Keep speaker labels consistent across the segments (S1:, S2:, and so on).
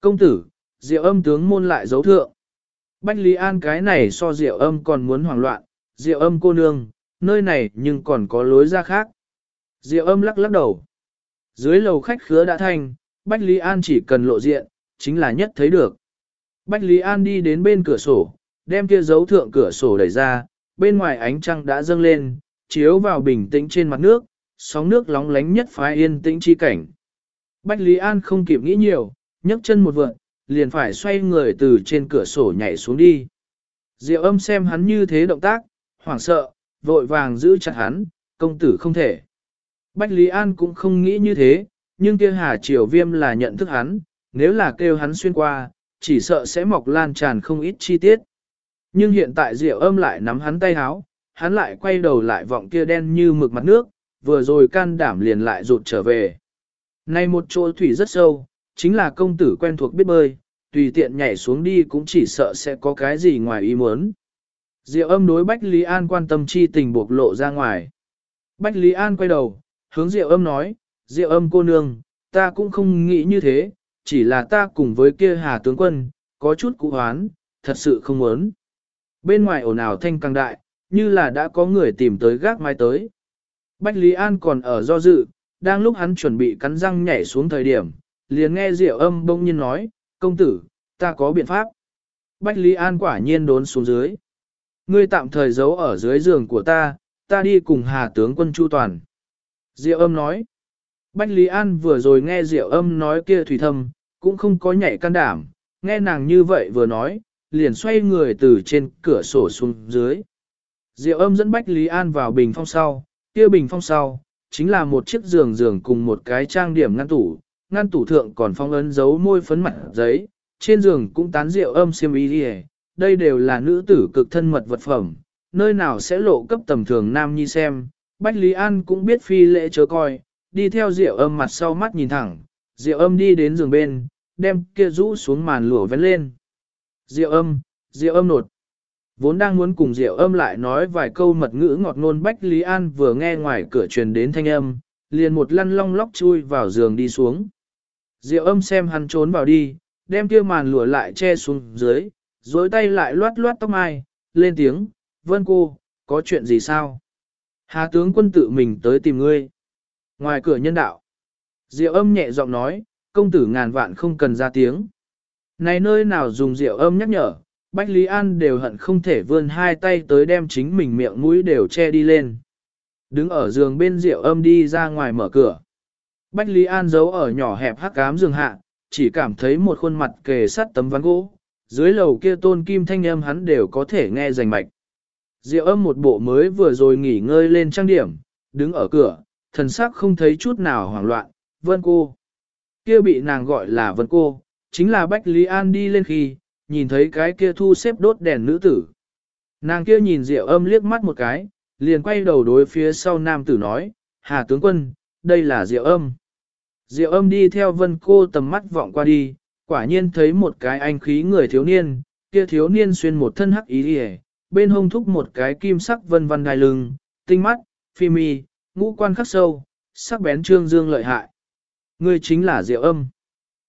S1: Công tử, diệu âm tướng môn lại dấu thượng. Bách Lý An cái này so diệu âm còn muốn hoảng loạn, diệu âm cô nương, nơi này nhưng còn có lối ra khác. Diệu âm lắc lắc đầu. Dưới lầu khách khứa đã thành, Bách Lý An chỉ cần lộ diện, chính là nhất thấy được. Bách Lý An đi đến bên cửa sổ, đem kia dấu thượng cửa sổ đẩy ra, bên ngoài ánh trăng đã dâng lên, chiếu vào bình tĩnh trên mặt nước, sóng nước lóng lánh nhất phái yên tĩnh chi cảnh. Bách Lý An không kịp nghĩ nhiều, nhấc chân một vượn, liền phải xoay người từ trên cửa sổ nhảy xuống đi. Diệu âm xem hắn như thế động tác, hoảng sợ, vội vàng giữ chặt hắn, công tử không thể. Bách Lý An cũng không nghĩ như thế, nhưng kia hà triều viêm là nhận thức hắn, nếu là kêu hắn xuyên qua, chỉ sợ sẽ mọc lan tràn không ít chi tiết. Nhưng hiện tại Diệu âm lại nắm hắn tay háo, hắn lại quay đầu lại vọng kia đen như mực mặt nước, vừa rồi can đảm liền lại rụt trở về. Này một chỗ thủy rất sâu, chính là công tử quen thuộc biết bơi, tùy tiện nhảy xuống đi cũng chỉ sợ sẽ có cái gì ngoài ý muốn. Diệu âm đối Bách Lý An quan tâm chi tình bộc lộ ra ngoài. Bách Lý An quay đầu, hướng Diệu âm nói, Diệu âm cô nương, ta cũng không nghĩ như thế, chỉ là ta cùng với kia hà tướng quân, có chút cụ hoán, thật sự không muốn. Bên ngoài ồn ào thanh càng đại, như là đã có người tìm tới gác mai tới. Bách Lý An còn ở do dự, đang lúc hắn chuẩn bị cắn răng nhảy xuống thời điểm, liền nghe Diệu âm bỗng nhiên nói, công tử, ta có biện pháp. Bách Lý An quả nhiên đốn xuống dưới. Ngươi tạm thời giấu ở dưới giường của ta, ta đi cùng Hà tướng quân Chu Toàn. Diệu âm nói. Bách Lý An vừa rồi nghe Diệu âm nói kia thủy thâm, cũng không có nhảy can đảm, nghe nàng như vậy vừa nói, liền xoay người từ trên cửa sổ xuống dưới. Diệu âm dẫn Bách Lý An vào bình phong sau, kia bình phong sau, chính là một chiếc giường giường cùng một cái trang điểm ngăn tủ, ngăn tủ thượng còn phong ấn dấu môi phấn mặt giấy, trên giường cũng tán rượu âm xiêm y đi đây đều là nữ tử cực thân mật vật phẩm, nơi nào sẽ lộ cấp tầm thường nam nhi xem, Bách Lý An cũng biết phi lễ chớ coi, đi theo rượu âm mặt sau mắt nhìn thẳng, rượu âm đi đến giường bên, đem kia rũ xuống màn lụa vén lên. Rượu âm, rượu âm nột. Vốn đang muốn cùng rượu âm lại nói vài câu mật ngữ ngọt ngôn Bách Lý An vừa nghe ngoài cửa truyền đến thanh âm, liền một lăn long lóc chui vào giường đi xuống. Diệu âm xem hắn trốn vào đi, đem kia màn lụa lại che xuống dưới, dối tay lại loát loát tóc mai, lên tiếng, vân cô, có chuyện gì sao? Hà tướng quân tự mình tới tìm ngươi. Ngoài cửa nhân đạo, Diệu âm nhẹ giọng nói, công tử ngàn vạn không cần ra tiếng. Này nơi nào dùng Diệu âm nhắc nhở, Bách Lý An đều hận không thể vươn hai tay tới đem chính mình miệng mũi đều che đi lên. Đứng ở giường bên Diệu âm đi ra ngoài mở cửa. Bách Lý An giấu ở nhỏ hẹp hắc cám giường hạ, chỉ cảm thấy một khuôn mặt kề sắt tấm ván gỗ, dưới lầu kia tôn kim thanh âm hắn đều có thể nghe rành mạch. Diệu âm một bộ mới vừa rồi nghỉ ngơi lên trang điểm, đứng ở cửa, thần sắc không thấy chút nào hoảng loạn, vân cô. Kia bị nàng gọi là vân cô, chính là Bách Lý An đi lên khi, nhìn thấy cái kia thu xếp đốt đèn nữ tử. Nàng kia nhìn Diệu âm liếc mắt một cái, liền quay đầu đối phía sau nam tử nói, Hà tướng quân, đây là Diệu âm. Diệu âm đi theo vân cô tầm mắt vọng qua đi, quả nhiên thấy một cái anh khí người thiếu niên, kia thiếu niên xuyên một thân hắc ý đi bên hông thúc một cái kim sắc vân vân đai lưng, tinh mắt, phi mi, ngũ quan khắc sâu, sắc bén trương dương lợi hại. Người chính là Diệu âm.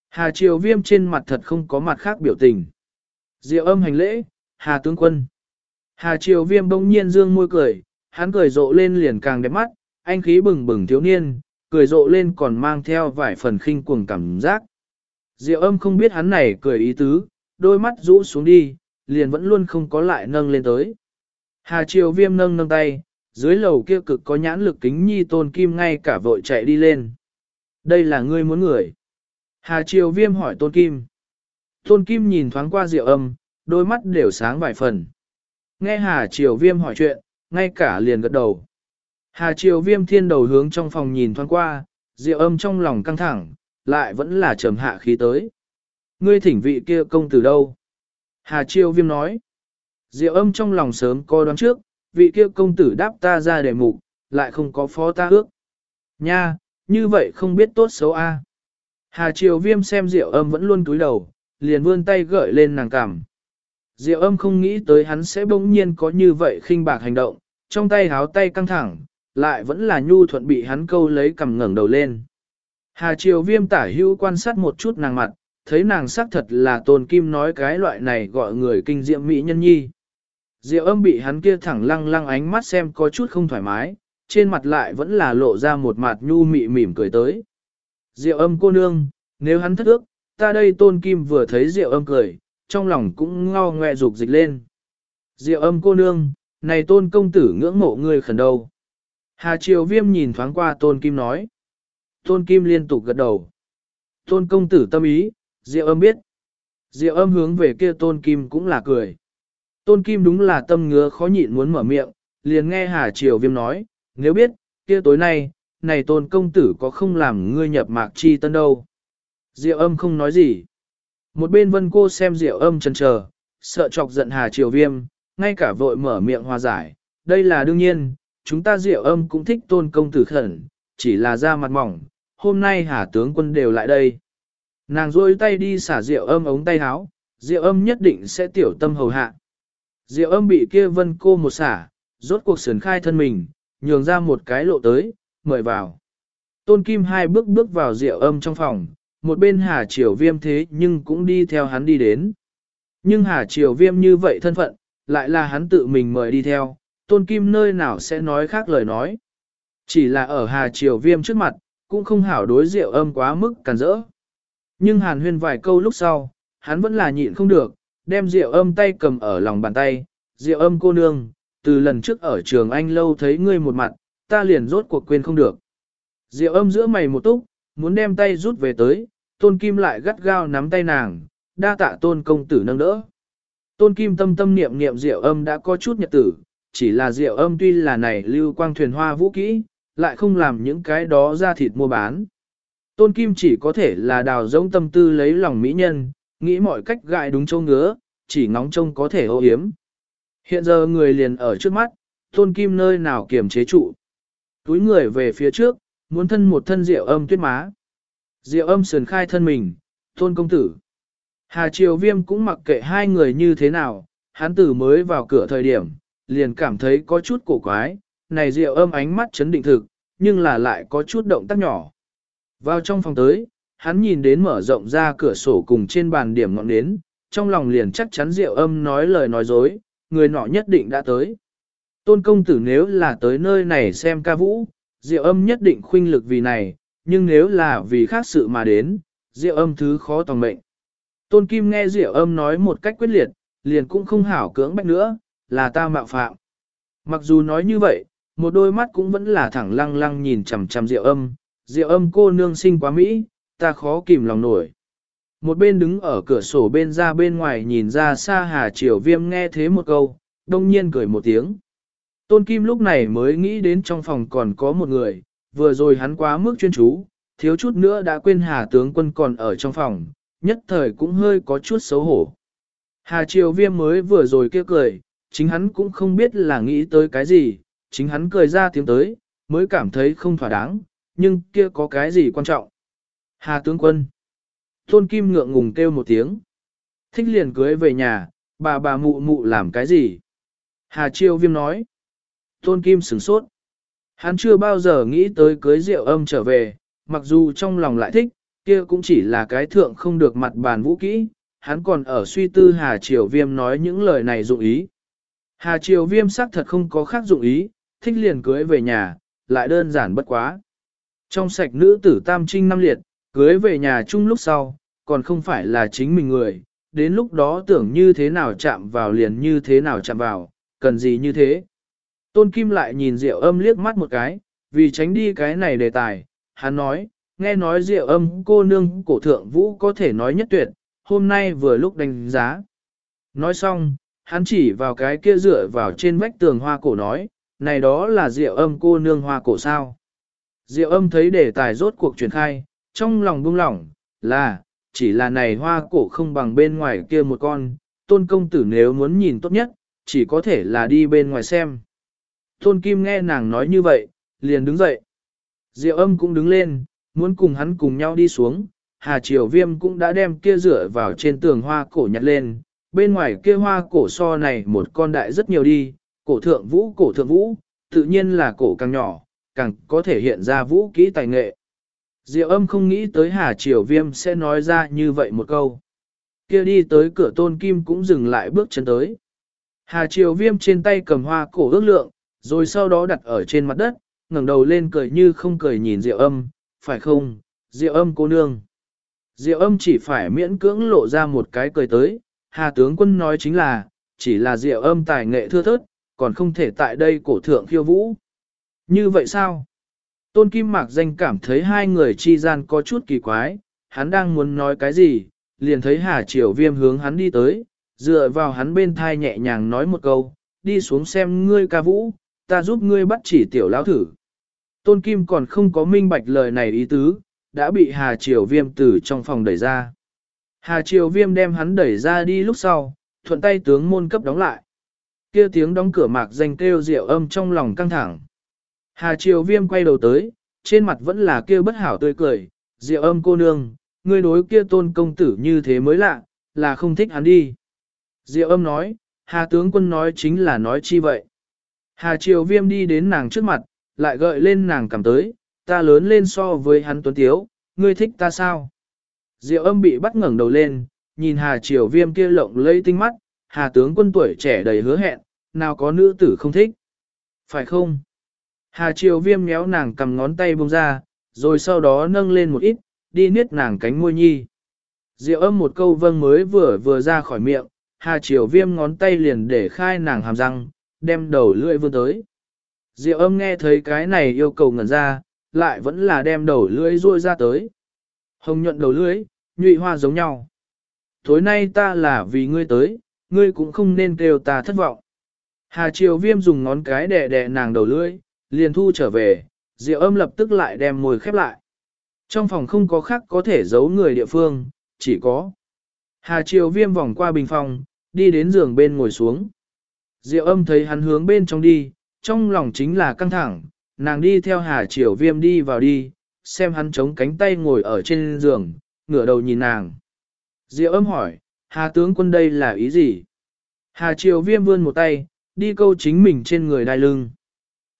S1: Hà Triều Viêm trên mặt thật không có mặt khác biểu tình. Diệu âm hành lễ, Hà tướng quân. Hà Triều Viêm bỗng nhiên dương môi cười, hắn cười rộ lên liền càng đẹp mắt, anh khí bừng bừng thiếu niên, cười rộ lên còn mang theo vài phần khinh cuồng cảm giác. Diệu âm không biết hắn này cười ý tứ, đôi mắt rũ xuống đi, liền vẫn luôn không có lại nâng lên tới. Hà Triều Viêm nâng nâng tay, dưới lầu kia cực có nhãn lực kính nhi tôn kim ngay cả vội chạy đi lên. Đây là ngươi muốn người. Hà Triều Viêm hỏi tôn kim. Tôn kim nhìn thoáng qua Diệu âm, đôi mắt đều sáng vài phần. Nghe Hà Triều Viêm hỏi chuyện, ngay cả liền gật đầu. Hà Triều Viêm thiên đầu hướng trong phòng nhìn thoáng qua, Diệu âm trong lòng căng thẳng, lại vẫn là trầm hạ khí tới. Ngươi thỉnh vị kia công tử đâu? Hà Triều Viêm nói. Diệu âm trong lòng sớm coi đoán trước, vị kia công tử đáp ta ra để mục, lại không có phó ta ước. Nha, như vậy không biết tốt xấu a. Hà Triều Viêm xem Diệu âm vẫn luôn cúi đầu, liền vươn tay gợi lên nàng cằm. Diệu âm không nghĩ tới hắn sẽ bỗng nhiên có như vậy khinh bạc hành động, trong tay háo tay căng thẳng, lại vẫn là nhu thuận bị hắn câu lấy cầm ngẩng đầu lên. Hà Triều Viêm tả hữu quan sát một chút nàng mặt, thấy nàng xác thật là tôn kim nói cái loại này gọi người kinh diệm mỹ nhân nhi. Diệu âm bị hắn kia thẳng lăng lăng ánh mắt xem có chút không thoải mái, trên mặt lại vẫn là lộ ra một mặt nhu mị mỉm cười tới. Diệu âm cô nương, nếu hắn thất ước, ta đây tôn kim vừa thấy diệu âm cười, trong lòng cũng ngao ngoe dục dịch lên. Diệu âm cô nương, này tôn công tử ngưỡng mộ ngươi khẩn đầu. Hà Triều Viêm nhìn thoáng qua tôn kim nói. Tôn kim liên tục gật đầu. Tôn công tử tâm ý, diệu âm biết. Diệu âm hướng về kia tôn kim cũng là cười. Tôn kim đúng là tâm ngứa khó nhịn muốn mở miệng, liền nghe Hà Triều Viêm nói, nếu biết, kia tối nay, này tôn công tử có không làm ngươi nhập mạc chi tân đâu. Diệu âm không nói gì. Một bên vân cô xem diệu âm chần chờ, sợ chọc giận Hà Triều Viêm, ngay cả vội mở miệng hòa giải. Đây là đương nhiên, chúng ta diệu âm cũng thích tôn công tử khẩn, chỉ là da mặt mỏng, hôm nay Hà tướng quân đều lại đây. Nàng rôi tay đi xả diệu âm ống tay áo, diệu âm nhất định sẽ tiểu tâm hầu hạ. Diệu âm bị kia vân cô một xả, rốt cuộc sườn khai thân mình, nhường ra một cái lộ tới, mời vào. Tôn Kim hai bước bước vào diệu âm trong phòng, một bên Hà Triều Viêm thế nhưng cũng đi theo hắn đi đến. Nhưng Hà Triều Viêm như vậy thân phận, lại là hắn tự mình mời đi theo, Tôn Kim nơi nào sẽ nói khác lời nói. Chỉ là ở Hà Triều Viêm trước mặt, cũng không hảo đối rượu âm quá mức cản rỡ. Nhưng Hàn huyên vài câu lúc sau, hắn vẫn là nhịn không được, đem rượu âm tay cầm ở lòng bàn tay, rượu âm cô nương, từ lần trước ở trường anh lâu thấy ngươi một mặt, ta liền rốt cuộc quên không được. Rượu âm giữa mày một túc, muốn đem tay rút về tới, tôn kim lại gắt gao nắm tay nàng, đa tạ tôn công tử nâng đỡ. Tôn kim tâm tâm niệm niệm rượu âm đã có chút nhật tử, chỉ là diệu âm tuy là này lưu quang thuyền hoa vũ kỹ, lại không làm những cái đó ra thịt mua bán. Tôn kim chỉ có thể là đào giống tâm tư lấy lòng mỹ nhân, nghĩ mọi cách gại đúng châu ngứa, chỉ ngóng trông có thể ô hiếm. Hiện giờ người liền ở trước mắt, tôn kim nơi nào kiềm chế trụ. Túi người về phía trước, muốn thân một thân rượu âm tuyết má. Rượu âm sườn khai thân mình, tôn công tử. Hà Triều Viêm cũng mặc kệ hai người như thế nào, hắn tử mới vào cửa thời điểm, liền cảm thấy có chút cổ quái, này rượu âm ánh mắt chấn định thực, nhưng là lại có chút động tác nhỏ. Vào trong phòng tới, hắn nhìn đến mở rộng ra cửa sổ cùng trên bàn điểm ngọn nến, trong lòng liền chắc chắn rượu âm nói lời nói dối, người nọ nhất định đã tới. Tôn công tử nếu là tới nơi này xem ca vũ, diệu âm nhất định khuynh lực vì này, nhưng nếu là vì khác sự mà đến, diệu âm thứ khó tòng mệnh. Tôn Kim nghe diệu âm nói một cách quyết liệt, liền cũng không hảo cưỡng bách nữa, là ta mạo phạm. Mặc dù nói như vậy, một đôi mắt cũng vẫn là thẳng lăng lăng nhìn chằm chằm diệu âm, diệu âm cô nương sinh quá Mỹ, ta khó kìm lòng nổi. Một bên đứng ở cửa sổ bên ra bên ngoài nhìn ra xa Hà Triều Viêm nghe thế một câu, đông nhiên cười một tiếng. Tôn Kim lúc này mới nghĩ đến trong phòng còn có một người, vừa rồi hắn quá mức chuyên chú, thiếu chút nữa đã quên Hà tướng quân còn ở trong phòng, nhất thời cũng hơi có chút xấu hổ. Hà Triều Viêm mới vừa rồi kia cười, chính hắn cũng không biết là nghĩ tới cái gì, chính hắn cười ra tiếng tới, mới cảm thấy không thỏa đáng, nhưng kia có cái gì quan trọng. Hà tướng quân Tôn Kim ngượng ngùng kêu một tiếng. Thích liền cưới về nhà, bà bà mụ mụ làm cái gì? Hà Chiêu Viêm nói. Tôn Kim sửng sốt. Hắn chưa bao giờ nghĩ tới cưới rượu âm trở về, mặc dù trong lòng lại thích, kia cũng chỉ là cái thượng không được mặt bàn vũ kỹ, hắn còn ở suy tư Hà Triều Viêm nói những lời này dụng ý. Hà Triều Viêm xác thật không có khác dụng ý, thích liền cưới về nhà, lại đơn giản bất quá. Trong sạch nữ tử tam trinh năm liệt, cưới về nhà chung lúc sau, còn không phải là chính mình người, đến lúc đó tưởng như thế nào chạm vào liền như thế nào chạm vào, cần gì như thế. Tôn Kim lại nhìn Diệu âm liếc mắt một cái, vì tránh đi cái này đề tài, hắn nói, nghe nói Diệu âm cô nương cổ thượng vũ có thể nói nhất tuyệt, hôm nay vừa lúc đánh giá. Nói xong, hắn chỉ vào cái kia dựa vào trên vách tường hoa cổ nói, này đó là Diệu âm cô nương hoa cổ sao. Diệu âm thấy đề tài rốt cuộc truyền khai, trong lòng buông lỏng, là, chỉ là này hoa cổ không bằng bên ngoài kia một con, tôn công tử nếu muốn nhìn tốt nhất, chỉ có thể là đi bên ngoài xem. Tôn Kim nghe nàng nói như vậy, liền đứng dậy. Diệu âm cũng đứng lên, muốn cùng hắn cùng nhau đi xuống, Hà Triều Viêm cũng đã đem kia rửa vào trên tường hoa cổ nhặt lên, bên ngoài kia hoa cổ so này một con đại rất nhiều đi, cổ thượng vũ cổ thượng vũ, tự nhiên là cổ càng nhỏ, càng có thể hiện ra vũ kỹ tài nghệ. Diệu âm không nghĩ tới Hà Triều Viêm sẽ nói ra như vậy một câu. Kia đi tới cửa tôn kim cũng dừng lại bước chân tới. Hà Triều Viêm trên tay cầm hoa cổ ước lượng, rồi sau đó đặt ở trên mặt đất, ngẩng đầu lên cười như không cười nhìn Diệu âm, phải không, Diệu âm cô nương. Diệu âm chỉ phải miễn cưỡng lộ ra một cái cười tới, Hà tướng quân nói chính là, chỉ là Diệu âm tài nghệ thưa thớt, còn không thể tại đây cổ thượng khiêu vũ. Như vậy sao? Tôn Kim Mạc danh cảm thấy hai người chi gian có chút kỳ quái, hắn đang muốn nói cái gì, liền thấy Hà Triều Viêm hướng hắn đi tới, dựa vào hắn bên thai nhẹ nhàng nói một câu, đi xuống xem ngươi ca vũ, ta giúp ngươi bắt chỉ tiểu lão thử. Tôn Kim còn không có minh bạch lời này ý tứ, đã bị Hà Triều Viêm từ trong phòng đẩy ra. Hà Triều Viêm đem hắn đẩy ra đi lúc sau, thuận tay tướng môn cấp đóng lại. Kia tiếng đóng cửa mạc danh kêu rượu âm trong lòng căng thẳng. Hà Triều Viêm quay đầu tới, trên mặt vẫn là kia bất hảo tươi cười, rượu âm cô nương, ngươi đối kia tôn công tử như thế mới lạ, là không thích hắn đi. Diệu âm nói, Hà tướng quân nói chính là nói chi vậy. Hà Triều Viêm đi đến nàng trước mặt, lại gợi lên nàng cảm tới, ta lớn lên so với hắn tuấn tiếu, ngươi thích ta sao? Diệu âm bị bắt ngẩng đầu lên, nhìn Hà Triều Viêm kia lộng lây tinh mắt, Hà tướng quân tuổi trẻ đầy hứa hẹn, nào có nữ tử không thích. Phải không? Hà Triều Viêm méo nàng cầm ngón tay buông ra, rồi sau đó nâng lên một ít, đi niết nàng cánh môi nhi. Diệu âm một câu vâng mới vừa vừa ra khỏi miệng, Hà Triều Viêm ngón tay liền để khai nàng hàm răng, đem đầu lưỡi vươn tới. Diệu âm nghe thấy cái này yêu cầu ngẩn ra, lại vẫn là đem đầu lưỡi ruôi ra tới. Hồng nhuận đầu lưỡi, nhụy hoa giống nhau. Tối nay ta là vì ngươi tới, ngươi cũng không nên kêu ta thất vọng. Hà Triều Viêm dùng ngón cái đè đè nàng đầu lưỡi, liền thu trở về, Diệu âm lập tức lại đem môi khép lại. Trong phòng không có khác có thể giấu người địa phương, chỉ có. Hà Triều Viêm vòng qua bình phòng, đi đến giường bên ngồi xuống. Diệu âm thấy hắn hướng bên trong đi, trong lòng chính là căng thẳng, nàng đi theo Hà Triều Viêm đi vào đi, xem hắn chống cánh tay ngồi ở trên giường, ngửa đầu nhìn nàng. Diệu âm hỏi, Hà tướng quân đây là ý gì? Hà Triều Viêm vươn một tay, đi câu chính mình trên người đai lưng.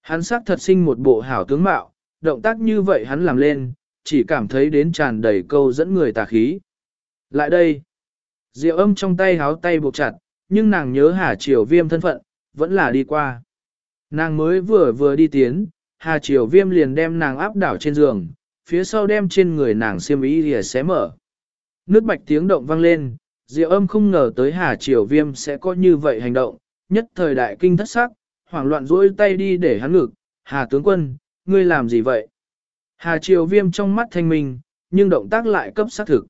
S1: Hắn sắc thật sinh một bộ hảo tướng mạo, động tác như vậy hắn làm lên, chỉ cảm thấy đến tràn đầy câu dẫn người tà khí. Lại đây, Diệu âm trong tay háo tay buộc chặt, nhưng nàng nhớ Hà Triều Viêm thân phận, vẫn là đi qua. Nàng mới vừa vừa đi tiến, Hà Triều Viêm liền đem nàng áp đảo trên giường, phía sau đem trên người nàng xiêm y lìa xé mở. Nước bạch tiếng động vang lên, Diệu âm không ngờ tới Hà Triều Viêm sẽ có như vậy hành động, nhất thời đại kinh thất sắc, hoảng loạn duỗi tay đi để hắn ngực, Hà tướng quân, ngươi làm gì vậy? Hà Triều Viêm trong mắt thanh minh, nhưng động tác lại cấp xác thực.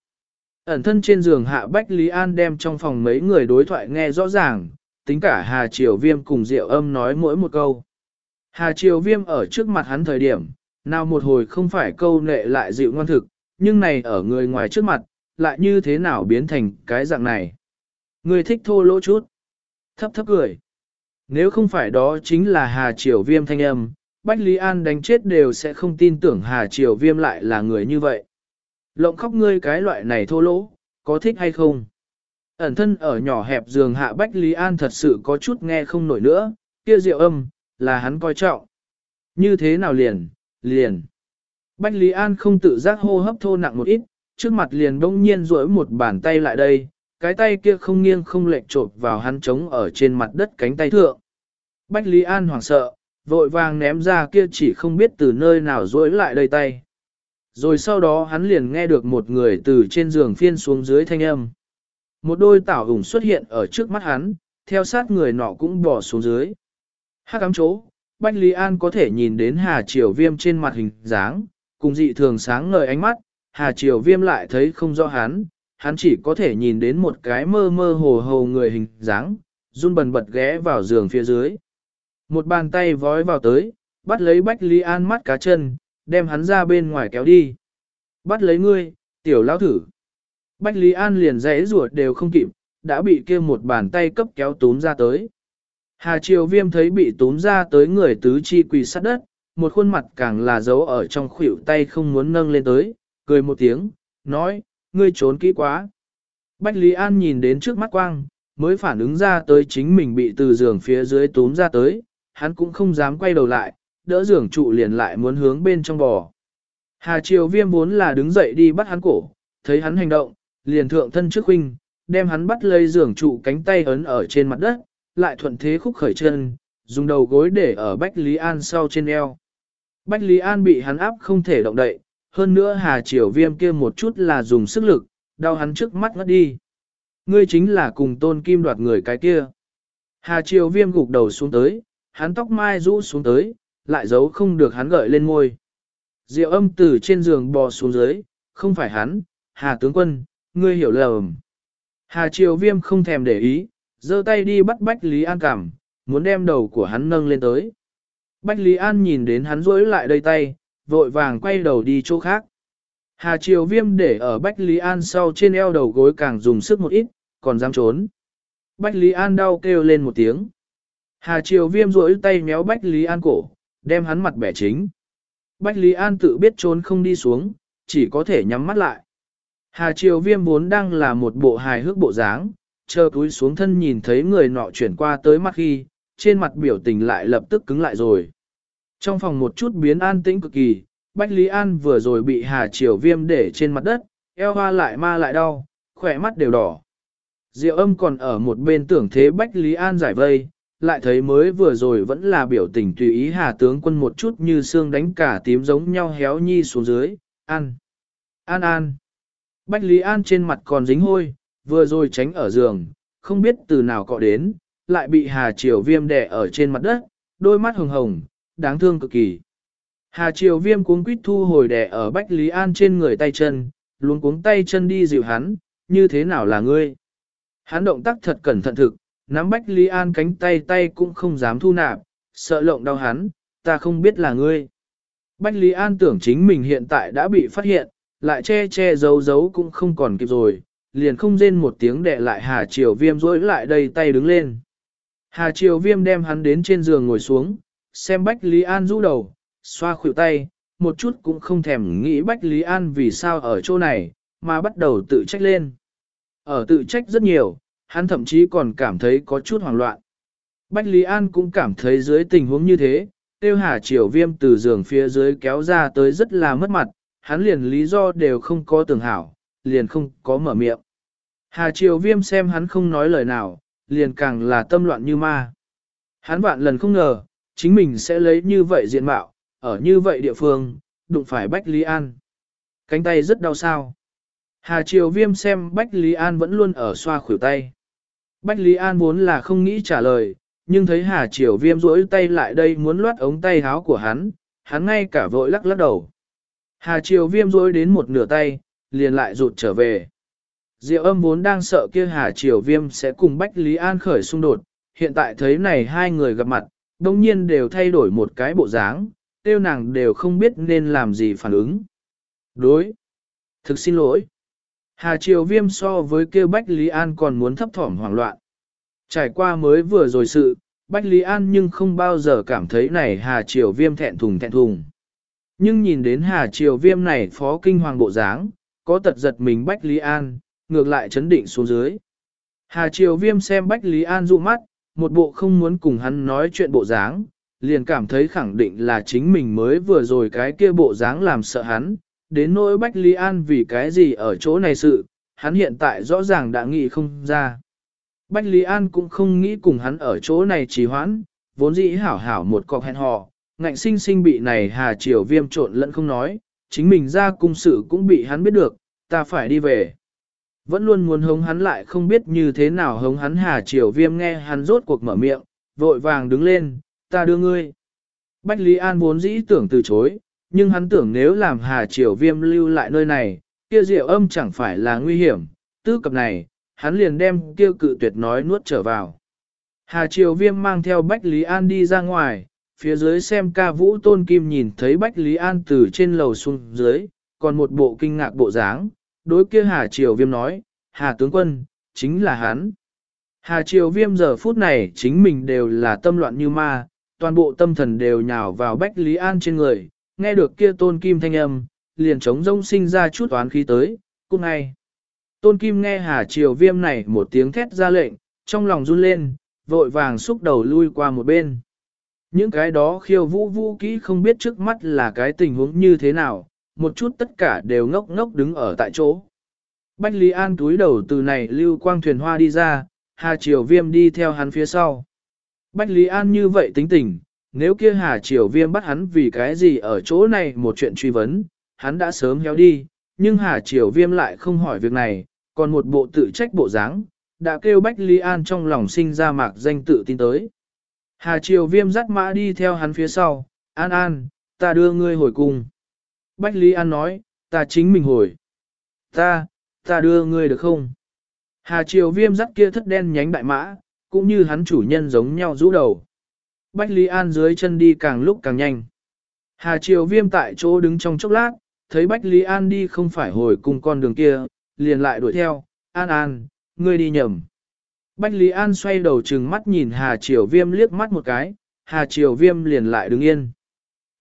S1: Ẩn thân trên giường hạ Bách Lý An đem trong phòng mấy người đối thoại nghe rõ ràng, tính cả Hà Triều Viêm cùng Diệu Âm nói mỗi một câu. Hà Triều Viêm ở trước mặt hắn thời điểm, nào một hồi không phải câu nệ lại dịu ngoan thực, nhưng này ở người ngoài trước mặt, lại như thế nào biến thành cái dạng này. Người thích thô lỗ chút. Thấp thấp cười. Nếu không phải đó chính là Hà Triều Viêm thanh âm, Bách Lý An đánh chết đều sẽ không tin tưởng Hà Triều Viêm lại là người như vậy. Lộng khóc ngươi cái loại này thô lỗ, có thích hay không? Ẩn thân ở nhỏ hẹp giường hạ Bách Lý An thật sự có chút nghe không nổi nữa, kia rượu âm, là hắn coi trọng. Như thế nào liền, liền. Bách Lý An không tự giác hô hấp thô nặng một ít, trước mặt liền đông nhiên duỗi một bàn tay lại đây, cái tay kia không nghiêng không lệch trộp vào hắn trống ở trên mặt đất cánh tay thượng. Bách Lý An hoảng sợ, vội vàng ném ra kia chỉ không biết từ nơi nào duỗi lại đây tay. Rồi sau đó hắn liền nghe được một người từ trên giường phiên xuống dưới thanh âm. Một đôi tảo hùng xuất hiện ở trước mắt hắn, theo sát người nọ cũng bỏ xuống dưới. Hắc ám chỗ, Bách Lý An có thể nhìn đến Hà Triều Viêm trên mặt hình dáng, cùng dị thường sáng ngời ánh mắt, Hà Triều Viêm lại thấy không rõ hắn, hắn chỉ có thể nhìn đến một cái mơ mơ hồ hồ người hình dáng, run bần bật ghé vào giường phía dưới. Một bàn tay vói vào tới, bắt lấy Bách Lý An mắt cá chân, đem hắn ra bên ngoài kéo đi. Bắt lấy ngươi, tiểu lão thử. Bách Lý An liền rẽ ruột đều không kịp, đã bị kia một bàn tay cấp kéo túm ra tới. Hà Triều Viêm thấy bị túm ra tới người tứ chi quỳ sát đất, một khuôn mặt càng là giấu ở trong khuỷu tay không muốn nâng lên tới, cười một tiếng, nói, ngươi trốn kỹ quá. Bách Lý An nhìn đến trước mắt quang, mới phản ứng ra tới chính mình bị từ giường phía dưới túm ra tới, hắn cũng không dám quay đầu lại, đỡ giường trụ liền lại muốn hướng bên trong bò. Hà Triều Viêm vốn là đứng dậy đi bắt hắn cổ, thấy hắn hành động, liền thượng thân trước huynh, đem hắn bắt lấy giường trụ cánh tay ấn ở trên mặt đất, lại thuận thế khúc khởi chân, dùng đầu gối để ở Bách Lý An sau trên eo. Bách Lý An bị hắn áp không thể động đậy, hơn nữa Hà Triều Viêm kia một chút là dùng sức lực, đau hắn trước mắt ngất đi. Ngươi chính là cùng tôn kim đoạt người cái kia. Hà Triều Viêm gục đầu xuống tới, hắn tóc mai rũ xuống tới, lại giấu không được hắn gợi lên ngôi. Diệu âm từ trên giường bò xuống dưới, không phải hắn, Hà tướng quân, ngươi hiểu lầm. Hà Triều Viêm không thèm để ý, giơ tay đi bắt Bách Lý An cảm, muốn đem đầu của hắn nâng lên tới. Bách Lý An nhìn đến hắn rối lại đây tay, vội vàng quay đầu đi chỗ khác. Hà Triều Viêm để ở Bách Lý An sau trên eo đầu gối càng dùng sức một ít, còn dám trốn. Bách Lý An đau kêu lên một tiếng. Hà Triều Viêm rối tay méo Bách Lý An cổ, đem hắn mặt bẻ chính. Bách Lý An tự biết trốn không đi xuống, chỉ có thể nhắm mắt lại. Hà Triều Viêm vốn đang là một bộ hài hước bộ dáng, chờ túi xuống thân nhìn thấy người nọ chuyển qua tới mắt khi, trên mặt biểu tình lại lập tức cứng lại rồi. Trong phòng một chút biến an tĩnh cực kỳ, Bách Lý An vừa rồi bị Hà Triều Viêm để trên mặt đất, eo hoa lại ma lại đau, khỏe mắt đều đỏ. Diệu âm còn ở một bên tưởng thế Bách Lý An giải vây, lại thấy mới vừa rồi vẫn là biểu tình tùy ý Hà tướng quân một chút như xương đánh cả tím giống nhau héo nhi xuống dưới, an, an an. Bách Lý An trên mặt còn dính hôi, vừa rồi tránh ở giường, không biết từ nào cọ đến, lại bị Hà Triều Viêm đè ở trên mặt đất, đôi mắt hồng hồng, đáng thương cực kỳ. Hà Triều Viêm cuống quýt thu hồi đè ở Bách Lý An trên người tay chân, luôn cuống tay chân đi dịu hắn, như thế nào là ngươi? Hắn động tác thật cẩn thận thực, nắm Bách Lý An cánh tay tay cũng không dám thu nạp, sợ lộng đau hắn, ta không biết là ngươi. Bách Lý An tưởng chính mình hiện tại đã bị phát hiện, lại che che giấu giấu cũng không còn kịp rồi, liền không rên một tiếng đệ lại Hà Triều Viêm rỗi lại đây tay đứng lên. Hà Triều Viêm đem hắn đến trên giường ngồi xuống, xem Bách Lý An rũ đầu, xoa khuỷu tay, một chút cũng không thèm nghĩ Bách Lý An vì sao ở chỗ này, mà bắt đầu tự trách lên. Ở tự trách rất nhiều, hắn thậm chí còn cảm thấy có chút hoảng loạn. Bách Lý An cũng cảm thấy dưới tình huống như thế, tiêu hà triều viêm từ giường phía dưới kéo ra tới rất là mất mặt, hắn liền lý do đều không có tưởng hảo, liền không có mở miệng. Hà triều viêm xem hắn không nói lời nào, liền càng là tâm loạn như ma. Hắn vạn lần không ngờ, chính mình sẽ lấy như vậy diện mạo, ở như vậy địa phương, đụng phải Bách Lý An. Cánh tay rất đau sao. Hà Triều Viêm xem Bách Lý An vẫn luôn ở xoa khuỷu tay. Bách Lý An vốn là không nghĩ trả lời, nhưng thấy Hà Triều Viêm rỗi tay lại đây muốn loát ống tay háo của hắn, hắn ngay cả vội lắc lắc đầu. Hà Triều Viêm rỗi đến một nửa tay, liền lại rụt trở về. Diệu âm vốn đang sợ kia Hà Triều Viêm sẽ cùng Bách Lý An khởi xung đột, hiện tại thấy này hai người gặp mặt, đồng nhiên đều thay đổi một cái bộ dáng, tiêu nàng đều không biết nên làm gì phản ứng. Đối. Thực xin lỗi. Hà Triều Viêm so với kêu Bách Lý An còn muốn thấp thỏm hoảng loạn. Trải qua mới vừa rồi sự, Bách Lý An nhưng không bao giờ cảm thấy này Hà Triều Viêm thẹn thùng thẹn thùng. Nhưng nhìn đến Hà Triều Viêm này phó kinh hoàng bộ dáng, có tật giật mình Bách Lý An, ngược lại chấn định xuống dưới. Hà Triều Viêm xem Bách Lý An dụ mắt, một bộ không muốn cùng hắn nói chuyện bộ dáng, liền cảm thấy khẳng định là chính mình mới vừa rồi cái kia bộ dáng làm sợ hắn, đến nỗi Bách Lý An vì cái gì ở chỗ này sự, hắn hiện tại rõ ràng đã nghĩ không ra. Bách Lý An cũng không nghĩ cùng hắn ở chỗ này trì hoãn, vốn dĩ hảo hảo một cọc hẹn hò, ngạnh sinh sinh bị này Hà Triều Viêm trộn lẫn không nói, chính mình ra cung sự cũng bị hắn biết được, ta phải đi về. Vẫn luôn muốn hống hắn lại không biết như thế nào hống hắn Hà Triều Viêm nghe hắn rốt cuộc mở miệng, vội vàng đứng lên, ta đưa ngươi. Bách Lý An vốn dĩ tưởng từ chối, nhưng hắn tưởng nếu làm Hà Triều Viêm lưu lại nơi này, kia diệu âm chẳng phải là nguy hiểm, tư cập này, hắn liền đem kia cự tuyệt nói nuốt trở vào. Hà Triều Viêm mang theo Bách Lý An đi ra ngoài, phía dưới xem ca vũ tôn kim nhìn thấy Bách Lý An từ trên lầu xuống dưới, còn một bộ kinh ngạc bộ dáng, đối kia Hà Triều Viêm nói, Hà tướng quân, chính là hắn. Hà Triều Viêm giờ phút này chính mình đều là tâm loạn như ma, toàn bộ tâm thần đều nhào vào Bách Lý An trên người, nghe được kia tôn kim thanh âm, liền trống rông sinh ra chút toán khí tới, cũng ngay. Tôn kim nghe Hà Triều Viêm này một tiếng thét ra lệnh, trong lòng run lên, vội vàng xúc đầu lui qua một bên. Những cái đó khiêu vũ vũ kỹ không biết trước mắt là cái tình huống như thế nào, một chút tất cả đều ngốc ngốc đứng ở tại chỗ. Bách Lý An túi đầu từ này lưu quang thuyền hoa đi ra, Hà Triều Viêm đi theo hắn phía sau. Bách Lý An như vậy tính tình, nếu kia Hà Triều Viêm bắt hắn vì cái gì ở chỗ này một chuyện truy vấn, hắn đã sớm héo đi, nhưng Hà Triều Viêm lại không hỏi việc này, còn một bộ tự trách bộ dáng, đã kêu Bách Lý An trong lòng sinh ra mạc danh tự tin tới. Hà Triều Viêm dắt mã đi theo hắn phía sau, An An, ta đưa ngươi hồi cùng. Bách Lý An nói, ta chính mình hồi. Ta, ta đưa ngươi được không? Hà Triều Viêm dắt kia thất đen nhánh đại mã, cũng như hắn chủ nhân giống nhau rũ đầu. Bách Lý An dưới chân đi càng lúc càng nhanh. Hà Triều Viêm tại chỗ đứng trong chốc lát, thấy Bách Lý An đi không phải hồi cùng con đường kia, liền lại đuổi theo, An An, ngươi đi nhầm. Bách Lý An xoay đầu trừng mắt nhìn Hà Triều Viêm liếc mắt một cái, Hà Triều Viêm liền lại đứng yên.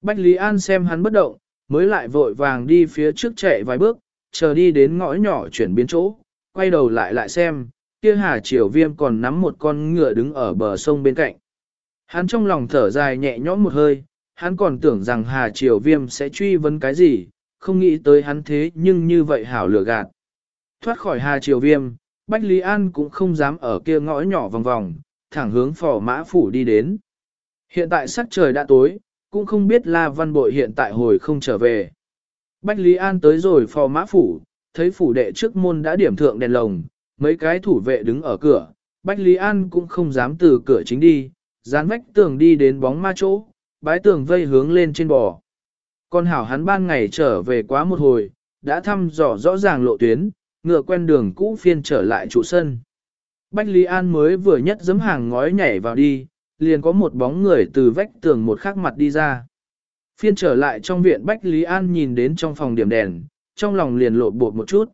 S1: Bách Lý An xem hắn bất động, mới lại vội vàng đi phía trước chạy vài bước, chờ đi đến ngõ nhỏ chuyển biến chỗ, quay đầu lại lại xem, kia Hà Triều Viêm còn nắm một con ngựa đứng ở bờ sông bên cạnh. Hắn trong lòng thở dài nhẹ nhõm một hơi, hắn còn tưởng rằng Hà Triều Viêm sẽ truy vấn cái gì, không nghĩ tới hắn thế nhưng như vậy hảo lừa gạt. Thoát khỏi Hà Triều Viêm, Bách Lý An cũng không dám ở kia ngõ nhỏ vòng vòng, thẳng hướng phò mã phủ đi đến. Hiện tại sắc trời đã tối, cũng không biết La Văn Bội hiện tại hồi không trở về. Bách Lý An tới rồi phò mã phủ, thấy phủ đệ trước môn đã điểm thượng đèn lồng, mấy cái thủ vệ đứng ở cửa, Bách Lý An cũng không dám từ cửa chính đi, dán vách tường đi đến bóng ma chỗ, bái tường vây hướng lên trên bò. Con hảo hắn ban ngày trở về quá một hồi, đã thăm dò rõ ràng lộ tuyến, ngựa quen đường cũ phiên trở lại trụ sân. Bách Lý An mới vừa nhất giấm hàng ngói nhảy vào đi, liền có một bóng người từ vách tường một khắc mặt đi ra. Phiên trở lại trong viện Bách Lý An nhìn đến trong phòng điểm đèn, trong lòng liền lộ bột một chút.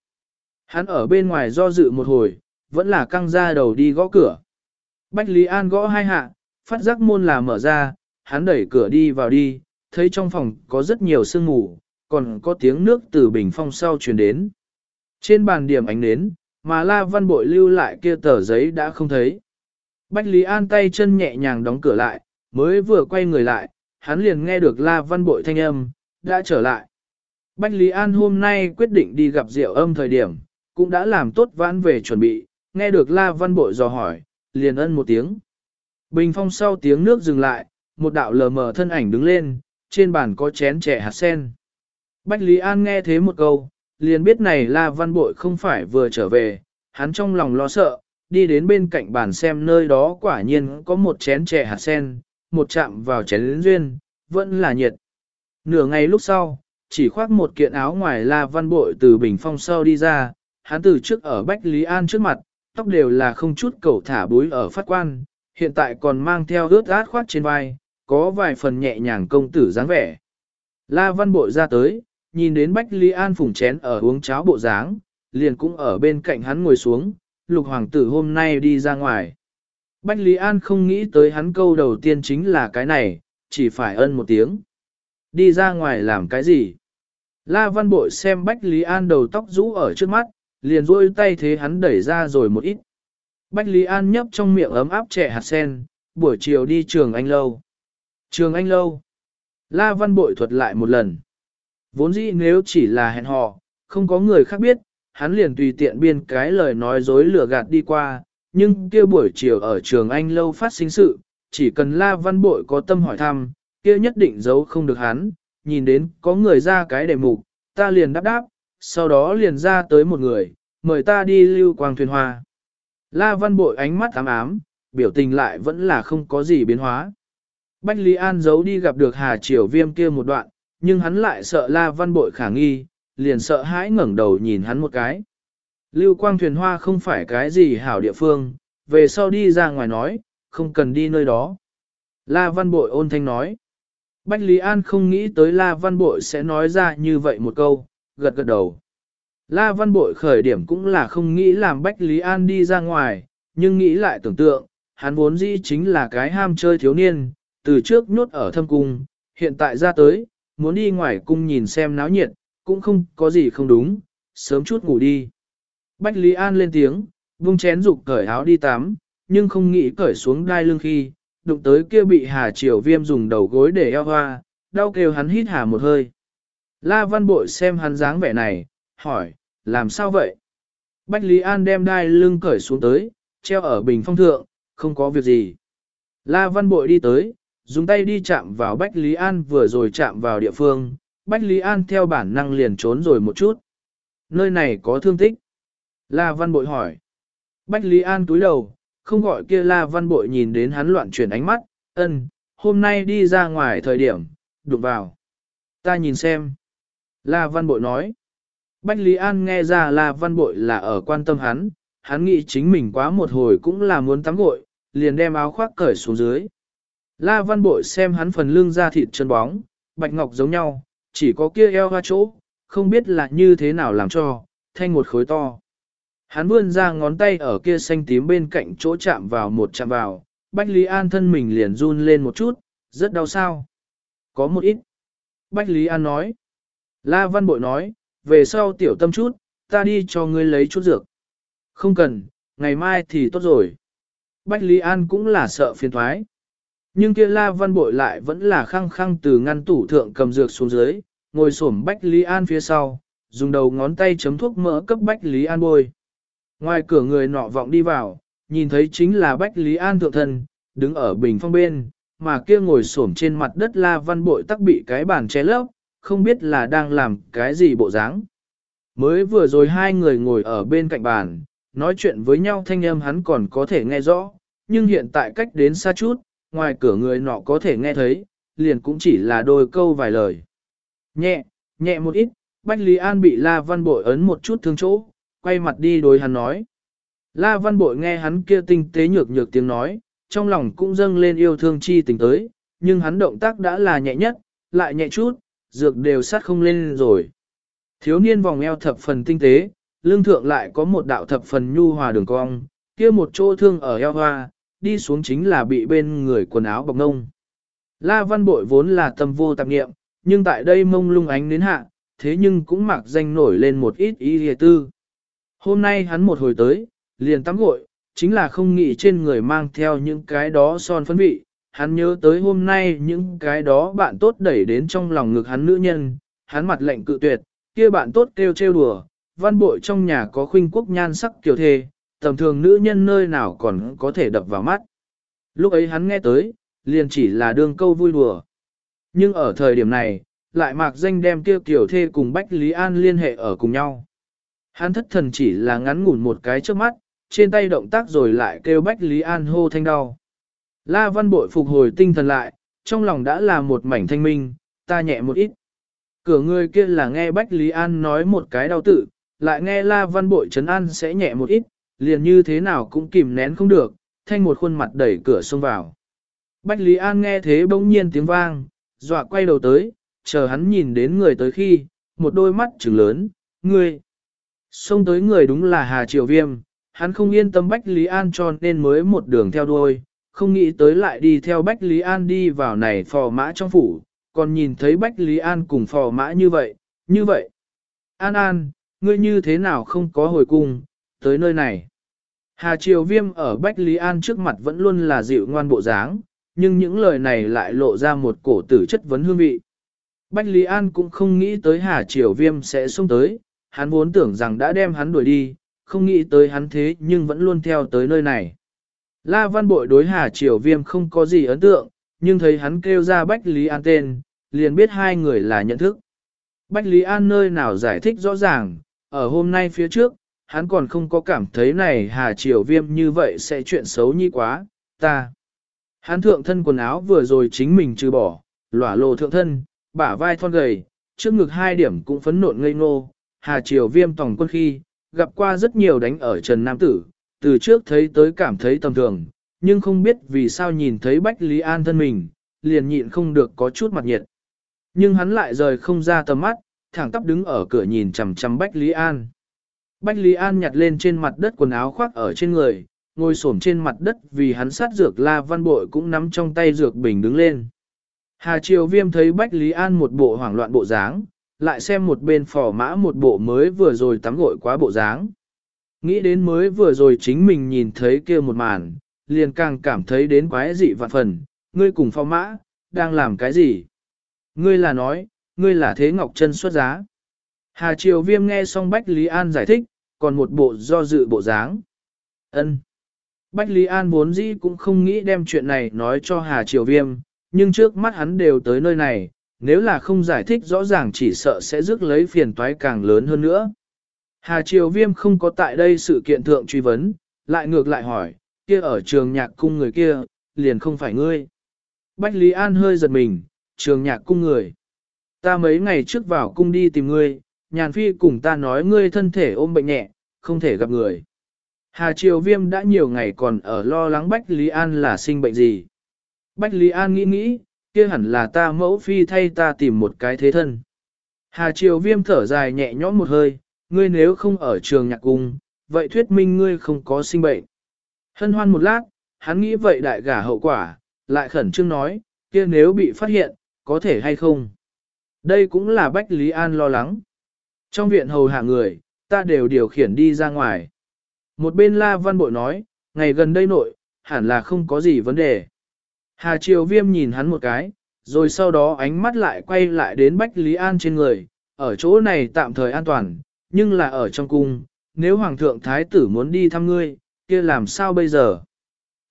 S1: Hắn ở bên ngoài do dự một hồi, vẫn là căng ra đầu đi gõ cửa. Bách Lý An gõ hai hạ, phát giác môn là mở ra, hắn đẩy cửa đi vào đi, thấy trong phòng có rất nhiều sương mù, còn có tiếng nước từ bình phong sau truyền đến. Trên bàn điểm ánh nến, mà La Văn Bội lưu lại kia tờ giấy đã không thấy. Bách Lý An tay chân nhẹ nhàng đóng cửa lại, mới vừa quay người lại, hắn liền nghe được La Văn Bội thanh âm, đã trở lại. Bách Lý An hôm nay quyết định đi gặp Diệu âm thời điểm, cũng đã làm tốt vãn về chuẩn bị, nghe được La Văn Bội dò hỏi, liền ân một tiếng. Bình phong sau tiếng nước dừng lại, một đạo lờ mờ thân ảnh đứng lên, trên bàn có chén trẻ hạt sen. Bách Lý An nghe thế một câu, liền biết này La Văn Bội không phải vừa trở về, hắn trong lòng lo sợ, đi đến bên cạnh bàn xem nơi đó quả nhiên có một chén trẻ hạt sen, một chạm vào chén duyên, vẫn là nhiệt. Nửa ngày lúc sau, chỉ khoác một kiện áo ngoài La Văn Bội từ bình phong sau đi ra, hắn từ trước ở Bách Lý An trước mặt, tóc đều là không chút cẩu thả búi ở phát quan, hiện tại còn mang theo ướt át khoát trên vai, có vài phần nhẹ nhàng công tử dáng vẻ. La Văn Bội ra tới, nhìn đến Bách Lý An phùng chén ở uống cháo bộ dáng, liền cũng ở bên cạnh hắn ngồi xuống, lục hoàng tử hôm nay đi ra ngoài. Bách Lý An không nghĩ tới hắn câu đầu tiên chính là cái này, chỉ phải ân một tiếng. Đi ra ngoài làm cái gì? La Văn Bội xem Bách Lý An đầu tóc rũ ở trước mắt, liền rôi tay thế hắn đẩy ra rồi một ít. Bách Lý An nhấp trong miệng ấm áp trẻ hạt sen, buổi chiều đi trường anh lâu. Trường anh lâu. La Văn Bội thuật lại một lần. Vốn dĩ nếu chỉ là hẹn hò, không có người khác biết, hắn liền tùy tiện biên cái lời nói dối lừa gạt đi qua, nhưng kia buổi chiều ở trường anh lâu phát sinh sự, chỉ cần La Văn Bội có tâm hỏi thăm, kia nhất định giấu không được hắn, nhìn đến có người ra cái đề mục, ta liền đáp đáp, sau đó liền ra tới một người, mời ta đi lưu quang thuyền hoa. La Văn Bội ánh mắt ám ám, biểu tình lại vẫn là không có gì biến hóa. Bách Lý An giấu đi gặp được Hà Triều Viêm kia một đoạn, nhưng hắn lại sợ La Văn Bội khả nghi, liền sợ hãi ngẩng đầu nhìn hắn một cái. Lưu quang thuyền hoa không phải cái gì hảo địa phương, về sau đi ra ngoài nói, không cần đi nơi đó. La Văn Bội ôn thanh nói. Bách Lý An không nghĩ tới La Văn Bội sẽ nói ra như vậy một câu, gật gật đầu. La Văn Bội khởi điểm cũng là không nghĩ làm Bách Lý An đi ra ngoài, nhưng nghĩ lại tưởng tượng, hắn vốn dĩ chính là cái ham chơi thiếu niên, từ trước nhốt ở thâm cung, hiện tại ra tới, muốn đi ngoài cung nhìn xem náo nhiệt, cũng không có gì không đúng, sớm chút ngủ đi. Bách Lý An lên tiếng, vung chén dục cởi áo đi tắm, nhưng không nghĩ cởi xuống đai lưng khi, đụng tới kia bị Hà Triều Viêm dùng đầu gối để eo hoa, đau kêu hắn hít hà một hơi. La Văn Bội xem hắn dáng vẻ này, hỏi, làm sao vậy? Bách Lý An đem đai lưng cởi xuống tới, treo ở bình phong thượng, không có việc gì. La Văn Bội đi tới, dùng tay đi chạm vào Bách Lý An vừa rồi chạm vào địa phương, Bách Lý An theo bản năng liền trốn rồi một chút. Nơi này có thương tích. La Văn Bội hỏi. Bách Lý An túi đầu, không gọi kia La Văn Bội nhìn đến hắn loạn chuyển ánh mắt, ân, hôm nay đi ra ngoài thời điểm, đụng vào. Ta nhìn xem. La Văn Bội nói. Bách Lý An nghe ra La Văn Bội là ở quan tâm hắn, hắn nghĩ chính mình quá một hồi cũng là muốn tắm gội, liền đem áo khoác cởi xuống dưới. La Văn Bội xem hắn phần lưng da thịt chân bóng, bạch ngọc giống nhau, chỉ có kia eo hoa chỗ, không biết là như thế nào làm cho, thanh một khối to. Hắn vươn ra ngón tay ở kia xanh tím bên cạnh chỗ chạm vào một chạm vào, Bách Lý An thân mình liền run lên một chút, rất đau sao. Có một ít. Bách Lý An nói. La Văn Bội nói, về sau tiểu tâm chút, ta đi cho ngươi lấy chút dược. Không cần, ngày mai thì tốt rồi. Bách Lý An cũng là sợ phiền thoái. Nhưng kia La Văn Bội lại vẫn là khăng khăng từ ngăn tủ thượng cầm dược xuống dưới, ngồi xổm Bách Lý An phía sau, dùng đầu ngón tay chấm thuốc mỡ cấp Bách Lý An bôi. Ngoài cửa người nọ vọng đi vào, nhìn thấy chính là Bách Lý An thượng thân, đứng ở bình phong bên, mà kia ngồi xổm trên mặt đất La Văn Bội tắc bị cái bàn che lấp, không biết là đang làm cái gì bộ dáng. Mới vừa rồi hai người ngồi ở bên cạnh bàn, nói chuyện với nhau thanh âm hắn còn có thể nghe rõ, nhưng hiện tại cách đến xa chút, ngoài cửa người nọ có thể nghe thấy, liền cũng chỉ là đôi câu vài lời. Nhẹ, nhẹ một ít, Bách Lý An bị La Văn Bội ấn một chút thương chỗ, quay mặt đi đối hắn nói. La Văn Bội nghe hắn kia tinh tế nhược nhược tiếng nói, trong lòng cũng dâng lên yêu thương chi tình tới, nhưng hắn động tác đã là nhẹ nhất, lại nhẹ chút, dược đều sát không lên rồi. Thiếu niên vòng eo thập phần tinh tế, lương thượng lại có một đạo thập phần nhu hòa đường cong, kia một chỗ thương ở eo hoa, đi xuống chính là bị bên người quần áo bọc ngông. La văn bội vốn là tâm vô tạp nghiệm, nhưng tại đây mông lung ánh đến hạ, thế nhưng cũng mặc danh nổi lên một ít ý hề tư. Hôm nay hắn một hồi tới, liền tắm gội, chính là không nghĩ trên người mang theo những cái đó son phấn vị. Hắn nhớ tới hôm nay những cái đó bạn tốt đẩy đến trong lòng ngực hắn nữ nhân, hắn mặt lệnh cự tuyệt, kia bạn tốt kêu trêu đùa, văn bội trong nhà có khuynh quốc nhan sắc kiểu thề, tầm thường nữ nhân nơi nào còn có thể đập vào mắt. Lúc ấy hắn nghe tới, liền chỉ là đương câu vui đùa. Nhưng ở thời điểm này, lại mạc danh đem kia tiểu thê cùng Bách Lý An liên hệ ở cùng nhau. Hắn thất thần chỉ là ngắn ngủn một cái trước mắt, trên tay động tác rồi lại kêu Bách Lý An hô thanh đau. La văn bội phục hồi tinh thần lại, trong lòng đã là một mảnh thanh minh, ta nhẹ một ít. Cửa người kia là nghe Bách Lý An nói một cái đau tự, lại nghe La văn bội trấn an sẽ nhẹ một ít, liền như thế nào cũng kìm nén không được, thanh một khuôn mặt đẩy cửa xông vào. Bách Lý An nghe thế bỗng nhiên tiếng vang, dọa quay đầu tới, chờ hắn nhìn đến người tới khi, một đôi mắt trừng lớn, ngươi. Xông tới người đúng là Hà Triều Viêm, hắn không yên tâm Bách Lý An cho nên mới một đường theo đuôi, không nghĩ tới lại đi theo Bách Lý An đi vào này phò mã trong phủ, còn nhìn thấy Bách Lý An cùng phò mã như vậy, như vậy. An An, ngươi như thế nào không có hồi cung, tới nơi này. Hà Triều Viêm ở Bách Lý An trước mặt vẫn luôn là dịu ngoan bộ dáng, nhưng những lời này lại lộ ra một cổ tử chất vấn hương vị. Bách Lý An cũng không nghĩ tới Hà Triều Viêm sẽ xông tới, hắn vốn tưởng rằng đã đem hắn đuổi đi, không nghĩ tới hắn thế nhưng vẫn luôn theo tới nơi này. La Văn Bội đối Hà Triều Viêm không có gì ấn tượng, nhưng thấy hắn kêu ra Bách Lý An tên, liền biết hai người là nhận thức. Bách Lý An nơi nào giải thích rõ ràng, ở hôm nay phía trước, hắn còn không có cảm thấy này Hà Triều Viêm như vậy sẽ chuyện xấu nhi quá, ta. Hắn thượng thân quần áo vừa rồi chính mình trừ bỏ, lỏa lộ thượng thân, bả vai thon gầy, trước ngực hai điểm cũng phấn nộn ngây ngô, Hà Triều Viêm tổng quân khi, gặp qua rất nhiều đánh ở Trần Nam Tử, từ trước thấy tới cảm thấy tầm thường, nhưng không biết vì sao nhìn thấy Bách Lý An thân mình, liền nhịn không được có chút mặt nhiệt. Nhưng hắn lại rời không ra tầm mắt, thẳng tắp đứng ở cửa nhìn chằm chằm Bách Lý An. Bách Lý An nhặt lên trên mặt đất quần áo khoác ở trên người, ngồi xổm trên mặt đất vì hắn sát dược La Văn Bội cũng nắm trong tay dược bình đứng lên. Hà Triều Viêm thấy Bách Lý An một bộ hoảng loạn bộ dáng, lại xem một bên phò mã một bộ mới vừa rồi tắm gội quá bộ dáng. Nghĩ đến mới vừa rồi chính mình nhìn thấy kia một màn, liền càng cảm thấy đến quái dị vạn phần, ngươi cùng phò mã, đang làm cái gì? Ngươi là nói, ngươi là thế ngọc chân xuất giá. Hà Triều Viêm nghe xong Bách Lý An giải thích, còn một bộ do dự bộ dáng. ân Bách Lý An vốn dĩ cũng không nghĩ đem chuyện này nói cho Hà Triều Viêm, nhưng trước mắt hắn đều tới nơi này, nếu là không giải thích rõ ràng chỉ sợ sẽ rước lấy phiền toái càng lớn hơn nữa. Hà Triều Viêm không có tại đây sự kiện thượng truy vấn, lại ngược lại hỏi, kia ở trường nhạc cung người kia, liền không phải ngươi. Bách Lý An hơi giật mình, trường nhạc cung người. Ta mấy ngày trước vào cung đi tìm ngươi, nhàn phi cùng ta nói ngươi thân thể ôm bệnh nhẹ, không thể gặp người. Hà Triều Viêm đã nhiều ngày còn ở lo lắng Bách Lý An là sinh bệnh gì. Bách Lý An nghĩ nghĩ, kia hẳn là ta mẫu phi thay ta tìm một cái thế thân. Hà Triều Viêm thở dài nhẹ nhõm một hơi, ngươi nếu không ở trường nhạc cung, vậy thuyết minh ngươi không có sinh bệnh. Hân hoan một lát, hắn nghĩ vậy đại gả hậu quả, lại khẩn trương nói, kia nếu bị phát hiện, có thể hay không. Đây cũng là Bách Lý An lo lắng. Trong viện hầu hạ người, ta đều điều khiển đi ra ngoài. Một bên La Văn Bội nói, ngày gần đây nội, hẳn là không có gì vấn đề. Hà Triều Viêm nhìn hắn một cái, rồi sau đó ánh mắt lại quay lại đến Bách Lý An trên người, ở chỗ này tạm thời an toàn, nhưng là ở trong cung, nếu Hoàng thượng Thái tử muốn đi thăm ngươi, kia làm sao bây giờ?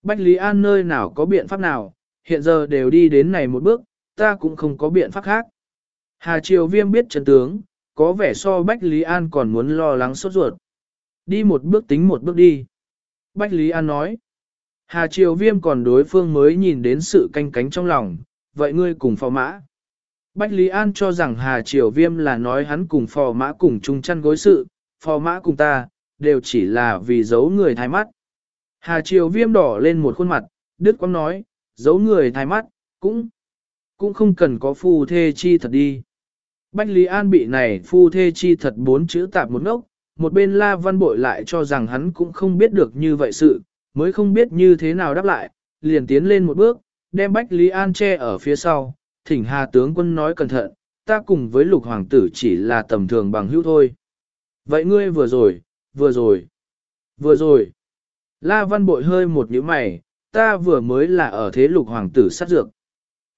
S1: Bách Lý An nơi nào có biện pháp nào, hiện giờ đều đi đến này một bước, ta cũng không có biện pháp khác. Hà Triều Viêm biết chân tướng, có vẻ so Bách Lý An còn muốn lo lắng sốt ruột. Đi một bước tính một bước đi. Bách Lý An nói. Hà Triều Viêm còn đối phương mới nhìn đến sự canh cánh trong lòng, vậy ngươi cùng phò mã. Bách Lý An cho rằng Hà Triều Viêm là nói hắn cùng phò mã cùng chung chăn gối sự, phò mã cùng ta, đều chỉ là vì giấu người thái mắt. Hà Triều Viêm đỏ lên một khuôn mặt, Đức Quang nói, giấu người thái mắt, cũng, cũng không cần có phù thê chi thật đi. Bách Lý An bị này phu thê chi thật bốn chữ tạp một ngốc, một bên La Văn Bội lại cho rằng hắn cũng không biết được như vậy sự, mới không biết như thế nào đáp lại, liền tiến lên một bước, đem Bách Lý An che ở phía sau, thỉnh Hà tướng quân nói cẩn thận, ta cùng với lục hoàng tử chỉ là tầm thường bằng hữu thôi. Vậy ngươi vừa rồi, vừa rồi, vừa rồi. La Văn Bội hơi một nhíu mày, ta vừa mới là ở thế lục hoàng tử sát dược.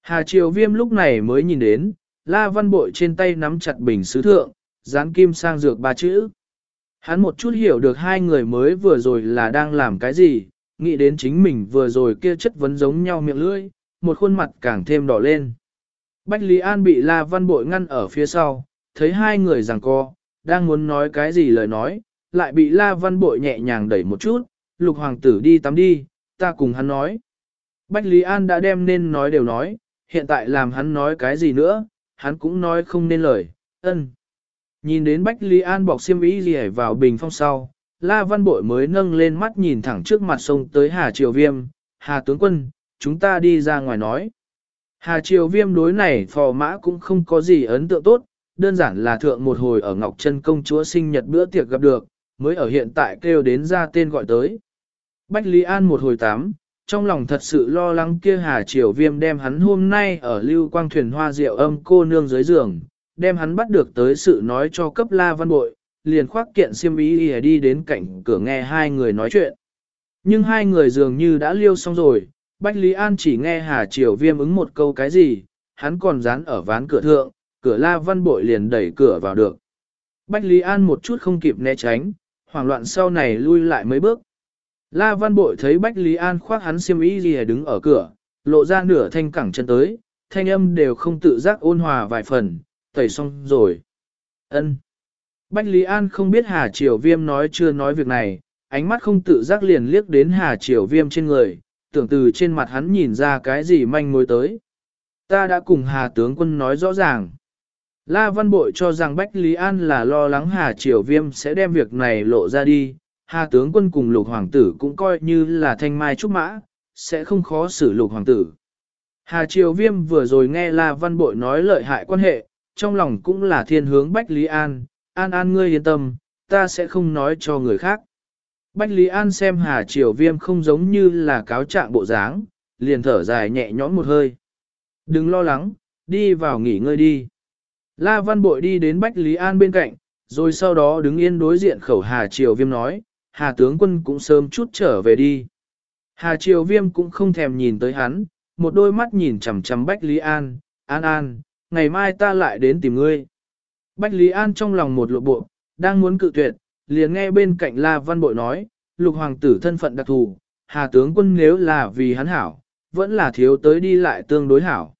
S1: Hà Triều Viêm lúc này mới nhìn đến, La Văn Bội trên tay nắm chặt bình sứ thượng, dán kim sang dược ba chữ. Hắn một chút hiểu được hai người mới vừa rồi là đang làm cái gì, nghĩ đến chính mình vừa rồi kia chất vấn giống nhau miệng lưỡi, một khuôn mặt càng thêm đỏ lên. Bách Lý An bị La Văn Bội ngăn ở phía sau, thấy hai người giằng co, đang muốn nói cái gì lời nói, lại bị La Văn Bội nhẹ nhàng đẩy một chút, lục hoàng tử đi tắm đi, ta cùng hắn nói. Bách Lý An đã đem nên nói đều nói, hiện tại làm hắn nói cái gì nữa, hắn cũng nói không nên lời, ân. Nhìn đến Bách Lý An bọc xiêm y gì vào bình phong sau, La Văn Bội mới nâng lên mắt nhìn thẳng trước mặt sông tới Hà Triều Viêm, Hà tướng quân, chúng ta đi ra ngoài nói. Hà Triều Viêm đối này phò mã cũng không có gì ấn tượng tốt, đơn giản là thượng một hồi ở Ngọc Trân công chúa sinh nhật bữa tiệc gặp được, mới ở hiện tại kêu đến ra tên gọi tới. Bách Lý An một hồi tám, trong lòng thật sự lo lắng kia Hà Triều Viêm đem hắn hôm nay ở lưu quang thuyền hoa rượu âm cô nương dưới giường, đem hắn bắt được tới sự nói cho cấp la văn bội, liền khoác kiện xiêm ý đi đến cạnh cửa nghe hai người nói chuyện. Nhưng hai người dường như đã liêu xong rồi, Bách Lý An chỉ nghe Hà Triều Viêm ứng một câu cái gì, hắn còn dán ở ván cửa thượng, cửa la văn bội liền đẩy cửa vào được. Bách Lý An một chút không kịp né tránh, hoảng loạn sau này lui lại mấy bước. La văn bội thấy Bách Lý An khoác hắn xiêm ý gì đứng ở cửa, lộ ra nửa thanh cẳng chân tới, thanh âm đều không tự giác ôn hòa vài phần, tẩy xong rồi. ân Bách Lý An không biết Hà Triều Viêm nói chưa nói việc này, ánh mắt không tự giác liền liếc đến Hà Triều Viêm trên người, tưởng từ trên mặt hắn nhìn ra cái gì manh mối tới. Ta đã cùng Hà tướng quân nói rõ ràng. La Văn Bội cho rằng Bách Lý An là lo lắng Hà Triều Viêm sẽ đem việc này lộ ra đi, Hà tướng quân cùng lục hoàng tử cũng coi như là thanh mai trúc mã, sẽ không khó xử lục hoàng tử. Hà Triều Viêm vừa rồi nghe La Văn Bội nói lợi hại quan hệ, trong lòng cũng là thiên hướng Bách Lý An, An An ngươi yên tâm, ta sẽ không nói cho người khác. Bách Lý An xem Hà Triều Viêm không giống như là cáo trạng bộ dáng, liền thở dài nhẹ nhõm một hơi. Đừng lo lắng, đi vào nghỉ ngơi đi. La Văn Bội đi đến Bách Lý An bên cạnh, rồi sau đó đứng yên đối diện khẩu Hà Triều Viêm nói, Hà tướng quân cũng sớm chút trở về đi. Hà Triều Viêm cũng không thèm nhìn tới hắn, một đôi mắt nhìn chằm chằm Bách Lý An, An An, ngày mai ta lại đến tìm ngươi. Bách Lý An trong lòng một lộ bộ, đang muốn cự tuyệt, liền nghe bên cạnh La Văn Bội nói, lục hoàng tử thân phận đặc thù, hà tướng quân nếu là vì hắn hảo, vẫn là thiếu tới đi lại tương đối hảo.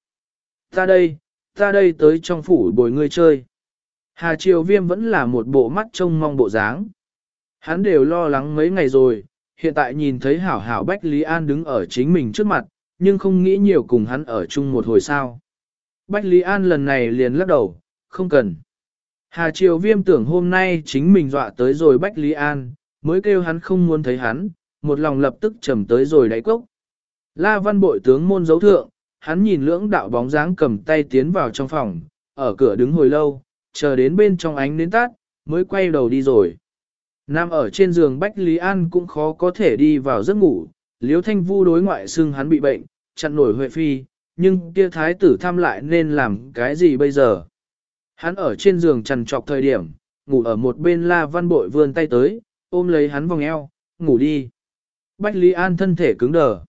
S1: Ta đây, ta đây tới trong phủ bồi ngươi chơi. Hà Triều Viêm vẫn là một bộ mắt trông mong bộ dáng. Hắn đều lo lắng mấy ngày rồi, hiện tại nhìn thấy hảo hảo Bách Lý An đứng ở chính mình trước mặt, nhưng không nghĩ nhiều cùng hắn ở chung một hồi sao. Bách Lý An lần này liền lắc đầu, không cần. Hà Triều Viêm tưởng hôm nay chính mình dọa tới rồi Bách Lý An, mới kêu hắn không muốn thấy hắn, một lòng lập tức trầm tới rồi đáy cốc. La văn bội tướng môn dấu thượng, hắn nhìn lưỡng đạo bóng dáng cầm tay tiến vào trong phòng, ở cửa đứng hồi lâu, chờ đến bên trong ánh nến tắt, mới quay đầu đi rồi. Nam ở trên giường Bách Lý An cũng khó có thể đi vào giấc ngủ, Liêu Thanh Vu đối ngoại xưng hắn bị bệnh, chặn nổi Huệ Phi, nhưng kia thái tử thăm lại nên làm cái gì bây giờ? Hắn ở trên giường trằn trọc thời điểm, ngủ ở một bên La Văn Bội vươn tay tới, ôm lấy hắn vòng eo, ngủ đi. Bách Lý An thân thể cứng đờ.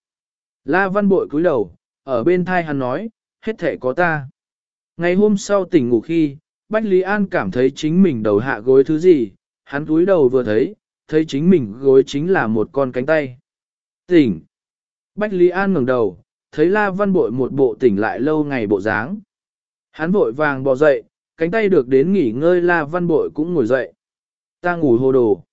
S1: La Văn Bội cúi đầu, ở bên thai hắn nói, hết thể có ta. Ngày hôm sau tỉnh ngủ khi, Bách Lý An cảm thấy chính mình đầu hạ gối thứ gì, hắn cúi đầu vừa thấy, thấy chính mình gối chính là một con cánh tay. Tỉnh. Bách Lý An ngẩng đầu, thấy La Văn Bội một bộ tỉnh lại lâu ngày bộ dáng. Hắn vội vàng bò dậy, cánh tay được đến nghỉ ngơi La Văn Bội cũng ngồi dậy. Ta ngủ hồ đồ.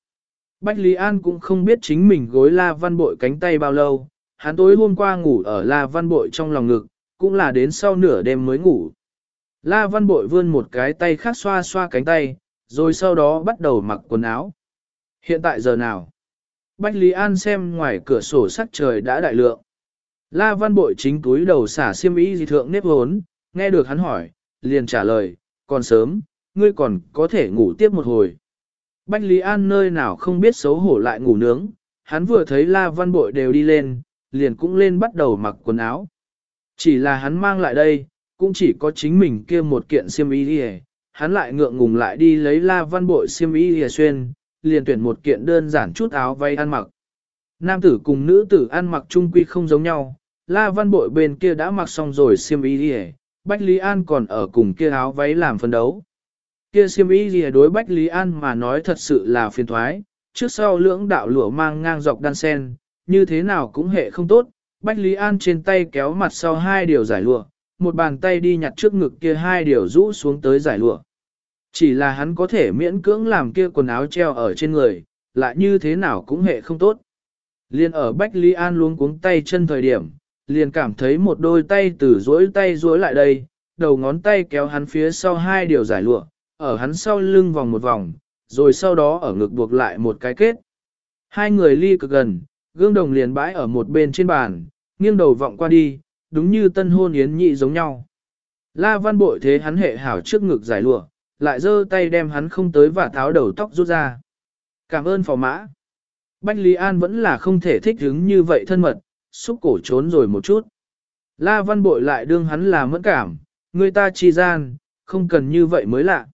S1: Bách Lý An cũng không biết chính mình gối La Văn Bội cánh tay bao lâu, hắn tối hôm qua ngủ ở La Văn Bội trong lòng ngực, cũng là đến sau nửa đêm mới ngủ. La Văn Bội vươn một cái tay khác xoa xoa cánh tay, rồi sau đó bắt đầu mặc quần áo. Hiện tại giờ nào? Bách Lý An xem ngoài cửa sổ sắc trời đã đại lượng. La Văn Bội chính túi đầu xả xiêm y dị thượng nếp hốn, nghe được hắn hỏi, liền trả lời, còn sớm, ngươi còn có thể ngủ tiếp một hồi. Bách Lý An nơi nào không biết xấu hổ lại ngủ nướng, hắn vừa thấy La Văn Bội đều đi lên, liền cũng lên bắt đầu mặc quần áo. Chỉ là hắn mang lại đây, cũng chỉ có chính mình kia một kiện xiêm y đi hắn lại ngượng ngùng lại đi lấy La Văn Bội xiêm y đi xuyên, liền tuyển một kiện đơn giản chút áo vay ăn mặc. Nam tử cùng nữ tử ăn mặc chung quy không giống nhau, La Văn Bội bên kia đã mặc xong rồi xiêm y đi Bách Lý An còn ở cùng kia áo váy làm phân đấu. Kia xiêm y gì đối Bách Lý An mà nói thật sự là phiền thoái, trước sau lưỡng đạo lụa mang ngang dọc đan sen, như thế nào cũng hệ không tốt. Bách Lý An trên tay kéo mặt sau hai điều giải lụa, một bàn tay đi nhặt trước ngực kia hai điều rũ xuống tới giải lụa. Chỉ là hắn có thể miễn cưỡng làm kia quần áo treo ở trên người, lại như thế nào cũng hệ không tốt. Liên ở Bách Lý An luống cuống tay chân thời điểm, liền cảm thấy một đôi tay từ duỗi tay duỗi lại đây, đầu ngón tay kéo hắn phía sau hai điều giải lụa, ở hắn sau lưng vòng một vòng, rồi sau đó ở ngực buộc lại một cái kết. Hai người ly cực gần, gương đồng liền bãi ở một bên trên bàn, nghiêng đầu vọng qua đi, đúng như tân hôn yến nhị giống nhau. La văn bội thế hắn hệ hảo trước ngực giải lụa, lại giơ tay đem hắn không tới và tháo đầu tóc rút ra. Cảm ơn phò mã. Bách Lý An vẫn là không thể thích hứng như vậy thân mật, xúc cổ trốn rồi một chút. La văn bội lại đương hắn là mẫn cảm, người ta chi gian, không cần như vậy mới lạ.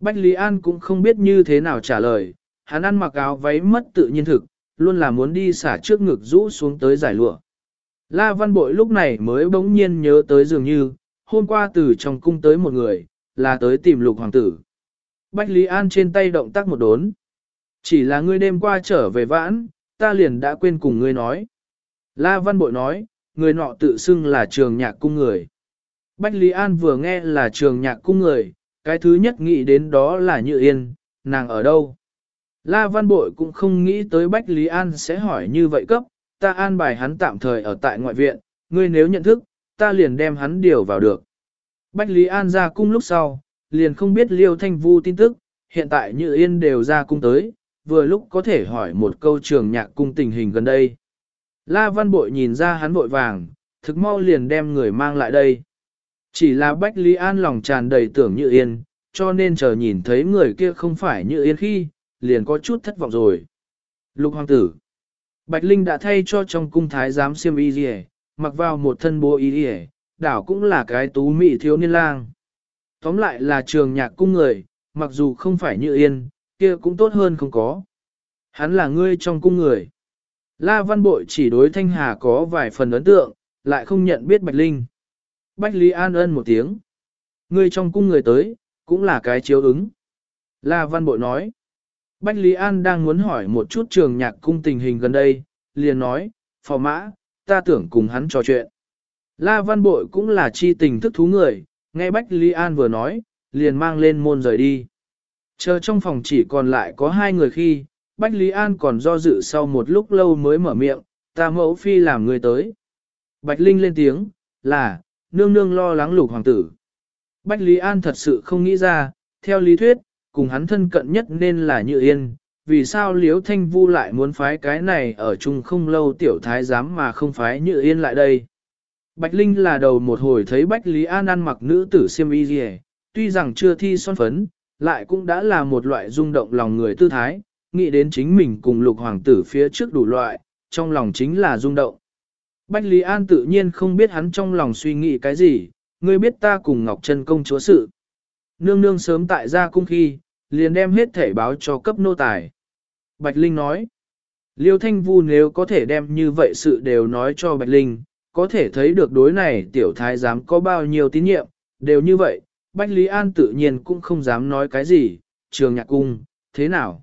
S1: Bách Lý An cũng không biết như thế nào trả lời, hắn ăn mặc áo váy mất tự nhiên thực, luôn là muốn đi xả trước ngực rũ xuống tới giải lụa. La văn bội lúc này mới bỗng nhiên nhớ tới dường như, hôm qua từ trong cung tới một người, là tới tìm lục hoàng tử. Bách Lý An trên tay động tác một đốn. Chỉ là ngươi đêm qua trở về vãn, ta liền đã quên cùng ngươi nói. La Văn Bội nói, người nọ tự xưng là trường nhạc cung người. Bách Lý An vừa nghe là trường nhạc cung người, cái thứ nhất nghĩ đến đó là Như Yên, nàng ở đâu? La Văn Bội cũng không nghĩ tới Bách Lý An sẽ hỏi như vậy cấp, ta an bài hắn tạm thời ở tại ngoại viện, ngươi nếu nhận thức, ta liền đem hắn điều vào được. Bách Lý An ra cung lúc sau, liền không biết Liêu Thanh Vu tin tức, hiện tại Như Yên đều ra cung tới, vừa lúc có thể hỏi một câu trường nhạc cung tình hình gần đây. La Văn Bội nhìn ra hắn vội vàng, thực mau liền đem người mang lại đây. Chỉ là Bách Lý An lòng tràn đầy tưởng Như Yên, cho nên chờ nhìn thấy người kia không phải Như Yên khi, liền có chút thất vọng rồi. Lục Hoàng tử Bạch Linh đã thay cho trong cung thái giám siêm y gì mặc vào một thân bố y gì đảo cũng là cái tú mỹ thiếu niên lang. Tóm lại là trường nhạc cung người, mặc dù không phải Như Yên, kia cũng tốt hơn không có. Hắn là ngươi trong cung người. La Văn Bội chỉ đối Thanh Hà có vài phần ấn tượng, lại không nhận biết Bạch Linh. Bách Lý An ân một tiếng. Ngươi trong cung người tới, cũng là cái chiếu ứng. La Văn Bội nói. Bách Lý An đang muốn hỏi một chút trường nhạc cung tình hình gần đây, liền nói, phò mã, ta tưởng cùng hắn trò chuyện. La Văn Bội cũng là chi tình thức thú người, nghe Bách Lý An vừa nói, liền mang lên môn rời đi. Chờ trong phòng chỉ còn lại có hai người khi, Bách Lý An còn do dự sau một lúc lâu mới mở miệng, ta mẫu phi làm người tới. Bạch Linh lên tiếng, là, nương nương lo lắng lục hoàng tử. Bách Lý An thật sự không nghĩ ra, theo lý thuyết, cùng hắn thân cận nhất nên là Như Yên, vì sao Liễu Thanh Vu lại muốn phái cái này ở chung không lâu tiểu thái giám mà không phái Như Yên lại đây. Bạch Linh là đầu một hồi thấy Bách Lý An ăn mặc nữ tử siêm y gì, tuy rằng chưa thi son phấn, lại cũng đã là một loại rung động lòng người tư thái, nghĩ đến chính mình cùng lục hoàng tử phía trước đủ loại, trong lòng chính là rung động. Bách Lý An tự nhiên không biết hắn trong lòng suy nghĩ cái gì, ngươi biết ta cùng Ngọc Trân công chúa sự. Nương nương sớm tại gia cung khi, liền đem hết thể báo cho cấp nô tài. Bạch Linh nói, Liêu Thanh Vu nếu có thể đem như vậy sự đều nói cho Bạch Linh, có thể thấy được đối này tiểu thái giám có bao nhiêu tín nhiệm, đều như vậy, Bách Lý An tự nhiên cũng không dám nói cái gì, trường nhạc cung, thế nào?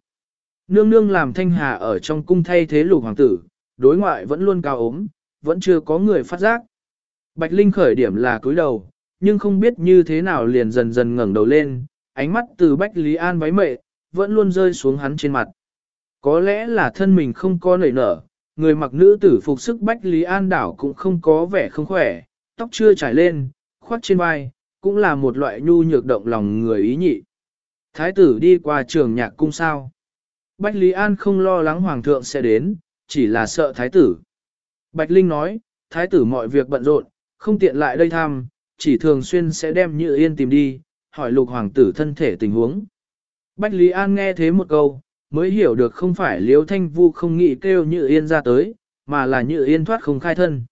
S1: Nương nương làm thanh hà ở trong cung thay thế lục hoàng tử, đối ngoại vẫn luôn cao ốm, vẫn chưa có người phát giác. Bạch Linh khởi điểm là cúi đầu, nhưng không biết như thế nào liền dần dần ngẩng đầu lên, ánh mắt từ Bách Lý An váy mệ, vẫn luôn rơi xuống hắn trên mặt. Có lẽ là thân mình không có nảy nở, người mặc nữ tử phục sức Bách Lý An đảo cũng không có vẻ không khỏe, tóc chưa trải lên, khoác trên vai, cũng là một loại nhu nhược động lòng người ý nhị. Thái tử đi qua trường nhạc cung sao. Bách Lý An không lo lắng hoàng thượng sẽ đến, chỉ là sợ thái tử. Bạch Linh nói, thái tử mọi việc bận rộn, không tiện lại đây thăm, chỉ thường xuyên sẽ đem Như Yên tìm đi, hỏi lục hoàng tử thân thể tình huống. Bách Lý An nghe thế một câu, mới hiểu được không phải Liễu Thanh Vu không nghĩ kêu Như Yên ra tới, mà là Như Yên thoát không khai thân.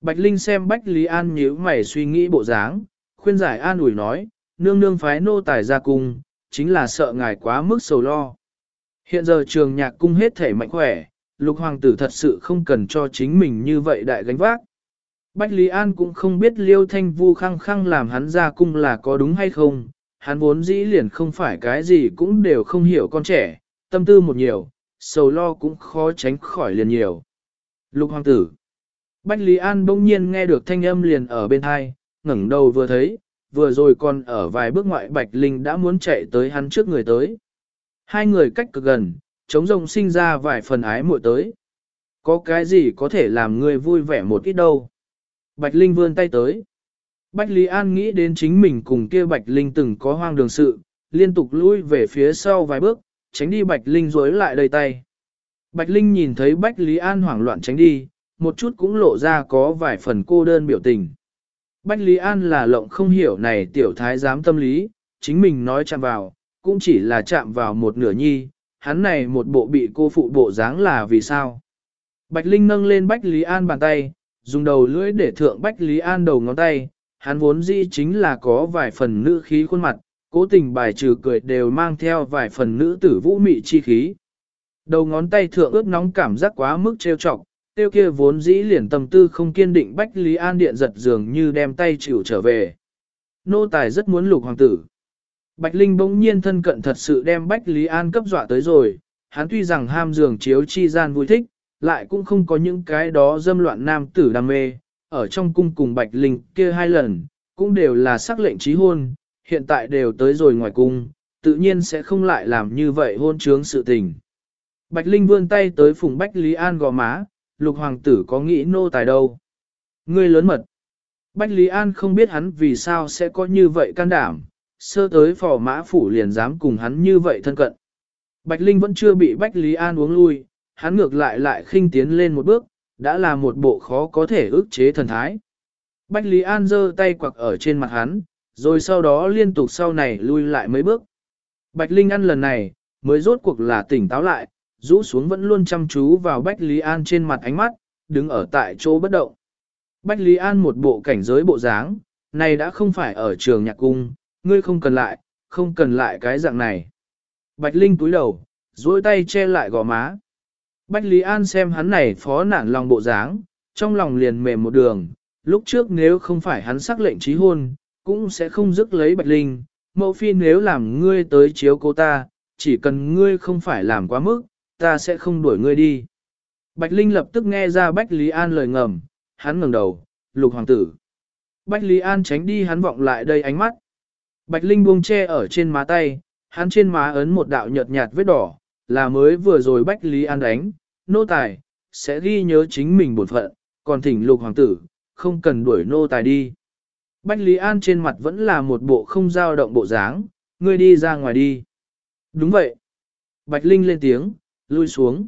S1: Bạch Linh xem Bách Lý An nhíu mày suy nghĩ bộ dáng, khuyên giải an ủi nói, nương nương phái nô tài ra cung, chính là sợ ngài quá mức sầu lo. Hiện giờ trường nhạc cung hết thể mạnh khỏe, lục hoàng tử thật sự không cần cho chính mình như vậy đại gánh vác. Bách Lý An cũng không biết liêu thanh vu khăng khăng làm hắn ra cung là có đúng hay không, hắn vốn dĩ liền không phải cái gì cũng đều không hiểu con trẻ, tâm tư một nhiều, sầu lo cũng khó tránh khỏi liền nhiều. Lục hoàng tử Bách Lý An bỗng nhiên nghe được thanh âm liền ở bên hai, ngẩng đầu vừa thấy, vừa rồi còn ở vài bước ngoại Bạch Linh đã muốn chạy tới hắn trước người tới. Hai người cách cực gần, chống rồng sinh ra vài phần ái muội tới. Có cái gì có thể làm người vui vẻ một ít đâu. Bạch Linh vươn tay tới. Bạch Lý An nghĩ đến chính mình cùng kia Bạch Linh từng có hoang đường sự, liên tục lui về phía sau vài bước, tránh đi Bạch Linh rối lại đầy tay. Bạch Linh nhìn thấy Bạch Lý An hoảng loạn tránh đi, một chút cũng lộ ra có vài phần cô đơn biểu tình. Bạch Lý An là lộng không hiểu này tiểu thái giám tâm lý, chính mình nói chạm vào, cũng chỉ là chạm vào một nửa nhi, hắn này một bộ bị cô phụ bộ dáng là vì sao. Bạch Linh nâng lên Bách Lý An bàn tay, dùng đầu lưỡi để thượng Bách Lý An đầu ngón tay, hắn vốn dĩ chính là có vài phần nữ khí khuôn mặt, cố tình bài trừ cười đều mang theo vài phần nữ tử vũ mị chi khí. Đầu ngón tay thượng ướt nóng cảm giác quá mức trêu chọc, tiêu kia vốn dĩ liền tâm tư không kiên định Bách Lý An điện giật dường như đem tay chịu trở về. Nô tài rất muốn lục hoàng tử. Bạch Linh bỗng nhiên thân cận thật sự đem Bách Lý An cấp dọa tới rồi, hắn tuy rằng ham giường chiếu chi gian vui thích, lại cũng không có những cái đó dâm loạn nam tử đam mê, ở trong cung cùng Bạch Linh kia hai lần, cũng đều là sắc lệnh trí hôn, hiện tại đều tới rồi ngoài cung, tự nhiên sẽ không lại làm như vậy hôn trướng sự tình. Bạch Linh vươn tay tới phùng Bách Lý An gò má, lục hoàng tử có nghĩ nô tài đâu. Ngươi lớn mật. Bách Lý An không biết hắn vì sao sẽ có như vậy can đảm, sơ tới phò mã phủ liền dám cùng hắn như vậy thân cận. Bạch Linh vẫn chưa bị Bách Lý An uống lui, hắn ngược lại lại khinh tiến lên một bước, đã là một bộ khó có thể ức chế thần thái. Bách Lý An giơ tay quặc ở trên mặt hắn, rồi sau đó liên tục sau này lui lại mấy bước. Bạch Linh ăn lần này, mới rốt cuộc là tỉnh táo lại, rũ xuống vẫn luôn chăm chú vào Bách Lý An trên mặt ánh mắt, đứng ở tại chỗ bất động. Bách Lý An một bộ cảnh giới bộ dáng, này đã không phải ở trường nhạc cung, ngươi không cần lại, không cần lại cái dạng này. Bạch Linh túi đầu, duỗi tay che lại gò má. Bách Lý An xem hắn này phó nản lòng bộ dáng, trong lòng liền mềm một đường, lúc trước nếu không phải hắn sắc lệnh trí hôn, cũng sẽ không dứt lấy Bạch Linh, mẫu phi nếu làm ngươi tới chiếu cô ta, chỉ cần ngươi không phải làm quá mức, ta sẽ không đuổi ngươi đi. Bạch Linh lập tức nghe ra Bách Lý An lời ngầm, hắn ngẩng đầu, lục hoàng tử. Bách Lý An tránh đi hắn vọng lại đây ánh mắt. Bạch Linh buông che ở trên má tay, hắn trên má ấn một đạo nhợt nhạt vết đỏ, là mới vừa rồi Bách Lý An đánh, nô tài, sẽ ghi nhớ chính mình bổn phận, còn thỉnh lục hoàng tử, không cần đuổi nô tài đi. Bách Lý An trên mặt vẫn là một bộ không dao động bộ dáng, ngươi đi ra ngoài đi. Đúng vậy. Bạch Linh lên tiếng, lui xuống.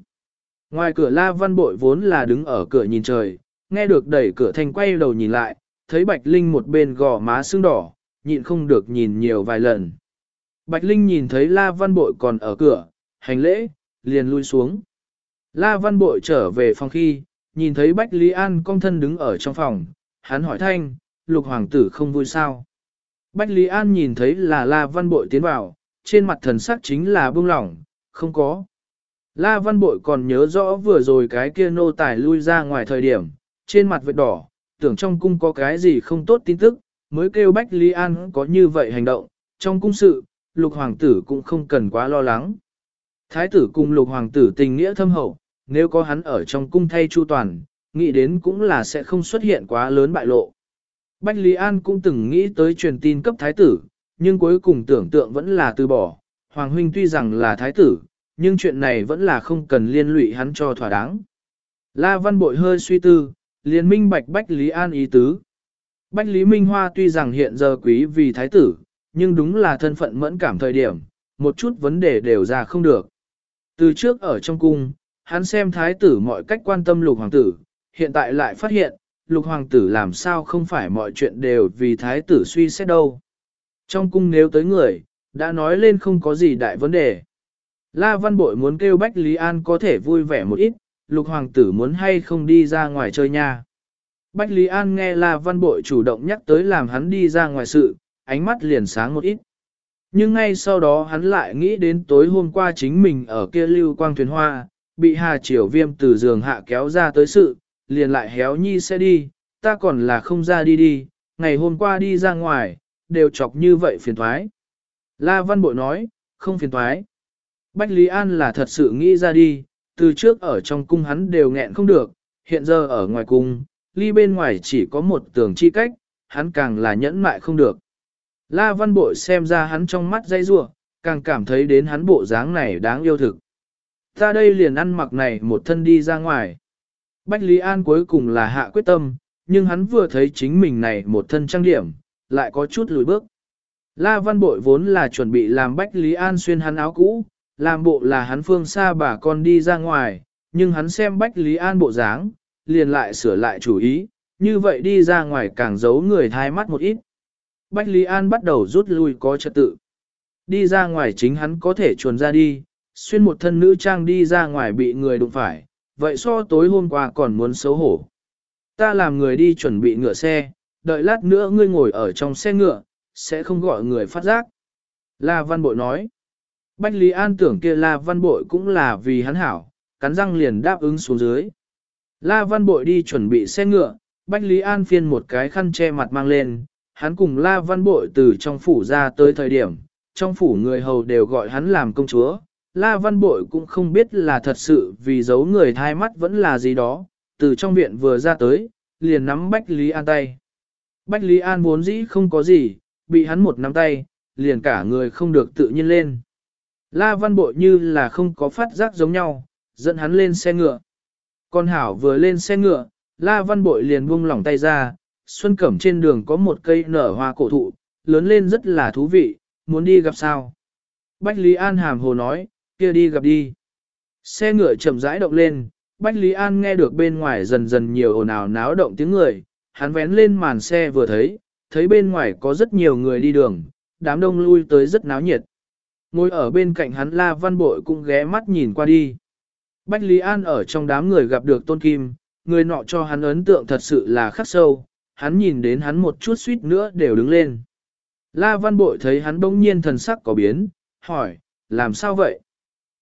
S1: Ngoài cửa La Văn Bội vốn là đứng ở cửa nhìn trời, nghe được đẩy cửa thanh quay đầu nhìn lại, thấy Bạch Linh một bên gò má sưng đỏ, nhịn không được nhìn nhiều vài lần. Bạch Linh nhìn thấy La Văn Bội còn ở cửa, hành lễ, liền lui xuống. La Văn Bội trở về phòng khi, nhìn thấy Bách Lý An cong thân đứng ở trong phòng, hắn hỏi thanh, lục hoàng tử không vui sao. Bách Lý An nhìn thấy là La Văn Bội tiến vào, trên mặt thần sắc chính là buông lỏng, không có. La Văn Bội còn nhớ rõ vừa rồi cái kia nô tài lui ra ngoài thời điểm, trên mặt vệt đỏ, tưởng trong cung có cái gì không tốt tin tức, mới kêu Bách Lý An có như vậy hành động, trong cung sự, lục hoàng tử cũng không cần quá lo lắng. Thái tử cùng lục hoàng tử tình nghĩa thâm hậu, nếu có hắn ở trong cung thay chu toàn, nghĩ đến cũng là sẽ không xuất hiện quá lớn bại lộ. Bách Lý An cũng từng nghĩ tới truyền tin cấp thái tử, nhưng cuối cùng tưởng tượng vẫn là từ bỏ. Hoàng huynh tuy rằng là thái tử, nhưng chuyện này vẫn là không cần liên lụy hắn cho thỏa đáng. La Văn Bội hơi suy tư, liền minh bạch Bách Lý An ý tứ. Bách Lý Minh Hoa tuy rằng hiện giờ quý vì thái tử, nhưng đúng là thân phận mẫn cảm thời điểm, một chút vấn đề đều ra không được. Từ trước ở trong cung, hắn xem thái tử mọi cách quan tâm lục hoàng tử, hiện tại lại phát hiện, lục hoàng tử làm sao không phải mọi chuyện đều vì thái tử suy xét đâu. Trong cung nếu tới người, đã nói lên không có gì đại vấn đề. La Văn Bội muốn kêu Bách Lý An có thể vui vẻ một ít, lục hoàng tử muốn hay không đi ra ngoài chơi nha. Bách Lý An nghe La Văn Bội chủ động nhắc tới làm hắn đi ra ngoài sự, ánh mắt liền sáng một ít. Nhưng ngay sau đó hắn lại nghĩ đến tối hôm qua chính mình ở kia lưu quang thuyền hoa, bị Hà Triều Viêm từ giường hạ kéo ra tới sự, liền lại héo nhi sẽ đi, ta còn là không ra đi đi, ngày hôm qua đi ra ngoài, đều chọc như vậy phiền thoái. La Văn Bội nói, không phiền thoái. Bách Lý An là thật sự nghĩ ra đi, từ trước ở trong cung hắn đều nghẹn không được, hiện giờ ở ngoài cung, ly bên ngoài chỉ có một tường chi cách, hắn càng là nhẫn mại không được. La Văn Bội xem ra hắn trong mắt dây rua, càng cảm thấy đến hắn bộ dáng này đáng yêu thực. Ta đây liền ăn mặc này một thân đi ra ngoài. Bách Lý An cuối cùng là hạ quyết tâm, nhưng hắn vừa thấy chính mình này một thân trang điểm, lại có chút lùi bước. La Văn Bội vốn là chuẩn bị làm Bách Lý An xuyên hắn áo cũ, làm bộ là hắn phương xa bà con đi ra ngoài, nhưng hắn xem Bách Lý An bộ dáng, liền lại sửa lại chủ ý, như vậy đi ra ngoài càng giấu người thai mắt một ít. Bách Lý An bắt đầu rút lui có trật tự. Đi ra ngoài chính hắn có thể chuồn ra đi, xuyên một thân nữ trang đi ra ngoài bị người đụng phải, vậy so tối hôm qua còn muốn xấu hổ. Ta làm người đi chuẩn bị ngựa xe, đợi lát nữa ngươi ngồi ở trong xe ngựa, sẽ không gọi người phát giác. La Văn Bội nói. Bách Lý An tưởng kia La Văn Bội cũng là vì hắn hảo, cắn răng liền đáp ứng xuống dưới. La Văn Bội đi chuẩn bị xe ngựa, Bách Lý An phiên một cái khăn che mặt mang lên, hắn cùng La Văn Bội từ trong phủ ra tới thời điểm, trong phủ người hầu đều gọi hắn làm công chúa. La Văn Bội cũng không biết là thật sự vì giấu người thai mắt vẫn là gì đó, từ trong viện vừa ra tới, liền nắm Bách Lý An tay. Bách Lý An vốn dĩ không có gì, bị hắn một nắm tay, liền cả người không được tự nhiên lên. La Văn Bội như là không có phát giác giống nhau, dẫn hắn lên xe ngựa. Con Hảo vừa lên xe ngựa, La Văn Bội liền buông lỏng tay ra, Xuân Cẩm trên đường có một cây nở hoa cổ thụ, lớn lên rất là thú vị, muốn đi gặp sao. Bách Lý An hàm hồ nói, kia đi gặp đi. Xe ngựa chậm rãi động lên, Bách Lý An nghe được bên ngoài dần dần nhiều ồn ào náo động tiếng người, hắn vén lên màn xe vừa thấy, thấy bên ngoài có rất nhiều người đi đường, đám đông lui tới rất náo nhiệt. Ngồi ở bên cạnh hắn La Văn Bội cũng ghé mắt nhìn qua đi. Bách Lý An ở trong đám người gặp được Tôn Kim, người nọ cho hắn ấn tượng thật sự là khắc sâu, hắn nhìn đến hắn một chút suýt nữa đều đứng lên. La Văn Bội thấy hắn bỗng nhiên thần sắc có biến, hỏi, làm sao vậy?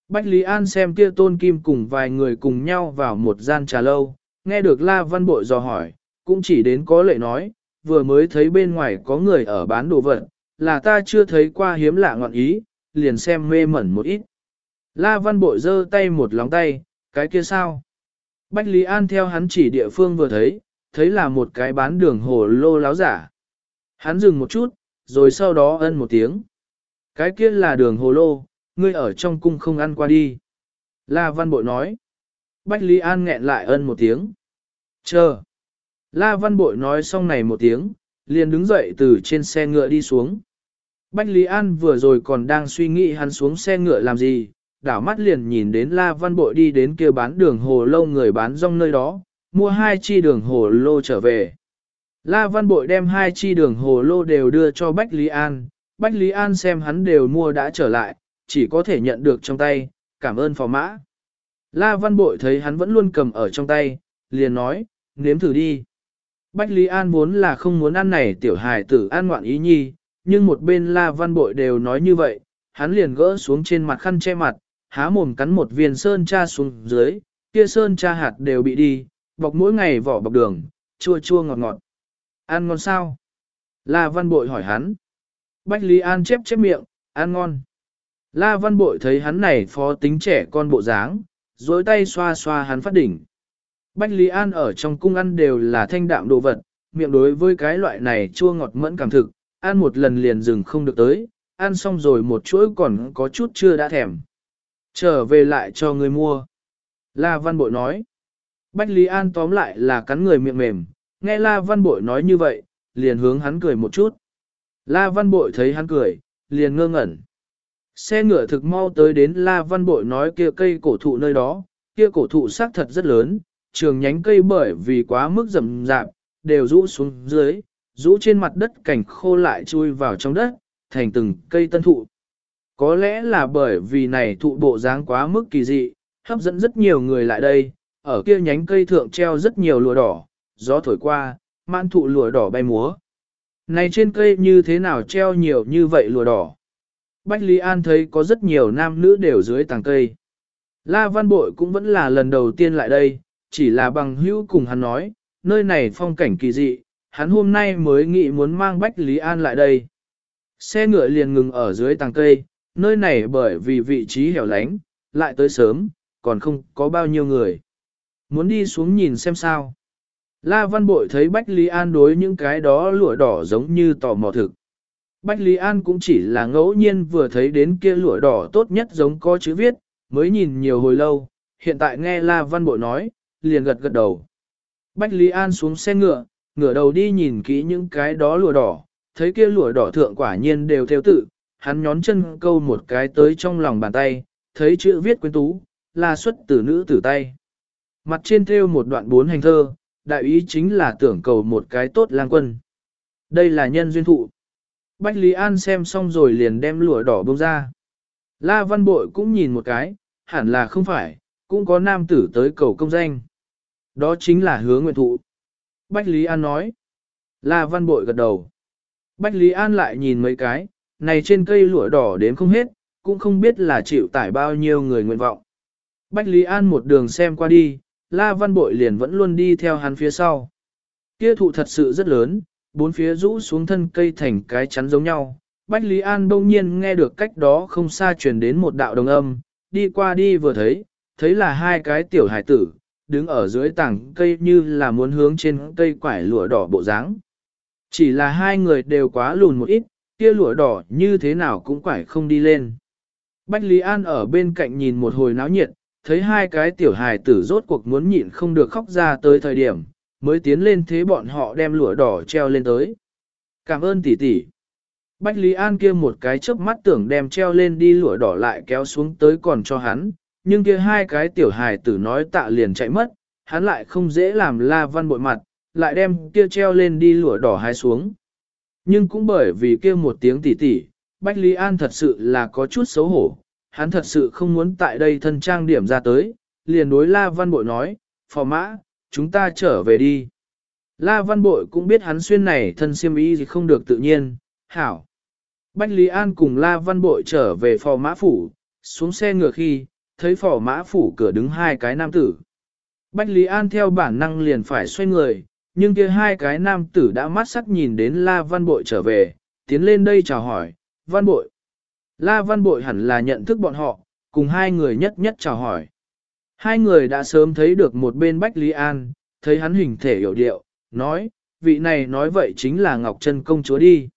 S1: Bách Lý An xem kia Tôn Kim cùng vài người cùng nhau vào một gian trà lâu, nghe được La Văn Bội dò hỏi, cũng chỉ đến có lệ nói, vừa mới thấy bên ngoài có người ở bán đồ vật, là ta chưa thấy qua hiếm lạ ngọn ý, liền xem mê mẩn một ít. La văn bội giơ tay một lóng tay, cái kia sao? Bách Lý An theo hắn chỉ địa phương vừa thấy, thấy là một cái bán đường hồ lô láo giả. Hắn dừng một chút, rồi sau đó ân một tiếng. Cái kia là đường hồ lô, ngươi ở trong cung không ăn qua đi. La Văn Bội nói. Bách Lý An nghẹn lại ân một tiếng. Chờ. La Văn Bội nói xong này một tiếng, liền đứng dậy từ trên xe ngựa đi xuống. Bách Lý An vừa rồi còn đang suy nghĩ hắn xuống xe ngựa làm gì, đảo mắt liền nhìn đến La Văn Bội đi đến kia bán đường hồ lô người bán rong nơi đó, mua hai chi đường hồ lô trở về. La Văn Bội đem hai chi đường hồ lô đều đưa cho Bách Lý An, Bách Lý An xem hắn đều mua đã trở lại, chỉ có thể nhận được trong tay, cảm ơn phò mã. La Văn Bội thấy hắn vẫn luôn cầm ở trong tay, liền nói, nếm thử đi. Bách Lý An muốn là không muốn ăn này tiểu hài tử an ngoạn ý nhi, nhưng một bên La Văn Bội đều nói như vậy, hắn liền gỡ xuống trên mặt khăn che mặt, há mồm cắn một viên sơn cha xuống dưới, kia sơn cha hạt đều bị đi, bọc mỗi ngày vỏ bọc đường, chua chua ngọt ngọt. Ăn ngon sao? La Văn Bội hỏi hắn. Bách Lý An chép chép miệng, ăn ngon. La Văn Bội thấy hắn này phó tính trẻ con bộ dáng, dối tay xoa xoa hắn phát đỉnh. Bách Lý An ở trong cung ăn đều là thanh đạm đồ vật, miệng đối với cái loại này chua ngọt mẫn cảm thực, ăn một lần liền dừng không được tới, ăn xong rồi một chuỗi còn có chút chưa đã thèm. Trở về lại cho người mua. La Văn Bội nói. Bách Lý An tóm lại là cắn người miệng mềm, nghe La Văn Bội nói như vậy, liền hướng hắn cười một chút. La Văn Bội thấy hắn cười, liền ngơ ngẩn. Xe ngựa thực mau tới đến La Văn Bội nói kia cây cổ thụ nơi đó, kia cổ thụ xác thật rất lớn, trường nhánh cây bởi vì quá mức rậm rạp, đều rũ xuống dưới, rũ trên mặt đất cảnh khô lại chui vào trong đất, thành từng cây tân thụ. Có lẽ là bởi vì này thụ bộ dáng quá mức kỳ dị, hấp dẫn rất nhiều người lại đây, ở kia nhánh cây thượng treo rất nhiều lụa đỏ, gió thổi qua, mãn thụ lụa đỏ bay múa. Này trên cây như thế nào treo nhiều như vậy lụa đỏ? Bách Lý An thấy có rất nhiều nam nữ đều dưới tàng cây. La Văn Bội cũng vẫn là lần đầu tiên lại đây, chỉ là bằng hữu cùng hắn nói, nơi này phong cảnh kỳ dị, hắn hôm nay mới nghĩ muốn mang Bách Lý An lại đây. Xe ngựa liền ngừng ở dưới tàng cây, nơi này bởi vì vị trí hẻo lánh, lại tới sớm, còn không có bao nhiêu người. Muốn đi xuống nhìn xem sao. La Văn Bội thấy Bách Lý An đối những cái đó lụa đỏ giống như tò mò thực. Bách Lý An cũng chỉ là ngẫu nhiên vừa thấy đến kia lụa đỏ tốt nhất giống có chữ viết, mới nhìn nhiều hồi lâu, hiện tại nghe La Văn Bội nói, liền gật gật đầu. Bách Lý An xuống xe ngựa, ngửa đầu đi nhìn kỹ những cái đó lụa đỏ, thấy kia lụa đỏ thượng quả nhiên đều theo tự, hắn nhón chân câu một cái tới trong lòng bàn tay, thấy chữ viết quyến tú, là xuất từ nữ tử tay. Mặt trên theo một đoạn bốn hành thơ, đại ý chính là tưởng cầu một cái tốt lang quân. Đây là nhân duyên thụ. Bách Lý An xem xong rồi liền đem lụa đỏ bông ra. La Văn Bội cũng nhìn một cái, hẳn là không phải, cũng có nam tử tới cầu công danh. Đó chính là hứa nguyện thụ. Bách Lý An nói. La Văn Bội gật đầu. Bách Lý An lại nhìn mấy cái, này trên cây lụa đỏ đến không hết, cũng không biết là chịu tải bao nhiêu người nguyện vọng. Bách Lý An một đường xem qua đi, La Văn Bội liền vẫn luôn đi theo hắn phía sau. Kia thụ thật sự rất lớn, bốn phía rũ xuống thân cây thành cái chắn giống nhau. Bách Lý An đông nhiên nghe được cách đó không xa truyền đến một đạo đồng âm, đi qua đi vừa thấy, thấy là hai cái tiểu hải tử, đứng ở dưới tảng cây như là muốn hướng trên cây quải lụa đỏ bộ dáng. Chỉ là hai người đều quá lùn một ít, kia lụa đỏ như thế nào cũng quải không đi lên. Bách Lý An ở bên cạnh nhìn một hồi náo nhiệt, thấy hai cái tiểu hài tử rốt cuộc muốn nhịn không được khóc ra tới thời điểm, mới tiến lên thế bọn họ đem lụa đỏ treo lên tới. Cảm ơn tỷ tỷ. Bách Lý An kia một cái chớp mắt tưởng đem treo lên đi lụa đỏ lại kéo xuống tới còn cho hắn, nhưng kia hai cái tiểu hài tử nói tạ liền chạy mất, hắn lại không dễ làm la văn bội mặt, lại đem kia treo lên đi lụa đỏ hai xuống. Nhưng cũng bởi vì kia một tiếng tỷ tỷ, Bách Lý An thật sự là có chút xấu hổ, hắn thật sự không muốn tại đây thân trang điểm ra tới, liền đối La Văn Bội nói, phò mã, chúng ta trở về đi. La Văn Bội cũng biết hắn xuyên này thân siêm ý gì không được tự nhiên, hảo. Bách Lý An cùng La Văn Bội trở về phò mã phủ, xuống xe ngựa khi, thấy phò mã phủ cửa đứng hai cái nam tử. Bách Lý An theo bản năng liền phải xoay người, nhưng kia hai cái nam tử đã mắt sắc nhìn đến La Văn Bội trở về, tiến lên đây chào hỏi, Văn Bội. La Văn Bội hẳn là nhận thức bọn họ, cùng hai người nhất nhất chào hỏi. Hai người đã sớm thấy được một bên Bách Lý An, thấy hắn hình thể hiểu điệu, nói, vị này nói vậy chính là Ngọc Trân công chúa đi.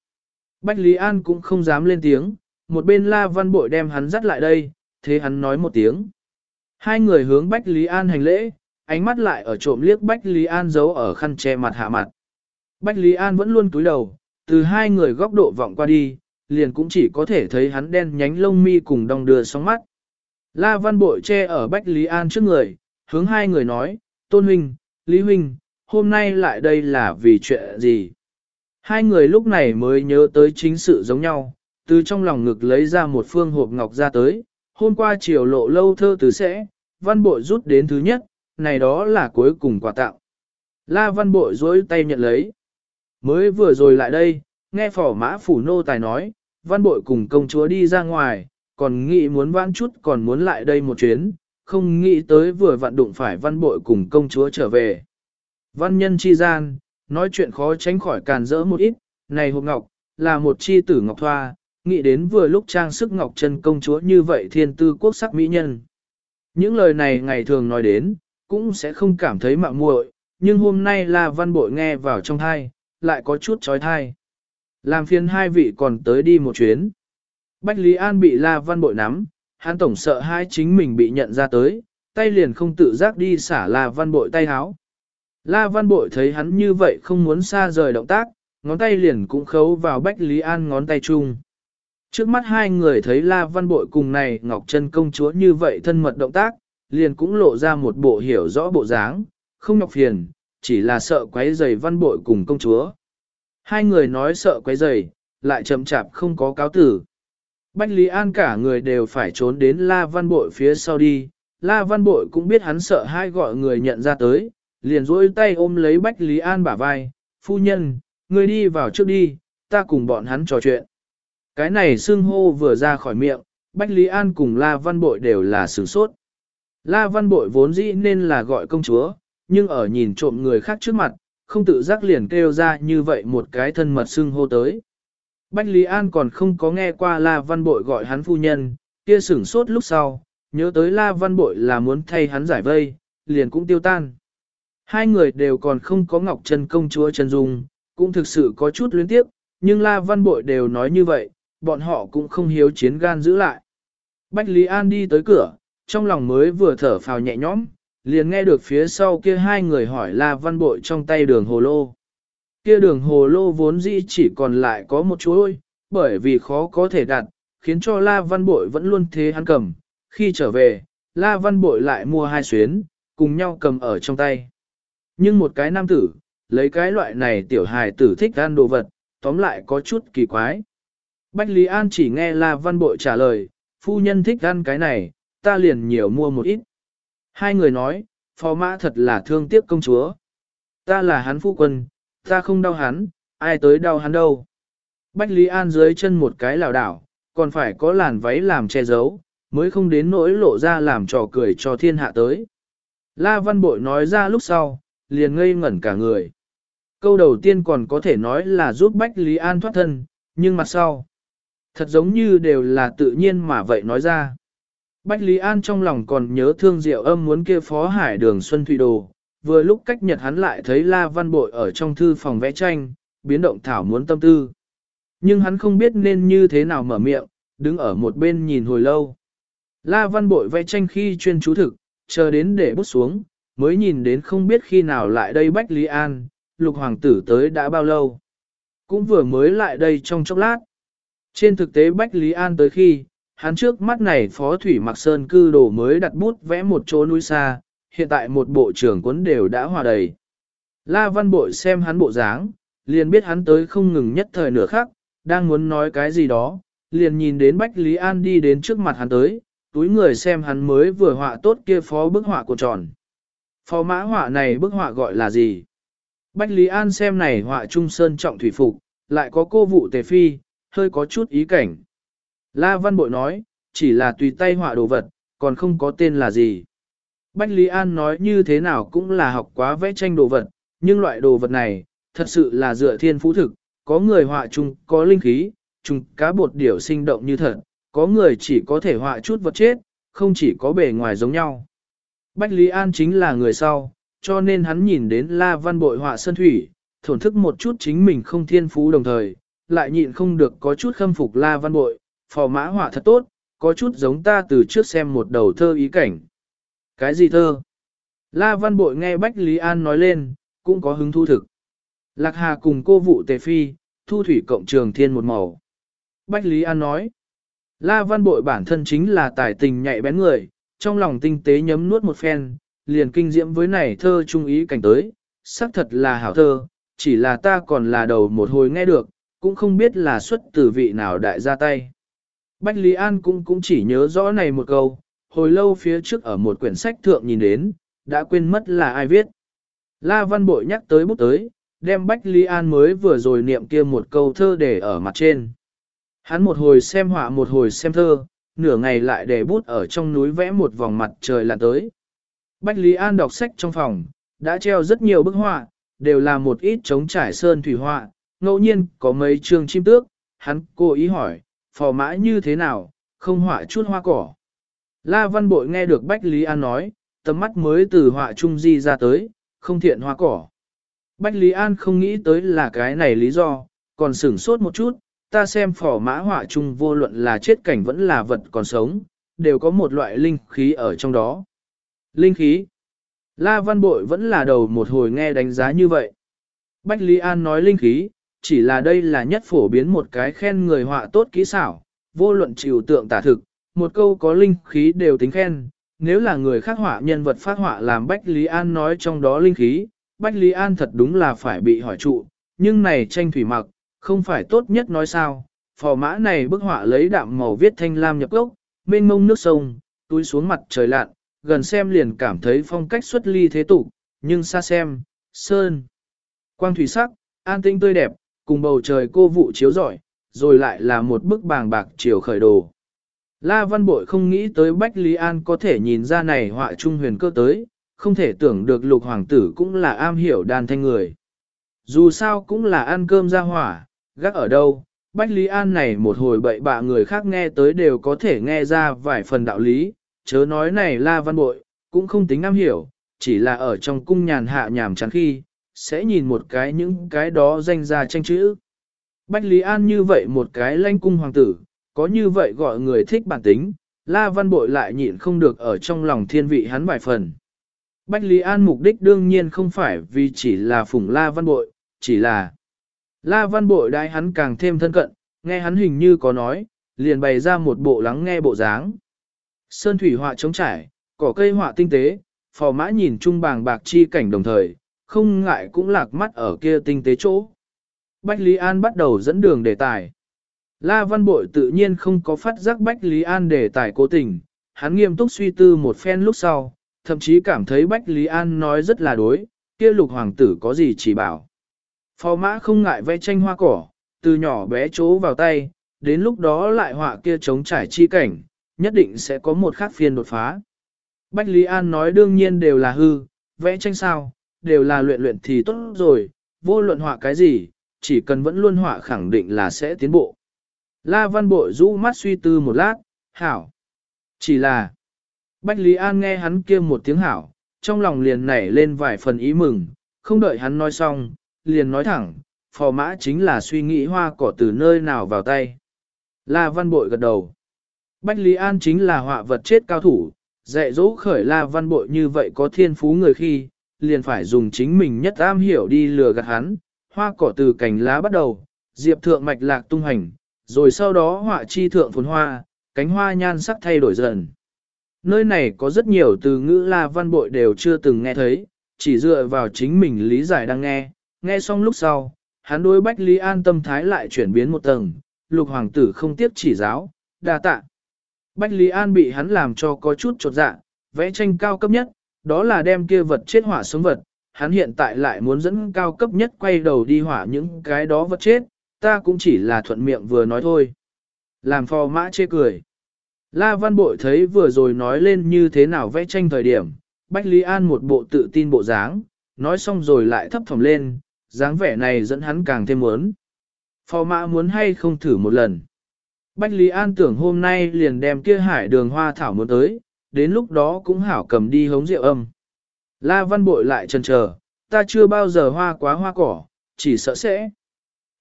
S1: Bách Lý An cũng không dám lên tiếng, một bên La Văn Bội đem hắn dắt lại đây, thế hắn nói một tiếng. Hai người hướng Bách Lý An hành lễ, ánh mắt lại ở trộm liếc Bách Lý An giấu ở khăn che mặt hạ mặt. Bách Lý An vẫn luôn cúi đầu, từ hai người góc độ vọng qua đi, liền cũng chỉ có thể thấy hắn đen nhánh lông mi cùng đong đưa sóng mắt. La Văn Bội che ở Bách Lý An trước người, hướng hai người nói, Tôn Huynh, Lý Huynh, hôm nay lại đây là vì chuyện gì? Hai người lúc này mới nhớ tới chính sự giống nhau, từ trong lòng ngực lấy ra một phương hộp ngọc ra tới, hôm qua chiều lộ lâu thơ từ sẽ, Văn Bội rút đến thứ nhất, này đó là cuối cùng quà tặng. La Văn Bội dối tay nhận lấy. Mới vừa rồi lại đây, nghe phỏ mã phủ nô tài nói, Văn Bội cùng công chúa đi ra ngoài, còn nghĩ muốn vãn chút còn muốn lại đây một chuyến, không nghĩ tới vừa vặn đụng phải Văn Bội cùng công chúa trở về. Văn nhân chi gian, nói chuyện khó tránh khỏi càn rỡ một ít, này hộp ngọc, là một chi tử ngọc thoa, nghĩ đến vừa lúc trang sức ngọc chân công chúa như vậy thiên tư quốc sắc mỹ nhân. Những lời này ngày thường nói đến, cũng sẽ không cảm thấy mạo muội, nhưng hôm nay là văn bội nghe vào trong thai, lại có chút trói thai. Làm phiền hai vị còn tới đi một chuyến. Bách Lý An bị La Văn Bội nắm, hắn tổng sợ hai chính mình bị nhận ra tới, tay liền không tự giác đi xả La Văn Bội tay háo. La Văn Bội thấy hắn như vậy không muốn xa rời động tác, ngón tay liền cũng khấu vào Bách Lý An ngón tay chung. Trước mắt hai người thấy La Văn Bội cùng này Ngọc Trân công chúa như vậy thân mật động tác, liền cũng lộ ra một bộ hiểu rõ bộ dáng, không nhọc phiền, chỉ là sợ quấy rầy Văn Bội cùng công chúa. Hai người nói sợ quấy rầy, lại chậm chạp không có cáo tử. Bách Lý An cả người đều phải trốn đến La Văn Bội phía sau đi, La Văn Bội cũng biết hắn sợ hai gọi người nhận ra tới, liền duỗi tay ôm lấy Bách Lý An bả vai, phu nhân, người đi vào trước đi, ta cùng bọn hắn trò chuyện. Cái này xưng hô vừa ra khỏi miệng, Bách Lý An cùng La Văn Bội đều là sửng sốt. La Văn Bội vốn dĩ nên là gọi công chúa, nhưng ở nhìn trộm người khác trước mặt, không tự giác liền kêu ra như vậy một cái thân mật xưng hô tới. Bách Lý An còn không có nghe qua La Văn Bội gọi hắn phu nhân, kia sửng sốt lúc sau, nhớ tới La Văn Bội là muốn thay hắn giải vây, liền cũng tiêu tan. Hai người đều còn không có Ngọc Trân công chúa Trần Dung, cũng thực sự có chút luyến tiếp, nhưng La Văn Bội đều nói như vậy, bọn họ cũng không hiếu chiến gan giữ lại. Bách Lý An đi tới cửa, trong lòng mới vừa thở phào nhẹ nhõm, liền nghe được phía sau kia hai người hỏi La Văn Bội trong tay đường hồ lô. Kia đường hồ lô vốn dĩ chỉ còn lại có một chuỗi, bởi vì khó có thể đặt, khiến cho La Văn Bội vẫn luôn thế hắn cầm. Khi trở về, La Văn Bội lại mua hai xuyến, cùng nhau cầm ở trong tay. Nhưng một cái nam tử, lấy cái loại này tiểu hài tử thích ăn đồ vật, tóm lại có chút kỳ quái. Bách Lý An chỉ nghe La Văn Bội trả lời, phu nhân thích ăn cái này, ta liền nhiều mua một ít. Hai người nói, phò mã thật là thương tiếc công chúa. Ta là hắn phu quân, ta không đau hắn, ai tới đau hắn đâu. Bách Lý An dưới chân một cái lảo đảo, còn phải có làn váy làm che giấu, mới không đến nỗi lộ ra làm trò cười cho thiên hạ tới. La Văn Bội nói ra lúc sau, liền ngây ngẩn cả người. Câu đầu tiên còn có thể nói là giúp Bách Lý An thoát thân, nhưng mặt sau, thật giống như đều là tự nhiên mà vậy nói ra. Bách Lý An trong lòng còn nhớ thương diệu âm muốn kia phó hải đường Xuân Thụy Đồ, vừa lúc cách nhật hắn lại thấy La Văn Bội ở trong thư phòng vẽ tranh, biến động thảo muốn tâm tư. Nhưng hắn không biết nên như thế nào mở miệng, đứng ở một bên nhìn hồi lâu. La Văn Bội vẽ tranh khi chuyên chú thực, chờ đến để bút xuống, mới nhìn đến không biết khi nào lại đây Bách Lý An, lục hoàng tử tới đã bao lâu. Cũng vừa mới lại đây trong chốc lát. Trên thực tế Bách Lý An tới khi, hắn trước mắt này phó thủy mặc sơn cư đồ mới đặt bút vẽ một chỗ núi xa, hiện tại một bộ trưởng cuốn đều đã hòa đầy. La văn bội xem hắn bộ dáng, liền biết hắn tới không ngừng nhất thời nửa khắc, đang muốn nói cái gì đó, liền nhìn đến Bách Lý An đi đến trước mặt hắn tới, túi người xem hắn mới vừa họa tốt kia phó bức họa của tròn. Phó mã họa này bức họa gọi là gì? Bách Lý An xem này họa trung sơn trọng thủy phục, lại có cô vụ tề phi, hơi có chút ý cảnh. La Văn Bội nói, chỉ là tùy tay họa đồ vật, còn không có tên là gì. Bách Lý An nói như thế nào cũng là học quá vẽ tranh đồ vật, nhưng loại đồ vật này, thật sự là dựa thiên phú thực, có người họa chung có linh khí, chung cá bột điểu sinh động như thật, có người chỉ có thể họa chút vật chết, không chỉ có bề ngoài giống nhau. Bách Lý An chính là người sau, cho nên hắn nhìn đến La Văn Bội họa sơn thủy, thổn thức một chút chính mình không thiên phú đồng thời, lại nhịn không được có chút khâm phục La Văn Bội, phò mã họa thật tốt, có chút giống ta từ trước xem một đầu thơ ý cảnh. Cái gì thơ? La Văn Bội nghe Bách Lý An nói lên, cũng có hứng thu thực. Lạc Hà cùng cô vụ tề phi, thu thủy cộng trường thiên một màu. Bách Lý An nói, La Văn Bội bản thân chính là tài tình nhạy bén người, trong lòng tinh tế nhấm nuốt một phen, liền kinh diễm với này thơ trung ý cảnh tới, xác thật là hảo thơ, chỉ là ta còn là đầu một hồi nghe được, cũng không biết là xuất từ vị nào đại ra tay. Bách Lý An cũng cũng chỉ nhớ rõ này một câu, hồi lâu phía trước ở một quyển sách thượng nhìn đến, đã quên mất là ai viết. La Văn Bội nhắc tới bút tới, đem Bách Lý An mới vừa rồi niệm kia một câu thơ để ở mặt trên. Hắn một hồi xem họa một hồi xem thơ, nửa ngày lại để bút ở trong núi vẽ một vòng mặt trời là tới. Bách Lý An đọc sách trong phòng, đã treo rất nhiều bức họa, đều là một ít trống trải sơn thủy họa, ngẫu nhiên có mấy trường chim tước, hắn cố ý hỏi, phò mã như thế nào, không họa chút hoa cỏ. La Văn Bội nghe được Bách Lý An nói, tầm mắt mới từ họa trung di ra tới, không thiện hoa cỏ. Bách Lý An không nghĩ tới là cái này lý do, còn sửng sốt một chút, ta xem phỏ mã họa trung vô luận là chết cảnh vẫn là vật còn sống, đều có một loại linh khí ở trong đó. Linh khí. La Văn Bội vẫn là đầu một hồi nghe đánh giá như vậy. Bách Lý An nói linh khí, chỉ là đây là nhất phổ biến một cái khen người họa tốt kỹ xảo, vô luận chịu tượng tả thực, một câu có linh khí đều tính khen. Nếu là người khác họa nhân vật phát họa làm Bách Lý An nói trong đó linh khí, Bách Lý An thật đúng là phải bị hỏi trụ, nhưng này tranh thủy mặc, không phải tốt nhất nói sao, phò mã này bức họa lấy đạm màu viết thanh lam nhập gốc, mênh mông nước sông, túi xuống mặt trời lạn, gần xem liền cảm thấy phong cách xuất ly thế tục, nhưng xa xem, sơn, quang thủy sắc, an tinh tươi đẹp, cùng bầu trời cô vụ chiếu rọi, rồi lại là một bức bàng bạc chiều khởi đồ. La Văn Bội không nghĩ tới Bách Lý An có thể nhìn ra này họa trung huyền cơ tới, không thể tưởng được lục hoàng tử cũng là am hiểu đàn thanh người. Dù sao cũng là ăn cơm ra hỏa, gác ở đâu, Bách Lý An này một hồi bậy bạ người khác nghe tới đều có thể nghe ra vài phần đạo lý, chớ nói này la văn bội, cũng không tính am hiểu, chỉ là ở trong cung nhàn hạ nhàm chán khi, sẽ nhìn một cái những cái đó danh ra tranh chữ. Bách Lý An như vậy một cái lanh cung hoàng tử, có như vậy gọi người thích bản tính, la văn bội lại nhịn không được ở trong lòng thiên vị hắn vài phần. Bách Lý An mục đích đương nhiên không phải vì chỉ là phủng la văn bội, chỉ là La văn bội đai hắn càng thêm thân cận, nghe hắn hình như có nói, liền bày ra một bộ lắng nghe bộ dáng. Sơn thủy họa trống trải, cỏ cây họa tinh tế, phò mã nhìn trung bàng bạc chi cảnh đồng thời, không ngại cũng lạc mắt ở kia tinh tế chỗ. Bách Lý An bắt đầu dẫn đường đề tài. La văn bội tự nhiên không có phát giác Bách Lý An đề tài cố tình, hắn nghiêm túc suy tư một phen lúc sau, thậm chí cảm thấy Bách Lý An nói rất là đối, kia lục hoàng tử có gì chỉ bảo. Phò mã không ngại vẽ tranh hoa cỏ, từ nhỏ bé chỗ vào tay, đến lúc đó lại họa kia chống trải chi cảnh, nhất định sẽ có một khác phiên đột phá. Bách Lý An nói đương nhiên đều là hư, vẽ tranh sao, đều là luyện luyện thì tốt rồi, vô luận họa cái gì, chỉ cần vẫn luôn họa khẳng định là sẽ tiến bộ. La Văn Bội rũ mắt suy tư một lát, hảo. Chỉ là, Bách Lý An nghe hắn kia một tiếng hảo, trong lòng liền nảy lên vài phần ý mừng, không đợi hắn nói xong, liền nói thẳng, phò mã chính là suy nghĩ hoa cỏ từ nơi nào vào tay. La Văn Bội gật đầu. Bách Lý An chính là họa vật chết cao thủ, dạy dỗ khởi La Văn Bội như vậy có thiên phú người khi, liền phải dùng chính mình nhất am hiểu đi lừa gạt hắn, hoa cỏ từ cành lá bắt đầu, diệp thượng mạch lạc tung hành, rồi sau đó họa chi thượng phồn hoa, cánh hoa nhan sắc thay đổi dần. Nơi này có rất nhiều từ ngữ La Văn Bội đều chưa từng nghe thấy, chỉ dựa vào chính mình lý giải đang nghe, nghe xong lúc sau, hắn đối Bách Lý An tâm thái lại chuyển biến một tầng, lục hoàng tử không tiếp chỉ giáo, đa tạ. Bách Lý An bị hắn làm cho có chút trột dạ, vẽ tranh cao cấp nhất, đó là đem kia vật chết hỏa sống vật, hắn hiện tại lại muốn dẫn cao cấp nhất quay đầu đi hỏa những cái đó vật chết, ta cũng chỉ là thuận miệng vừa nói thôi. Làm phò mã chê cười. La Văn Bội thấy vừa rồi nói lên như thế nào vẽ tranh thời điểm, Bách Lý An một bộ tự tin bộ dáng, nói xong rồi lại thấp thỏm lên, dáng vẻ này dẫn hắn càng thêm muốn. Phò mã muốn hay không thử một lần. Bách Lý An tưởng hôm nay liền đem kia hải đường hoa thảo muốn tới, đến lúc đó cũng hảo cầm đi hống rượu âm. La Văn Bội lại chần chờ, ta chưa bao giờ hoa quá hoa cỏ, chỉ sợ sẽ.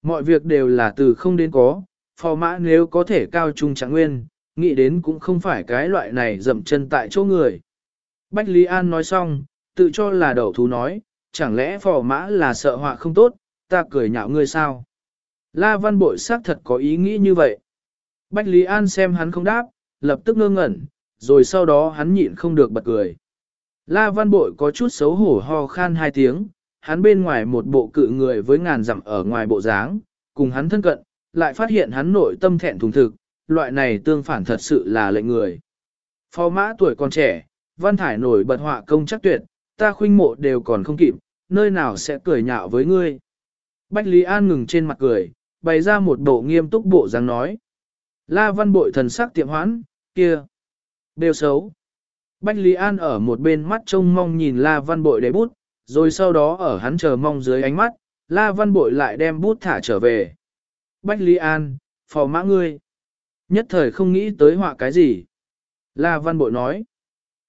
S1: Mọi việc đều là từ không đến có, phò mã nếu có thể cao trung trạng nguyên, nghĩ đến cũng không phải cái loại này dậm chân tại chỗ người. Bách Lý An nói xong, tự cho là đầu thú nói, chẳng lẽ phò mã là sợ họa không tốt, ta cười nhạo ngươi sao? La Văn Bội xác thật có ý nghĩ như vậy. Bách Lý An xem hắn không đáp, lập tức ngơ ngẩn, rồi sau đó hắn nhịn không được bật cười. La Văn Bội có chút xấu hổ ho khan hai tiếng, hắn bên ngoài một bộ cự người với ngàn dặm ở ngoài bộ dáng, cùng hắn thân cận, lại phát hiện hắn nội tâm thẹn thùng thực, loại này tương phản thật sự là lệnh người. Phó mã tuổi còn trẻ, văn thải nổi bật họa công chắc tuyệt, ta khuynh mộ đều còn không kịp, nơi nào sẽ cười nhạo với ngươi. Bách Lý An ngừng trên mặt cười, bày ra một bộ nghiêm túc bộ dáng nói. La văn bội thần sắc tiệm hoãn, kia, đều xấu. Bách Lý An ở một bên mắt trông mong nhìn La văn bội để bút, rồi sau đó ở hắn chờ mong dưới ánh mắt, La văn bội lại đem bút thả trở về. Bách Lý An, phò mã ngươi. Nhất thời không nghĩ tới họa cái gì. La văn bội nói.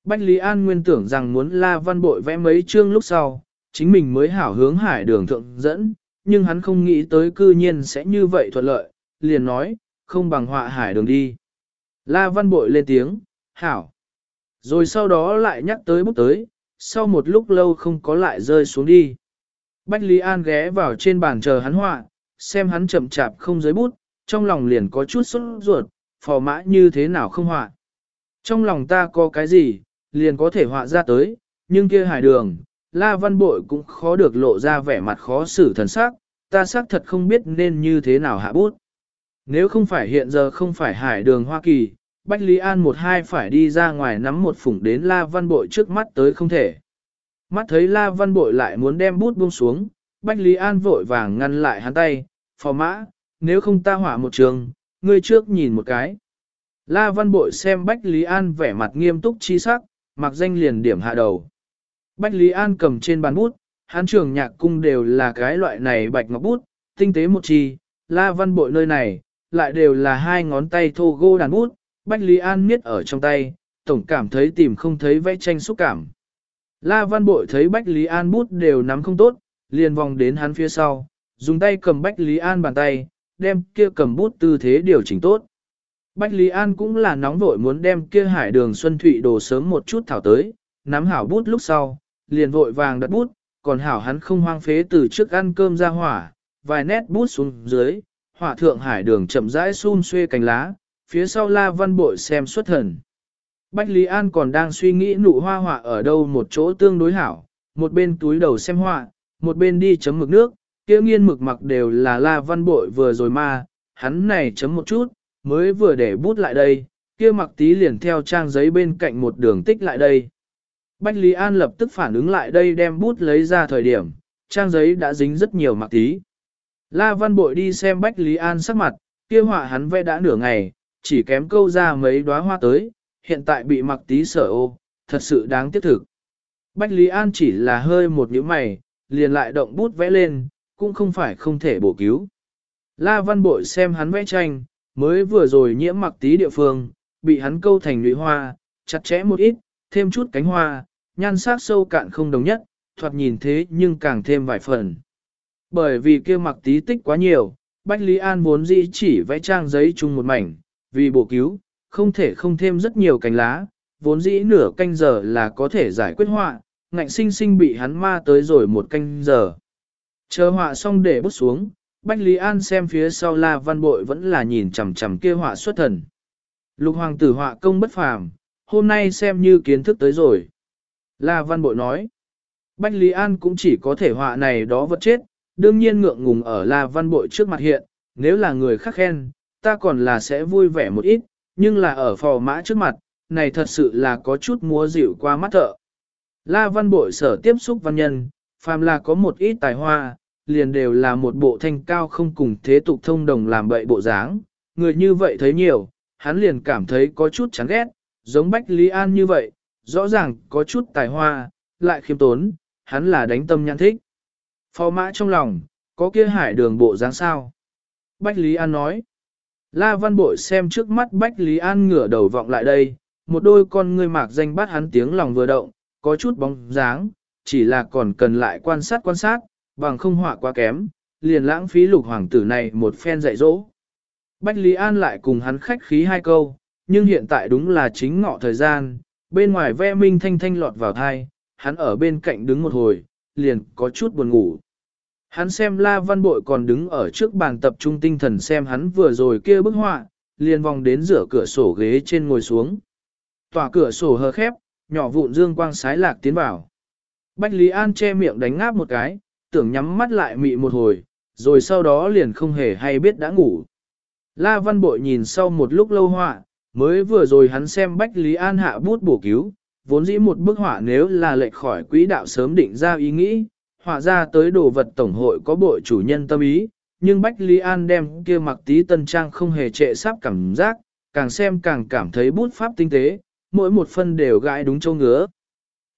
S1: Bách Lý An nguyên tưởng rằng muốn La văn bội vẽ mấy chương lúc sau, chính mình mới hảo hướng hải đường thượng dẫn, nhưng hắn không nghĩ tới cư nhiên sẽ như vậy thuận lợi, liền nói, không bằng họa hải đường đi. La văn bội lên tiếng, hảo. Rồi sau đó lại nhắc tới bút tới, sau một lúc lâu không có lại rơi xuống đi. Bách Lý An ghé vào trên bàn chờ hắn họa, xem hắn chậm chạp không giới bút, trong lòng liền có chút sốt ruột, phò mã như thế nào không họa. Trong lòng ta có cái gì, liền có thể họa ra tới, nhưng kia hải đường, La Văn Bội cũng khó được lộ ra vẻ mặt khó xử thần sắc, ta xác thật không biết nên như thế nào hạ bút. Nếu không phải hiện giờ không phải hải đường Hoa Kỳ, Bách Lý An một hai phải đi ra ngoài nắm một phủng đến La Văn Bội trước mắt tới không thể. Mắt thấy La Văn Bội lại muốn đem bút buông xuống, Bách Lý An vội vàng ngăn lại hắn tay, phò mã, nếu không ta hỏa một trường, ngươi trước nhìn một cái. La Văn Bội xem Bách Lý An vẻ mặt nghiêm túc chi sắc, mặc danh liền điểm hạ đầu. Bách Lý An cầm trên bàn bút, hắn trường nhạc cung đều là cái loại này bạch ngọc bút, tinh tế một chi, La Văn Bội nơi này, lại đều là hai ngón tay thô gô đàn bút, Bách Lý An miết ở trong tay, tổng cảm thấy tìm không thấy vẽ tranh xúc cảm. La Văn Bội thấy Bách Lý An bút đều nắm không tốt, liền vòng đến hắn phía sau, dùng tay cầm Bách Lý An bàn tay, đem kia cầm bút tư thế điều chỉnh tốt. Bách Lý An cũng là nóng vội muốn đem kia hải đường Xuân Thụy đồ sớm một chút thảo tới, nắm hảo bút lúc sau, liền vội vàng đặt bút, còn hảo hắn không hoang phế từ trước ăn cơm ra hỏa, vài nét bút xuống dưới, hỏa thượng hải đường chậm rãi xun xuê cánh lá, phía sau la văn bội xem xuất thần. Bách Lý An còn đang suy nghĩ nụ hoa họa ở đâu một chỗ tương đối hảo, một bên túi đầu xem họa, một bên đi chấm mực nước, kia nghiên mực mặc đều là la văn bội vừa rồi mà, hắn này chấm một chút, mới vừa để bút lại đây, kia mặc tí liền theo trang giấy bên cạnh một đường tích lại đây. Bách Lý An lập tức phản ứng lại đây đem bút lấy ra thời điểm, trang giấy đã dính rất nhiều mặc tí. La Văn Bội đi xem Bách Lý An sắc mặt, kia họa hắn vẽ đã nửa ngày, chỉ kém câu ra mấy đóa hoa tới, hiện tại bị mặc tí sở ô, thật sự đáng tiếc thực. Bách Lý An chỉ là hơi một nhíu mày, liền lại động bút vẽ lên, cũng không phải không thể bổ cứu. La Văn Bội xem hắn vẽ tranh, mới vừa rồi nhiễm mặc tí địa phương, bị hắn câu thành lũy hoa, chặt chẽ một ít, thêm chút cánh hoa, nhan sắc sâu cạn không đồng nhất, thoạt nhìn thế nhưng càng thêm vài phần. Bởi vì kia mặc tí tích quá nhiều, Bách Lý An vốn dĩ chỉ vẽ trang giấy chung một mảnh, vì bổ cứu, không thể không thêm rất nhiều cành lá, vốn dĩ nửa canh giờ là có thể giải quyết họa, ngạnh sinh sinh bị hắn ma tới rồi một canh giờ. Chờ họa xong để bút xuống, Bách Lý An xem phía sau La Văn Bội vẫn là nhìn chằm chằm kia họa xuất thần. Lục hoàng tử họa công bất phàm, hôm nay xem như kiến thức tới rồi. La Văn Bội nói, Bách Lý An cũng chỉ có thể họa này đó vật chết, đương nhiên ngượng ngùng ở La Văn Bội trước mặt hiện, nếu là người khác khen, ta còn là sẽ vui vẻ một ít, nhưng là ở phò mã trước mặt, này thật sự là có chút múa dịu qua mắt thợ. La Văn Bội sở tiếp xúc văn nhân, phàm là có một ít tài hoa, liền đều là một bộ thanh cao không cùng thế tục thông đồng làm bậy bộ dáng, người như vậy thấy nhiều, hắn liền cảm thấy có chút chán ghét, giống Bách Lý An như vậy, rõ ràng có chút tài hoa, lại khiêm tốn, hắn là đánh tâm nhãn thích. Phò mã trong lòng, có kia hải đường bộ dáng sao? Bách Lý An nói. La Văn Bội xem trước mắt Bách Lý An ngửa đầu vọng lại đây, một đôi con ngươi mạc danh bắt hắn tiếng lòng vừa động, có chút bóng dáng, chỉ là còn cần lại quan sát quan sát, bằng không họa quá kém, liền lãng phí lục hoàng tử này một phen dạy dỗ. Bách Lý An lại cùng hắn khách khí hai câu, nhưng hiện tại đúng là chính ngọ thời gian, bên ngoài ve minh thanh thanh lọt vào thai, hắn ở bên cạnh đứng một hồi, liền có chút buồn ngủ. Hắn xem La Văn Bội còn đứng ở trước bàn tập trung tinh thần xem hắn vừa rồi kia bức họa, liền vòng đến rửa cửa sổ ghế trên ngồi xuống. Tòa cửa sổ hờ khép, nhỏ vụn dương quang sái lạc tiến vào. Bách Lý An che miệng đánh ngáp một cái, tưởng nhắm mắt lại mị một hồi, rồi sau đó liền không hề hay biết đã ngủ. La Văn Bội nhìn sau một lúc lâu họa, mới vừa rồi hắn xem Bách Lý An hạ bút bổ cứu, vốn dĩ một bức họa nếu là lệch khỏi quỹ đạo sớm định ra ý nghĩ, họa ra tới đồ vật tổng hội có bội chủ nhân tâm ý, nhưng Bách Lý An đem kia mặc tí tân trang không hề trệ sắp cảm giác, càng xem càng cảm thấy bút pháp tinh tế, mỗi một phân đều gãi đúng châu ngứa.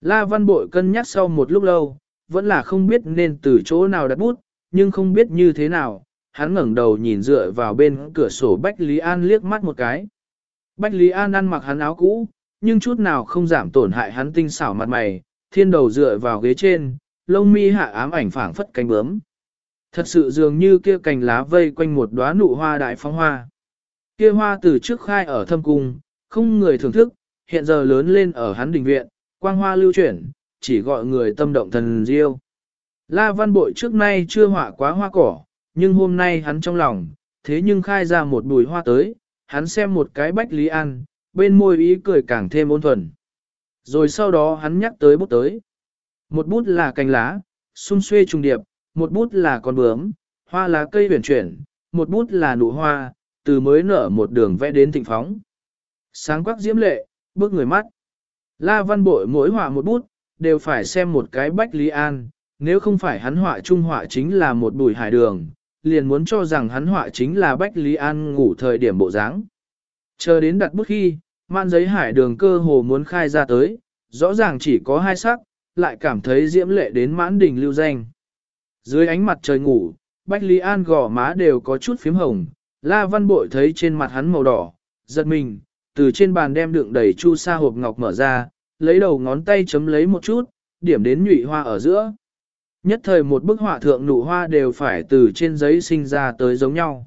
S1: La Văn Bội cân nhắc sau một lúc lâu, vẫn là không biết nên từ chỗ nào đặt bút, nhưng không biết như thế nào, hắn ngẩng đầu nhìn dựa vào bên cửa sổ Bách Lý An liếc mắt một cái. Bách Lý An ăn mặc hắn áo cũ, nhưng chút nào không giảm tổn hại hắn tinh xảo mặt mày, thiên đầu dựa vào ghế trên, lông mi hạ ám ảnh phảng phất cánh bướm. Thật sự dường như kia cành lá vây quanh một đóa nụ hoa đại phong hoa. Kia hoa từ trước khai ở thâm cung, không người thưởng thức, hiện giờ lớn lên ở hắn đình viện, quang hoa lưu chuyển, chỉ gọi người tâm động thần diêu. La văn bội trước nay chưa họa quá hoa cỏ, nhưng hôm nay hắn trong lòng, thế nhưng khai ra một bùi hoa tới, hắn xem một cái bách lý ăn, bên môi ý cười càng thêm ôn thuần. Rồi sau đó hắn nhắc tới bút tới. Một bút là cành lá, sung xuê trùng điệp, một bút là con bướm, hoa lá cây huyền chuyển, một bút là nụ hoa, từ mới nở một đường vẽ đến thịnh phóng. Sáng quắc diễm lệ, bước người mắt. La văn bội mỗi họa một bút, đều phải xem một cái bách lý an, nếu không phải hắn họa trung họa chính là một bùi hải đường, liền muốn cho rằng hắn họa chính là bách lý an ngủ thời điểm bộ dáng. Chờ đến đặt bút khi, man giấy hải đường cơ hồ muốn khai ra tới, rõ ràng chỉ có hai sắc, lại cảm thấy diễm lệ đến mãn đỉnh lưu danh. Dưới ánh mặt trời ngủ, Bách Lý An gò má đều có chút phím hồng, La Văn Bội thấy trên mặt hắn màu đỏ, giật mình, từ trên bàn đem đựng đầy chu sa hộp ngọc mở ra, lấy đầu ngón tay chấm lấy một chút, điểm đến nhụy hoa ở giữa. Nhất thời một bức họa thượng nụ hoa đều phải từ trên giấy sinh ra tới giống nhau.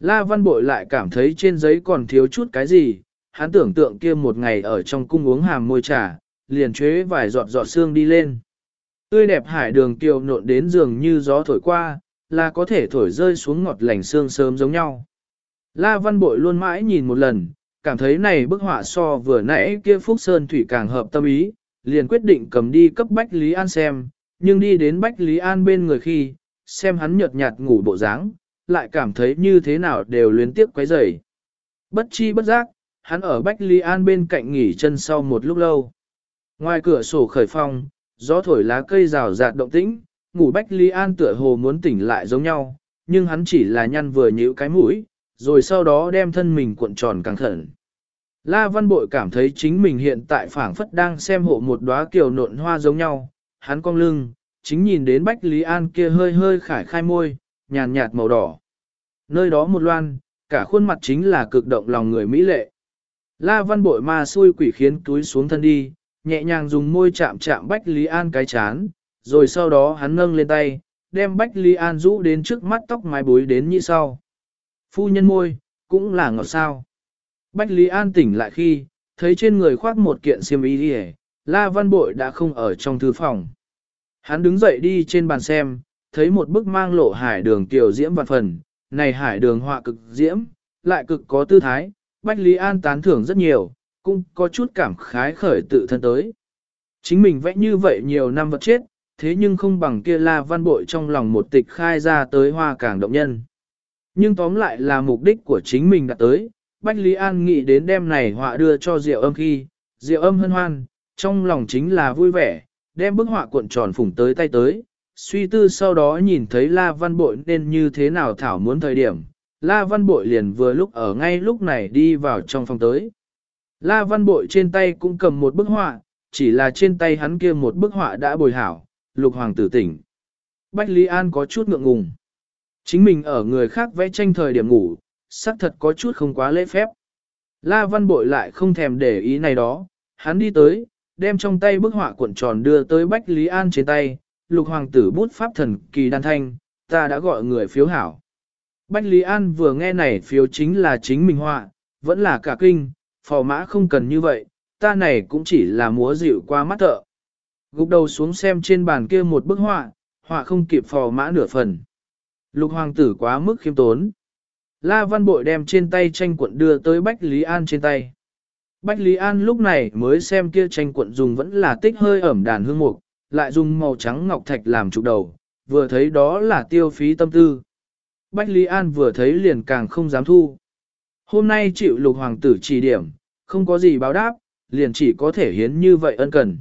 S1: La Văn Bội lại cảm thấy trên giấy còn thiếu chút cái gì, hắn tưởng tượng kia một ngày ở trong cung uống hàm môi trà, liền chế vài giọt giọt xương đi lên. Tươi đẹp hải đường kiều nộn đến giường như gió thổi qua, là có thể thổi rơi xuống ngọt lành xương sớm giống nhau. La Văn Bội luôn mãi nhìn một lần, cảm thấy này bức họa so vừa nãy kia Phúc Sơn Thủy càng hợp tâm ý, liền quyết định cầm đi cấp Bách Lý An xem, nhưng đi đến Bách Lý An bên người khi, xem hắn nhợt nhạt ngủ bộ dáng, lại cảm thấy như thế nào đều luyến tiếp quấy rầy. Bất chi bất giác, hắn ở Bách Lý An bên cạnh nghỉ chân sau một lúc lâu. Ngoài cửa sổ khởi phong, gió thổi lá cây rào rạt động tĩnh, ngủ Bách Lý An tựa hồ muốn tỉnh lại giống nhau, nhưng hắn chỉ là nhăn vừa nhíu cái mũi, rồi sau đó đem thân mình cuộn tròn căng thận. La Văn Bội cảm thấy chính mình hiện tại phảng phất đang xem hộ một đóa kiều nộn hoa giống nhau, hắn cong lưng, chính nhìn đến Bách Lý An kia hơi hơi khải khai môi, nhàn nhạt màu đỏ. Nơi đó một loan, cả khuôn mặt chính là cực động lòng người mỹ lệ. La Văn Bội ma xui quỷ khiến túi xuống thân đi, nhẹ nhàng dùng môi chạm chạm Bách Lý An cái chán, rồi sau đó hắn nâng lên tay, đem Bách Lý An rũ đến trước mắt tóc mái bối đến như sau. Phu nhân môi, cũng là ngọt sao. Bách Lý An tỉnh lại khi, thấy trên người khoác một kiện xiêm y đi La Văn Bội đã không ở trong thư phòng. Hắn đứng dậy đi trên bàn xem, thấy một bức mang lộ hải đường tiểu diễm vạn phần, này hải đường họa cực diễm, lại cực có tư thái, Bách Lý An tán thưởng rất nhiều, cũng có chút cảm khái khởi tự thân tới. Chính mình vẽ như vậy nhiều năm vật chết, thế nhưng không bằng kia la văn bội trong lòng một tịch khai ra tới hoa càng động nhân. Nhưng tóm lại là mục đích của chính mình đã tới, Bách Lý An nghĩ đến đêm này họa đưa cho Diệu âm khi, Diệu âm hân hoan, trong lòng chính là vui vẻ, đem bức họa cuộn tròn phủng tới tay tới, suy tư sau đó nhìn thấy La Văn Bội nên như thế nào thảo muốn thời điểm, La Văn Bội liền vừa lúc ở ngay lúc này đi vào trong phòng tới. La Văn Bội trên tay cũng cầm một bức họa, chỉ là trên tay hắn kia một bức họa đã bồi hảo, lục hoàng tử tỉnh. Bách Lý An có chút ngượng ngùng. Chính mình ở người khác vẽ tranh thời điểm ngủ, xác thật có chút không quá lễ phép. La Văn Bội lại không thèm để ý này đó, hắn đi tới, đem trong tay bức họa cuộn tròn đưa tới Bách Lý An trên tay, lục hoàng tử bút pháp thần kỳ đan thanh, ta đã gọi người phiếu hảo. Bách Lý An vừa nghe này phiếu chính là chính mình họa, vẫn là cả kinh, phò mã không cần như vậy, ta này cũng chỉ là múa dịu qua mắt thợ. Gục đầu xuống xem trên bàn kia một bức họa, họa không kịp phò mã nửa phần. Lục hoàng tử quá mức khiêm tốn. La Văn Bội đem trên tay tranh cuộn đưa tới Bách Lý An trên tay. Bách Lý An lúc này mới xem kia tranh cuộn dùng vẫn là tích hơi ẩm đàn hương mục, lại dùng màu trắng ngọc thạch làm trục đầu, vừa thấy đó là tiêu phí tâm tư. Bách Lý An vừa thấy liền càng không dám thu. Hôm nay chịu lục hoàng tử chỉ điểm, không có gì báo đáp, liền chỉ có thể hiến như vậy ân cần.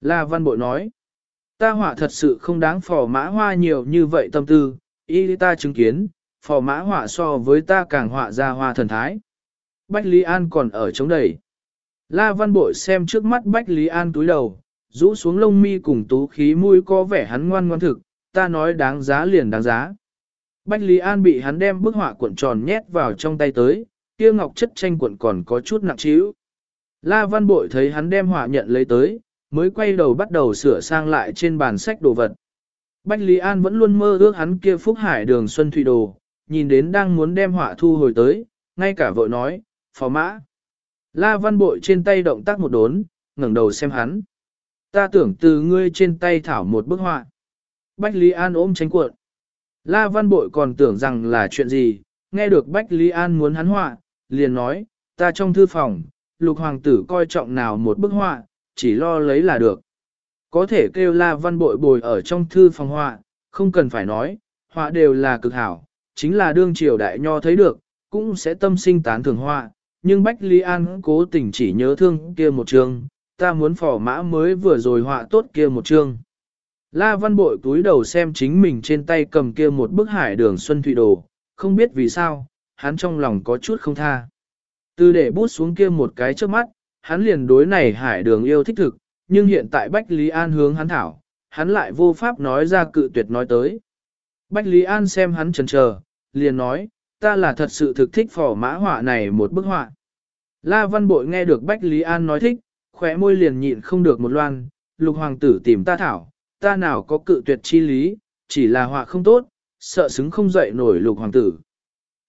S1: La Văn Bội nói, ta họa thật sự không đáng phò mã hoa nhiều như vậy tâm tư, y ta chứng kiến, phò mã họa so với ta càng họa ra hoa thần thái. Bách Lý An còn ở chống đẩy. La Văn Bội xem trước mắt Bách Lý An túi đầu, rũ xuống lông mi cùng tú khí mũi có vẻ hắn ngoan ngoan thực, ta nói đáng giá liền đáng giá. Bách Lý An bị hắn đem bức họa cuộn tròn nhét vào trong tay tới, kia ngọc chất tranh cuộn còn có chút nặng trĩu. La Văn Bội thấy hắn đem họa nhận lấy tới, mới quay đầu bắt đầu sửa sang lại trên bàn sách đồ vật. Bách Lý An vẫn luôn mơ ước hắn kia phúc hải đường Xuân Thủy Đồ, nhìn đến đang muốn đem họa thu hồi tới, ngay cả vội nói, phó mã. La Văn Bội trên tay động tác một đốn, ngẩng đầu xem hắn. Ta tưởng từ ngươi trên tay thảo một bức họa. Bách Lý An ôm tránh cuộn. La Văn Bội còn tưởng rằng là chuyện gì, nghe được Bách Lý An muốn hắn họa, liền nói, ta trong thư phòng, lục hoàng tử coi trọng nào một bức họa, chỉ lo lấy là được. Có thể kêu La Văn Bội bồi ở trong thư phòng họa, không cần phải nói, họa đều là cực hảo, chính là đương triều đại nho thấy được, cũng sẽ tâm sinh tán thường họa, nhưng Bách Lý An cố tình chỉ nhớ thương kia một chương, ta muốn phỏ mã mới vừa rồi họa tốt kia một chương. La Văn Bội túi đầu xem chính mình trên tay cầm kia một bức hải đường Xuân Thụy Đồ, không biết vì sao, hắn trong lòng có chút không tha. Từ để bút xuống kia một cái trước mắt, hắn liền đối này hải đường yêu thích thực, nhưng hiện tại Bách Lý An hướng hắn thảo, hắn lại vô pháp nói ra cự tuyệt nói tới. Bách Lý An xem hắn chần chờ, liền nói, ta là thật sự thực thích phỏ mã họa này một bức họa. La Văn Bội nghe được Bách Lý An nói thích, khóe môi liền nhịn không được một loan, lục hoàng tử tìm ta thảo, ta nào có cự tuyệt chi lý, chỉ là họa không tốt, sợ xứng không dậy nổi lục hoàng tử.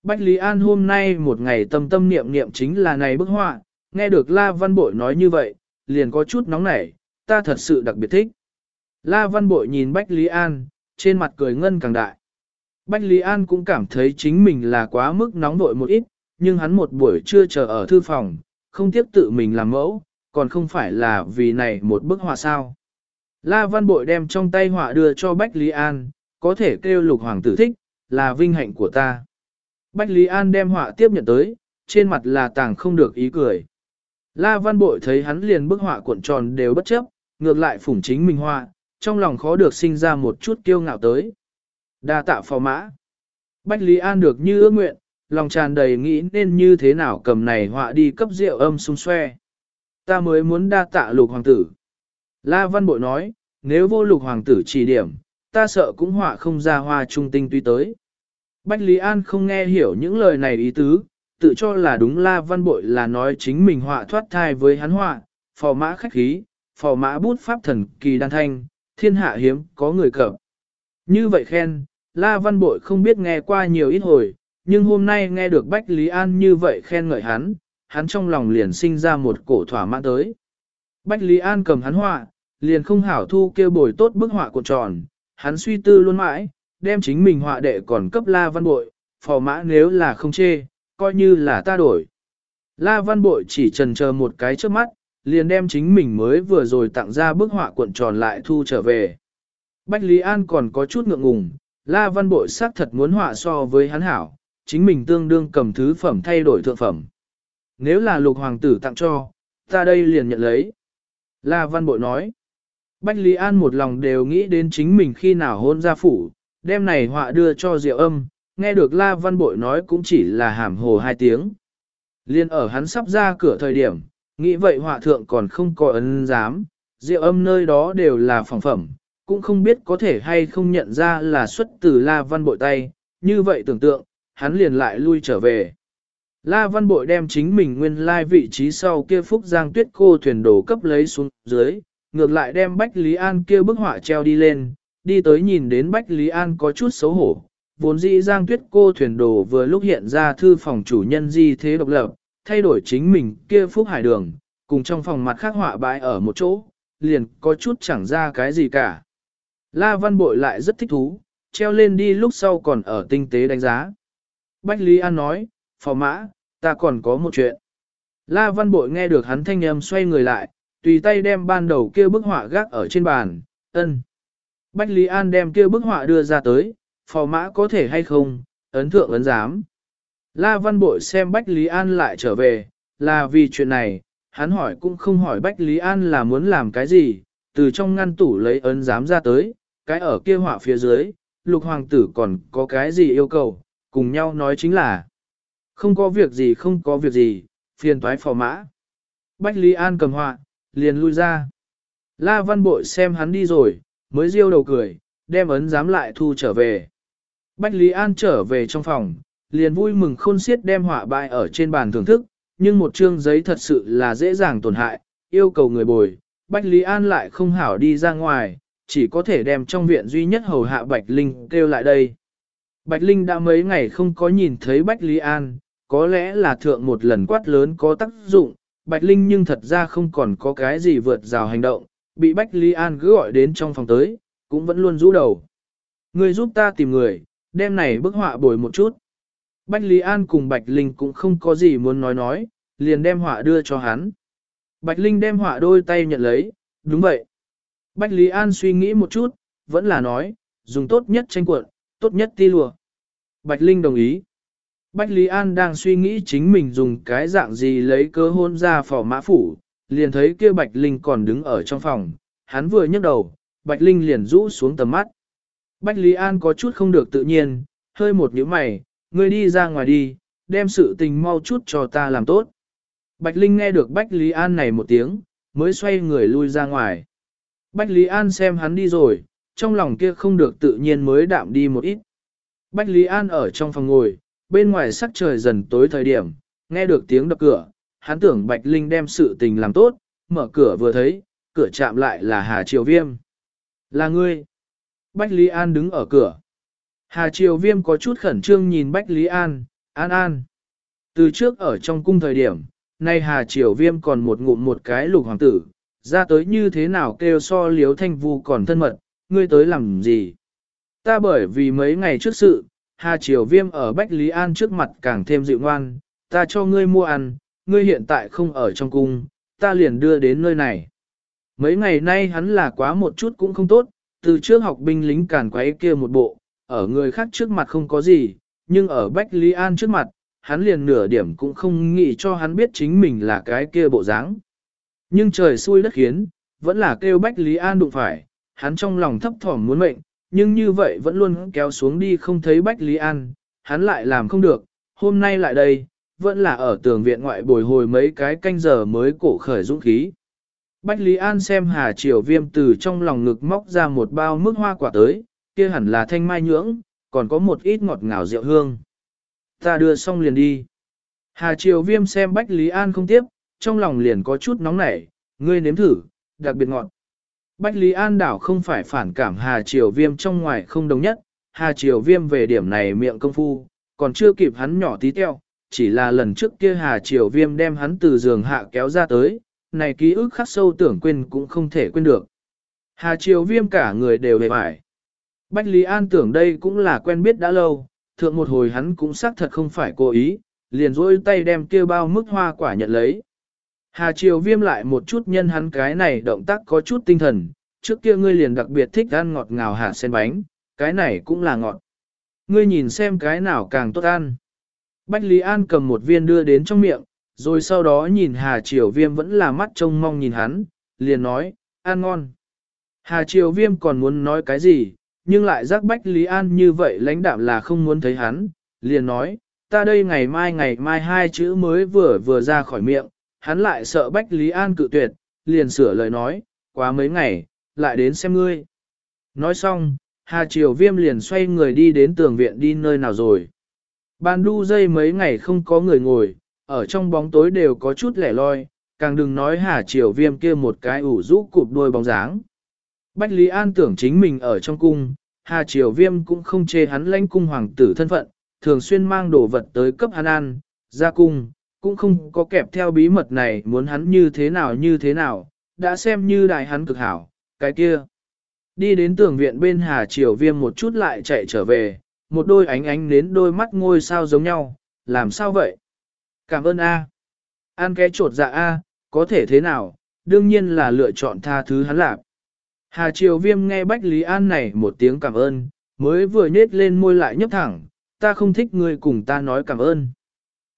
S1: Bách Lý An hôm nay một ngày tâm tâm niệm niệm chính là này bức họa, nghe được La Văn Bội nói như vậy, liền có chút nóng nảy, ta thật sự đặc biệt thích. La Văn Bội nhìn Bách Lý An, trên mặt cười ngân càng đại. Bách Lý An cũng cảm thấy chính mình là quá mức nóng vội một ít, nhưng hắn một buổi trưa chờ ở thư phòng, không tiếc tự mình làm mẫu, còn không phải là vì này một bức họa sao. La Văn Bội đem trong tay họa đưa cho Bách Lý An, có thể kêu lục hoàng tử thích, là vinh hạnh của ta. Bách Lý An đem họa tiếp nhận tới, trên mặt là tàng không được ý cười. La Văn Bội thấy hắn liền bức họa cuộn tròn đều bất chấp, ngược lại phủng chính mình họa, trong lòng khó được sinh ra một chút kiêu ngạo tới. Đa tạ phò mã. Bách Lý An được như ước nguyện, lòng tràn đầy nghĩ nên như thế nào cầm này họa đi cấp rượu âm xung xoe. Ta mới muốn đa tạ lục hoàng tử. La Văn Bội nói, nếu vô lục hoàng tử chỉ điểm, ta sợ cũng họa không ra hoa trung tinh tuy tới. Bách Lý An không nghe hiểu những lời này ý tứ, tự cho là đúng La Văn Bội là nói chính mình họa thoát thai với hắn họa, phò mã khách khí, phò mã bút pháp thần kỳ đan thanh, thiên hạ hiếm, có người cập. Như vậy khen, La Văn Bội không biết nghe qua nhiều ít hồi, nhưng hôm nay nghe được Bách Lý An như vậy khen ngợi hắn, hắn trong lòng liền sinh ra một cổ thỏa mãn tới. Bách Lý An cầm hắn họa, liền không hảo thu kêu bồi tốt bức họa cuộn tròn, hắn suy tư luôn mãi, đem chính mình họa đệ còn cấp La Văn Bội, phò mã nếu là không chê, coi như là ta đổi. La Văn Bội chỉ trần chờ một cái trước mắt, liền đem chính mình mới vừa rồi tặng ra bức họa cuộn tròn lại thu trở về. Bách Lý An còn có chút ngượng ngùng, La Văn Bội xác thật muốn họa so với hắn hảo, chính mình tương đương cầm thứ phẩm thay đổi thượng phẩm. Nếu là lục hoàng tử tặng cho, ta đây liền nhận lấy. La Văn Bội nói, Bách Lý An một lòng đều nghĩ đến chính mình khi nào hôn gia phủ, Đêm này họa đưa cho Diệu Âm, nghe được La Văn Bội nói cũng chỉ là hàm hồ hai tiếng. Liên ở hắn sắp ra cửa thời điểm, nghĩ vậy họa thượng còn không có ấn dám, Diệu Âm nơi đó đều là phòng phẩm, cũng không biết có thể hay không nhận ra là xuất từ La Văn Bội tay, như vậy tưởng tượng, hắn liền lại lui trở về. La Văn Bội đem chính mình nguyên lai vị trí sau kia phúc giang tuyết cô thuyền đổ cấp lấy xuống dưới, ngược lại đem Bách Lý An kia bức họa treo đi lên, đi tới nhìn đến Bách Lý An có chút xấu hổ. Vốn dĩ giang tuyết cô thuyền đồ vừa lúc hiện ra thư phòng chủ nhân di thế độc lập, thay đổi chính mình kia phúc hải đường, cùng trong phòng mặt khác họa bãi ở một chỗ, liền có chút chẳng ra cái gì cả. La Văn Bội lại rất thích thú, treo lên đi lúc sau còn ở tinh tế đánh giá. Bách Lý An nói, phò mã, ta còn có một chuyện. La Văn Bội nghe được hắn thanh âm xoay người lại, tùy tay đem ban đầu kia bức họa gác ở trên bàn, ân. Bách Lý An đem kia bức họa đưa ra tới, phò mã có thể hay không, ấn thượng ấn giám. La Văn Bội xem Bách Lý An lại trở về, là vì chuyện này, hắn hỏi cũng không hỏi Bách Lý An là muốn làm cái gì, từ trong ngăn tủ lấy ấn giám ra tới, cái ở kia họa phía dưới, lục hoàng tử còn có cái gì yêu cầu, cùng nhau nói chính là không có việc gì không có việc gì, phiền toái phò mã. Bách Lý An cầm họa, liền lui ra. La Văn Bội xem hắn đi rồi, mới riêu đầu cười, đem ấn giám lại thu trở về. Bách Lý An trở về trong phòng, liền vui mừng khôn xiết đem họa bại ở trên bàn thưởng thức, nhưng một chương giấy thật sự là dễ dàng tổn hại, yêu cầu người bồi. Bách Lý An lại không hảo đi ra ngoài, chỉ có thể đem trong viện duy nhất hầu hạ Bạch Linh kêu lại đây. Bạch Linh đã mấy ngày không có nhìn thấy Bách Lý An, có lẽ là thượng một lần quát lớn có tác dụng, Bạch Linh nhưng thật ra không còn có cái gì vượt rào hành động, bị Bách Lý An cứ gọi đến trong phòng tới, cũng vẫn luôn rũ đầu. Người giúp ta tìm người, đêm này bức họa bồi một chút. Bách Lý An cùng Bạch Linh cũng không có gì muốn nói nói, liền đem họa đưa cho hắn. Bạch Linh đem họa đôi tay nhận lấy, đúng vậy. Bách Lý An suy nghĩ một chút, vẫn là nói, dùng tốt nhất tranh cuộn, tốt nhất ti lùa. Bạch Linh đồng ý. Bách Lý An đang suy nghĩ chính mình dùng cái dạng gì lấy cơ hôn ra phỏ mã phủ, liền thấy kia Bạch Linh còn đứng ở trong phòng, hắn vừa nhấc đầu, Bạch Linh liền rũ xuống tầm mắt. Bách Lý An có chút không được tự nhiên, hơi một nhíu mày, ngươi đi ra ngoài đi, đem sự tình mau chút cho ta làm tốt. Bạch Linh nghe được Bách Lý An này một tiếng, mới xoay người lui ra ngoài. Bách Lý An xem hắn đi rồi, trong lòng kia không được tự nhiên mới đạm đi một ít. Bách Lý An ở trong phòng ngồi, bên ngoài sắc trời dần tối thời điểm, nghe được tiếng đập cửa, hắn tưởng Bạch Linh đem sự tình làm tốt, mở cửa vừa thấy, cửa chạm lại là Hà Triều Viêm. Là ngươi. Bách Lý An đứng ở cửa. Hà Triều Viêm có chút khẩn trương nhìn Bách Lý An, An An. Từ trước ở trong cung thời điểm, nay Hà Triều Viêm còn một ngụm một cái lục hoàng tử, ra tới như thế nào kêu so liếu thanh vu còn thân mật, ngươi tới làm gì? Ta bởi vì mấy ngày trước sự, Hà Triều Viêm ở Bách Lý An trước mặt càng thêm dịu ngoan, ta cho ngươi mua ăn, ngươi hiện tại không ở trong cung, ta liền đưa đến nơi này. Mấy ngày nay hắn là quá một chút cũng không tốt, từ trước học binh lính càn quấy kia một bộ, ở người khác trước mặt không có gì, nhưng ở Bách Lý An trước mặt, hắn liền nửa điểm cũng không nghĩ cho hắn biết chính mình là cái kia bộ dáng. Nhưng trời xui đất khiến, vẫn là kêu Bách Lý An đụng phải, hắn trong lòng thấp thỏm muốn mệnh, nhưng như vậy vẫn luôn kéo xuống đi không thấy Bách Lý An, hắn lại làm không được, hôm nay lại đây, vẫn là ở tường viện ngoại bồi hồi mấy cái canh giờ mới cổ khởi dũng khí. Bách Lý An xem Hà Triều Viêm từ trong lòng ngực móc ra một bao mức hoa quả tới, kia hẳn là thanh mai nhưỡng, còn có một ít ngọt ngào rượu hương. Ta đưa xong liền đi. Hà Triều Viêm xem Bách Lý An không tiếp, trong lòng liền có chút nóng nảy, ngươi nếm thử, đặc biệt ngọt. Bách Lý An đảo không phải phản cảm Hà Triều Viêm trong ngoài không đồng nhất, Hà Triều Viêm về điểm này miệng công phu, còn chưa kịp hắn nhỏ tí teo, chỉ là lần trước kia Hà Triều Viêm đem hắn từ giường hạ kéo ra tới, này ký ức khắc sâu tưởng quên cũng không thể quên được. Hà Triều Viêm cả người đều hề bại. Bách Lý An tưởng đây cũng là quen biết đã lâu, thượng một hồi hắn cũng xác thật không phải cố ý, liền rỗi tay đem kia bao mức hoa quả nhận lấy. Hà Triều Viêm lại một chút nhân hắn cái này động tác có chút tinh thần, trước kia ngươi liền đặc biệt thích ăn ngọt ngào hạt sen bánh, cái này cũng là ngọt. Ngươi nhìn xem cái nào càng tốt ăn. Bách Lý An cầm một viên đưa đến trong miệng, rồi sau đó nhìn Hà Triều Viêm vẫn là mắt trông mong nhìn hắn, liền nói, ăn ngon. Hà Triều Viêm còn muốn nói cái gì, nhưng lại giác Bách Lý An như vậy lãnh đạm là không muốn thấy hắn, liền nói, ta đây ngày mai ngày mai hai chữ mới vừa vừa ra khỏi miệng, hắn lại sợ Bách Lý An cự tuyệt, liền sửa lời nói, quá mấy ngày, lại đến xem ngươi. Nói xong, Hà Triều Viêm liền xoay người đi đến tường viện đi nơi nào rồi. ban đu dây mấy ngày không có người ngồi, ở trong bóng tối đều có chút lẻ loi, càng đừng nói Hà Triều Viêm kia một cái ủ rũ cụp đuôi bóng dáng. Bách Lý An tưởng chính mình ở trong cung, Hà Triều Viêm cũng không chê hắn lãnh cung hoàng tử thân phận, thường xuyên mang đồ vật tới cấp hắn ăn, ra cung, cũng không có kẹp theo bí mật này muốn hắn như thế nào như thế nào, đã xem như đại hắn cực hảo, cái kia. Đi đến tường viện bên Hà Triều Viêm một chút lại chạy trở về, một đôi ánh ánh đến đôi mắt ngôi sao giống nhau, làm sao vậy? Cảm ơn A. An cái trột dạ A, có thể thế nào, đương nhiên là lựa chọn tha thứ hắn lạp. Hà Triều Viêm nghe Bách Lý An này một tiếng cảm ơn, mới vừa nhết lên môi lại nhấp thẳng, ta không thích người cùng ta nói cảm ơn.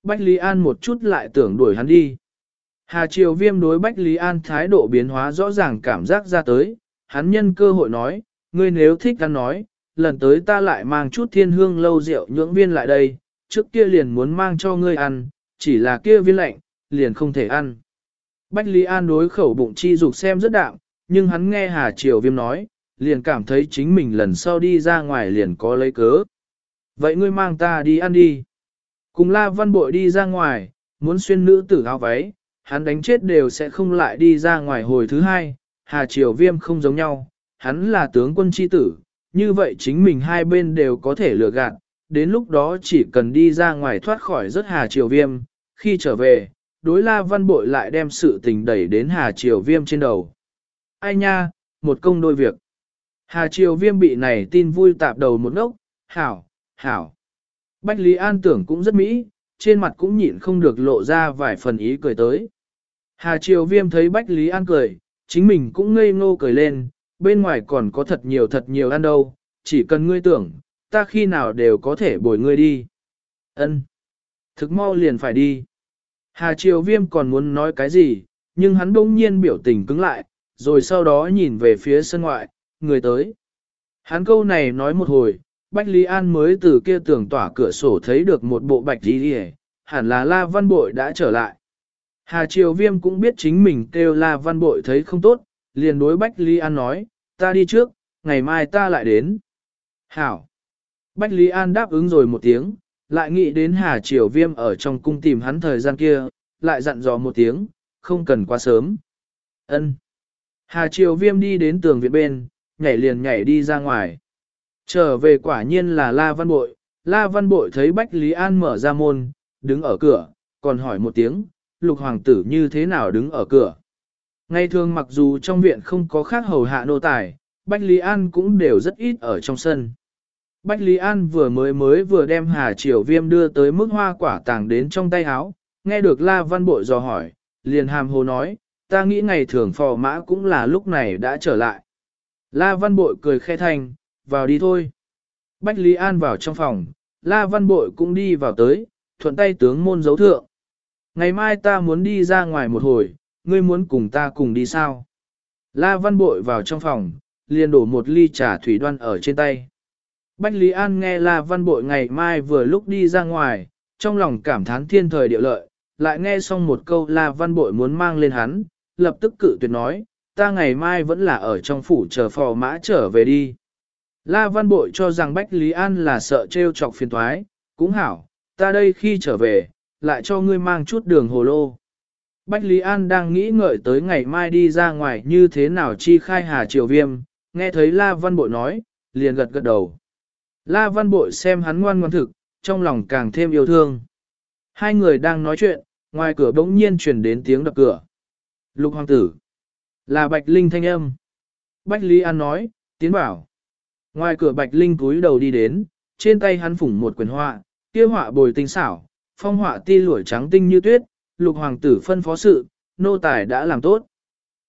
S1: Bách Lý An một chút lại tưởng đuổi hắn đi. Hà Triều Viêm đối Bách Lý An thái độ biến hóa rõ ràng cảm giác ra tới, hắn nhân cơ hội nói, ngươi nếu thích ăn nói, lần tới ta lại mang chút thiên hương lâu rượu nhưỡng viên lại đây, trước kia liền muốn mang cho ngươi ăn, chỉ là kia viên lạnh, liền không thể ăn. Bách Lý An đối khẩu bụng chi dục xem rất đạm, nhưng hắn nghe Hà Triều Viêm nói, liền cảm thấy chính mình lần sau đi ra ngoài liền có lấy cớ. Vậy ngươi mang ta đi ăn đi. Cùng La Văn Bội đi ra ngoài, muốn xuyên nữ tử áo váy, hắn đánh chết đều sẽ không lại đi ra ngoài hồi thứ hai, Hà Triều Viêm không giống nhau, hắn là tướng quân chi tử, như vậy chính mình hai bên đều có thể lừa gạt, đến lúc đó chỉ cần đi ra ngoài thoát khỏi rất Hà Triều Viêm, khi trở về, đối La Văn Bội lại đem sự tình đẩy đến Hà Triều Viêm trên đầu. Ai nha, một công đôi việc. Hà Triều Viêm bị này tin vui tạp đầu một ngốc, hảo, hảo. Bách Lý An tưởng cũng rất mỹ, trên mặt cũng nhịn không được lộ ra vài phần ý cười tới. Hà Triều Viêm thấy Bách Lý An cười, chính mình cũng ngây ngô cười lên, bên ngoài còn có thật nhiều thật nhiều ăn đâu, chỉ cần ngươi tưởng, ta khi nào đều có thể bồi ngươi đi. Ân, Thực mau liền phải đi. Hà Triều Viêm còn muốn nói cái gì, nhưng hắn bỗng nhiên biểu tình cứng lại, rồi sau đó nhìn về phía sân ngoại, người tới. Hắn câu này nói một hồi, Bách Lý An mới từ kia tường tỏa cửa sổ thấy được một bộ bạch đi hề, hẳn là La Văn Bội đã trở lại. Hà Triều Viêm cũng biết chính mình kêu La Văn Bội thấy không tốt, liền đối Bách Lý An nói, ta đi trước, ngày mai ta lại đến. Hảo! Bách Lý An đáp ứng rồi một tiếng, lại nghĩ đến Hà Triều Viêm ở trong cung tìm hắn thời gian kia, lại dặn dò một tiếng, không cần quá sớm. Ân. Hà Triều Viêm đi đến tường viện bên, nhảy liền nhảy đi ra ngoài. Trở về quả nhiên là La Văn Bội, La Văn Bội thấy Bách Lý An mở ra môn, đứng ở cửa, còn hỏi một tiếng, lục hoàng tử như thế nào đứng ở cửa. Ngày thường mặc dù trong viện không có khác hầu hạ nô tài, Bách Lý An cũng đều rất ít ở trong sân. Bách Lý An vừa mới mới vừa đem Hà Triều Viêm đưa tới mức hoa quả tàng đến trong tay áo, nghe được La Văn Bội dò hỏi, liền hàm hồ nói, ta nghĩ ngày thường phò mã cũng là lúc này đã trở lại. La Văn Bội cười khe thanh, vào đi thôi. Bách Lý An vào trong phòng, La Văn Bội cũng đi vào tới, thuận tay tướng môn dấu thượng. Ngày mai ta muốn đi ra ngoài một hồi, ngươi muốn cùng ta cùng đi sao? La Văn Bội vào trong phòng, liền đổ một ly trà thủy đoan ở trên tay. Bách Lý An nghe La Văn Bội ngày mai vừa lúc đi ra ngoài, trong lòng cảm thán thiên thời địa lợi, lại nghe xong một câu La Văn Bội muốn mang lên hắn, lập tức cự tuyệt nói, ta ngày mai vẫn là ở trong phủ chờ phò mã trở về đi. La Văn Bội cho rằng Bách Lý An là sợ trêu chọc phiền thoái, cũng hảo, ta đây khi trở về, lại cho ngươi mang chút đường hồ lô. Bách Lý An đang nghĩ ngợi tới ngày mai đi ra ngoài như thế nào chi khai hà triều viêm, nghe thấy La Văn Bội nói, liền gật gật đầu. La Văn Bội xem hắn ngoan ngoan thực, trong lòng càng thêm yêu thương. Hai người đang nói chuyện, ngoài cửa bỗng nhiên truyền đến tiếng đập cửa. Lục hoàng tử. Là Bạch Linh thanh âm. Bách Lý An nói, tiến bảo. Ngoài cửa Bạch Linh cúi đầu đi đến, trên tay hắn phủng một quyển họa, kia họa bồi tinh xảo, phong họa ti lũi trắng tinh như tuyết, lục hoàng tử phân phó sự, nô tài đã làm tốt.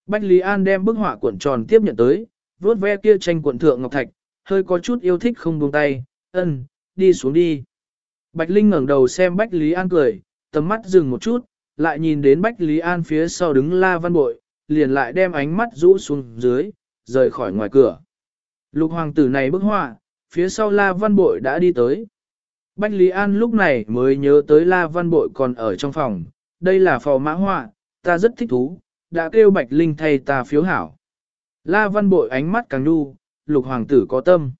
S1: Bách Lý An đem bức họa cuộn tròn tiếp nhận tới, vuốt ve kia tranh cuộn thượng ngọc thạch, hơi có chút yêu thích không buông tay, ân, đi xuống đi. Bạch Linh ngẩng đầu xem Bách Lý An cười, tầm mắt dừng một chút, lại nhìn đến Bách Lý An phía sau đứng la văn bội, liền lại đem ánh mắt rũ xuống dưới, rời khỏi ngoài cửa. Lục hoàng tử này bức họa, phía sau la văn bội đã đi tới. Bách Lý An lúc này mới nhớ tới la văn bội còn ở trong phòng, đây là phò mã họa, ta rất thích thú, đã kêu Bạch Linh thay ta phiếu hảo. La văn bội ánh mắt càng đu, lục hoàng tử có tâm.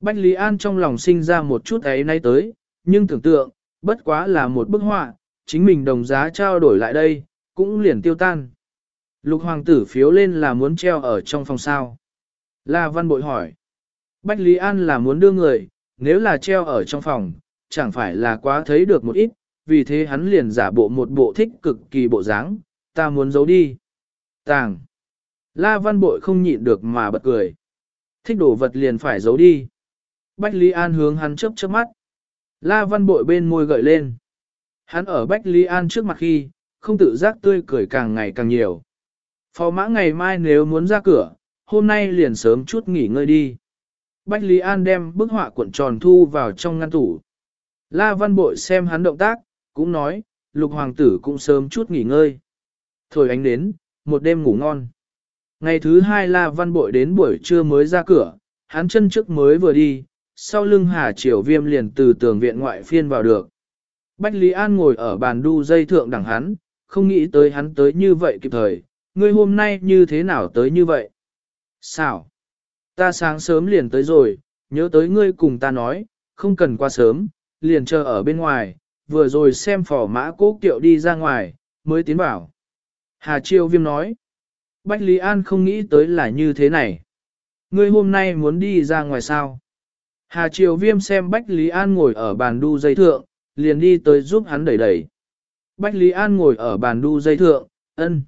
S1: Bách Lý An trong lòng sinh ra một chút ấy nay tới, nhưng tưởng tượng, bất quá là một bức họa, chính mình đồng giá trao đổi lại đây, cũng liền tiêu tan. Lục hoàng tử phiếu lên là muốn treo ở trong phòng sao. La Văn Bội hỏi. Bách Lý An là muốn đưa người, nếu là treo ở trong phòng, chẳng phải là quá thấy được một ít, vì thế hắn liền giả bộ một bộ thích cực kỳ bộ dáng, ta muốn giấu đi. Tàng. La Văn Bội không nhịn được mà bật cười. Thích đồ vật liền phải giấu đi. Bách Lý An hướng hắn chớp chớp mắt. La Văn Bội bên môi gợi lên. Hắn ở Bách Lý An trước mặt khi, không tự giác tươi cười càng ngày càng nhiều. Phò mã ngày mai nếu muốn ra cửa, hôm nay liền sớm chút nghỉ ngơi đi. Bách Lý An đem bức họa cuộn tròn thu vào trong ngăn tủ. La Văn Bội xem hắn động tác, cũng nói, lục hoàng tử cũng sớm chút nghỉ ngơi. Thổi ánh đến, một đêm ngủ ngon. Ngày thứ hai La Văn Bội đến buổi trưa mới ra cửa, hắn chân trước mới vừa đi, sau lưng Hà Triều Viêm liền từ tường viện ngoại phiên vào được. Bách Lý An ngồi ở bàn đu dây thượng đẳng hắn, không nghĩ tới hắn tới như vậy kịp thời, ngươi hôm nay như thế nào tới như vậy? Sao? Ta sáng sớm liền tới rồi, nhớ tới ngươi cùng ta nói, không cần qua sớm, liền chờ ở bên ngoài, vừa rồi xem phỏ mã cố kiệu đi ra ngoài, mới tiến vào. Hà Chiêu Viêm nói, Bách Lý An không nghĩ tới là như thế này. Ngươi hôm nay muốn đi ra ngoài sao? Hà Triều Viêm xem Bách Lý An ngồi ở bàn đu dây thượng, liền đi tới giúp hắn đẩy đẩy. Bách Lý An ngồi ở bàn đu dây thượng, ân.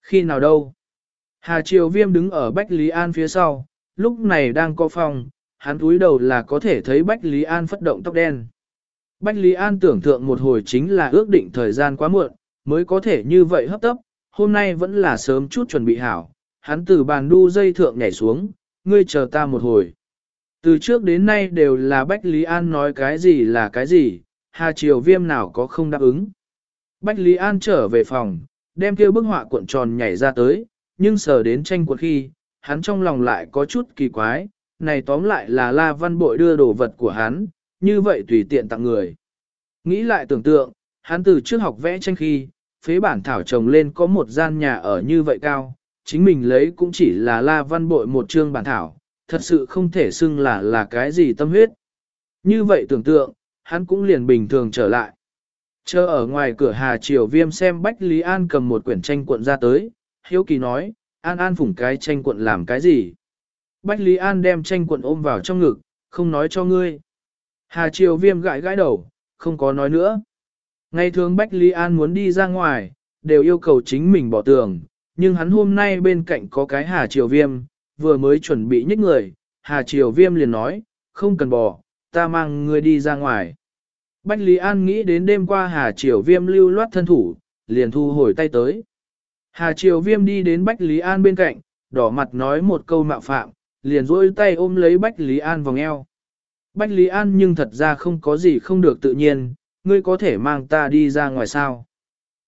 S1: Khi nào đâu? Hà Triều Viêm đứng ở Bách Lý An phía sau, lúc này đang có phòng, hắn túi đầu là có thể thấy Bách Lý An phất động tóc đen. Bách Lý An tưởng tượng một hồi chính là ước định thời gian quá muộn, mới có thể như vậy hấp tấp, hôm nay vẫn là sớm chút chuẩn bị hảo, hắn từ bàn đu dây thượng nhảy xuống, ngươi chờ ta một hồi. Từ trước đến nay đều là Bách Lý An nói cái gì là cái gì, Hà Triều Viêm nào có không đáp ứng. Bách Lý An trở về phòng, đem kia bức họa cuộn tròn nhảy ra tới, nhưng sờ đến tranh cuộn khi, hắn trong lòng lại có chút kỳ quái, này tóm lại là La Văn Bội đưa đồ vật của hắn, như vậy tùy tiện tặng người. Nghĩ lại tưởng tượng, hắn từ trước học vẽ tranh khi, phế bản thảo trồng lên có một gian nhà ở như vậy cao, chính mình lấy cũng chỉ là La Văn Bội một chương bản thảo, thật sự không thể xưng là là cái gì tâm huyết. Như vậy tưởng tượng, hắn cũng liền bình thường trở lại. Chờ ở ngoài cửa Hà Triều Viêm xem Bách Lý An cầm một quyển tranh cuộn ra tới, Hiếu Kỳ nói, An An phủng cái tranh cuộn làm cái gì? Bách Lý An đem tranh cuộn ôm vào trong ngực, không nói cho ngươi. Hà Triều Viêm gãi gãi đầu, không có nói nữa. Ngày thường Bách Lý An muốn đi ra ngoài, đều yêu cầu chính mình bỏ tường, nhưng hắn hôm nay bên cạnh có cái Hà Triều Viêm, vừa mới chuẩn bị nhích người, Hà Triều Viêm liền nói, không cần bỏ, ta mang ngươi đi ra ngoài. Bách Lý An nghĩ đến đêm qua Hà Triều Viêm lưu loát thân thủ, liền thu hồi tay tới. Hà Triều Viêm đi đến Bách Lý An bên cạnh, đỏ mặt nói một câu mạo phạm, liền rôi tay ôm lấy Bách Lý An vòng eo. Bách Lý An nhưng thật ra không có gì không được tự nhiên, ngươi có thể mang ta đi ra ngoài sao.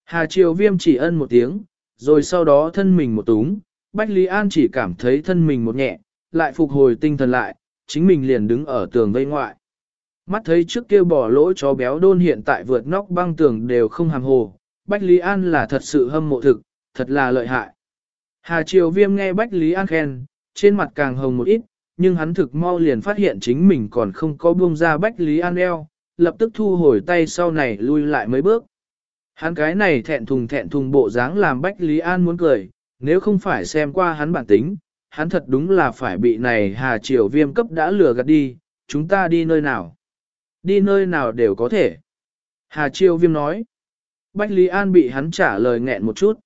S1: Hà Triều Viêm chỉ ân một tiếng, rồi sau đó thân mình một túng, Bách Lý An chỉ cảm thấy thân mình một nhẹ, lại phục hồi tinh thần lại, chính mình liền đứng ở tường vây ngoại. Mắt thấy trước kia bỏ lỗ chó béo đôn hiện tại vượt nóc băng tường đều không hàng hồ, Bách Lý An là thật sự hâm mộ thực, thật là lợi hại. Hà Triều Viêm nghe Bách Lý An khen, trên mặt càng hồng một ít, nhưng hắn thực mau liền phát hiện chính mình còn không có buông ra Bách Lý An eo, lập tức thu hồi tay sau này lui lại mấy bước. Hắn cái này thẹn thùng thẹn thùng bộ dáng làm Bách Lý An muốn cười, nếu không phải xem qua hắn bản tính, hắn thật đúng là phải bị này Hà Triều Viêm cấp đã lừa gạt đi, chúng ta đi nơi nào. Đi nơi nào đều có thể. Hà Triều Viêm nói. Bách Lý An bị hắn trả lời nghẹn một chút.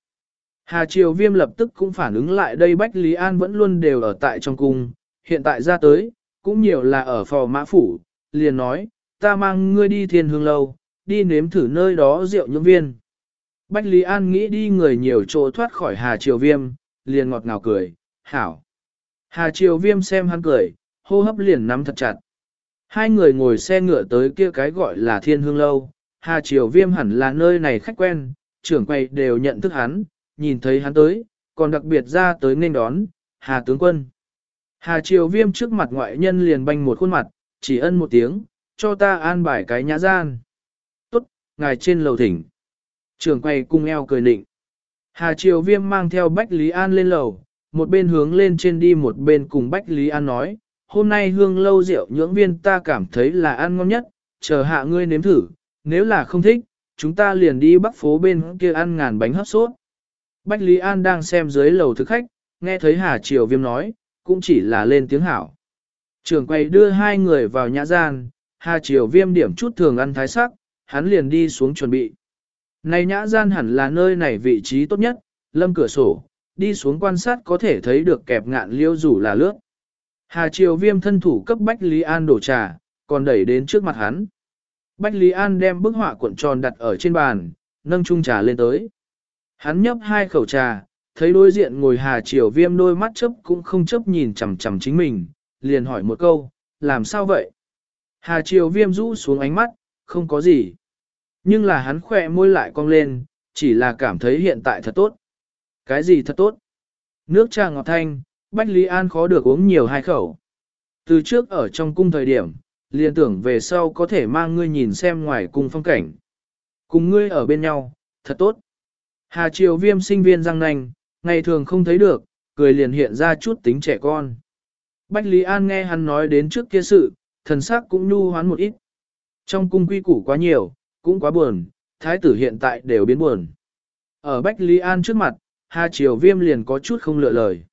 S1: Hà Triều Viêm lập tức cũng phản ứng lại đây Bách Lý An vẫn luôn đều ở tại trong cung, hiện tại ra tới, cũng nhiều là ở phò mã phủ, liền nói, ta mang ngươi đi thiên hương lâu, đi nếm thử nơi đó rượu nhưỡng viên. Bách Lý An nghĩ đi người nhiều chỗ thoát khỏi Hà Triều Viêm, liền ngọt ngào cười, hảo. Hà Triều Viêm xem hắn cười, hô hấp liền nắm thật chặt. Hai người ngồi xe ngựa tới kia cái gọi là thiên hương lâu, Hà Triều Viêm hẳn là nơi này khách quen, trưởng quầy đều nhận thức hắn, nhìn thấy hắn tới, còn đặc biệt ra tới nên đón, Hà tướng quân. Hà Triều Viêm trước mặt ngoại nhân liền banh một khuôn mặt, chỉ ân một tiếng, cho ta an bài cái nhã gian. Tốt, ngài trên lầu thỉnh. Trường quay cung eo cười nịnh. Hà Triều Viêm mang theo Bách Lý An lên lầu, một bên hướng lên trên đi một bên cùng Bách Lý An nói, hôm nay hương lâu rượu nhưỡng viên ta cảm thấy là ăn ngon nhất, chờ hạ ngươi nếm thử, nếu là không thích, chúng ta liền đi bắc phố bên kia ăn ngàn bánh hấp sốt. Bách Lý An đang xem dưới lầu thực khách, nghe thấy Hà Triều Viêm nói, cũng chỉ là lên tiếng hảo. Trường quay đưa hai người vào nhã gian, Hà Triều Viêm điểm chút thường ăn thái sắc, hắn liền đi xuống chuẩn bị. Này nhã gian hẳn là nơi này vị trí tốt nhất, lâm cửa sổ, đi xuống quan sát có thể thấy được kẹp ngạn liêu rủ là lướt. Hà Triều Viêm thân thủ cấp Bách Lý An đổ trà, còn đẩy đến trước mặt hắn. Bách Lý An đem bức họa cuộn tròn đặt ở trên bàn, nâng chung trà lên tới. Hắn nhấp hai khẩu trà, thấy đối diện ngồi Hà Triều Viêm đôi mắt chấp cũng không chấp nhìn chằm chằm chính mình, liền hỏi một câu, làm sao vậy? Hà Triều Viêm rũ xuống ánh mắt, không có gì. Nhưng là hắn khỏe môi lại cong lên, chỉ là cảm thấy hiện tại thật tốt. Cái gì thật tốt? Nước trà ngọt thanh, Bách Lý An khó được uống nhiều hai khẩu. Từ trước ở trong cung thời điểm, liền tưởng về sau có thể mang ngươi nhìn xem ngoài cung phong cảnh. Cùng ngươi ở bên nhau, thật tốt. Hà Triều Viêm sinh viên răng nanh, ngày thường không thấy được, cười liền hiện ra chút tính trẻ con. Bách Lý An nghe hắn nói đến trước kia sự, thần sắc cũng nhu hoán một ít. Trong cung quy củ quá nhiều, cũng quá buồn, thái tử hiện tại đều biến buồn. Ở Bách Lý An trước mặt, Hà Triều Viêm liền có chút không lựa lời.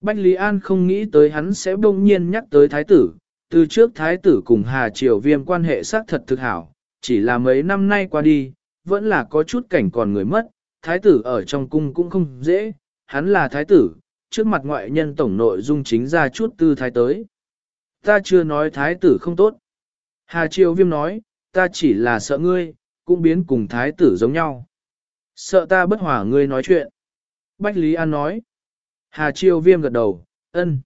S1: Bách Lý An không nghĩ tới hắn sẽ bỗng nhiên nhắc tới thái tử, từ trước thái tử cùng Hà Triều Viêm quan hệ xác thật thực hảo, chỉ là mấy năm nay qua đi, vẫn là có chút cảnh còn người mất, thái tử ở trong cung cũng không dễ, hắn là thái tử, trước mặt ngoại nhân tổng nội dung chính ra chút tư thái tới. Ta chưa nói thái tử không tốt. Hà Triều Viêm nói, ta chỉ là sợ ngươi, cũng biến cùng thái tử giống nhau. Sợ ta bất hòa ngươi nói chuyện. Bách Lý An nói. Hà Triều Viêm gật đầu, ân.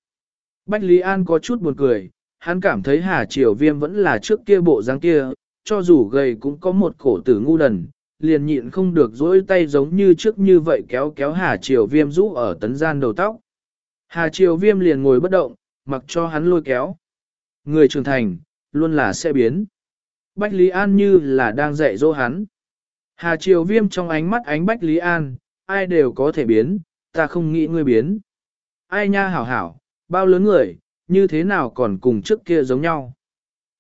S1: Bách Lý An có chút buồn cười, hắn cảm thấy Hà Triều Viêm vẫn là trước kia bộ dáng kia, cho dù gầy cũng có một cổ tử ngu đần, liền nhịn không được dỗi tay giống như trước như vậy kéo kéo Hà Triều Viêm rũ ở tấn gian đầu tóc. Hà Triều Viêm liền ngồi bất động, mặc cho hắn lôi kéo. Người trưởng thành, luôn là sẽ biến. Bách Lý An như là đang dạy dỗ hắn. Hà Triều Viêm trong ánh mắt ánh Bách Lý An, ai đều có thể biến, ta không nghĩ ngươi biến. Ai nha hảo hảo, bao lớn người, như thế nào còn cùng trước kia giống nhau.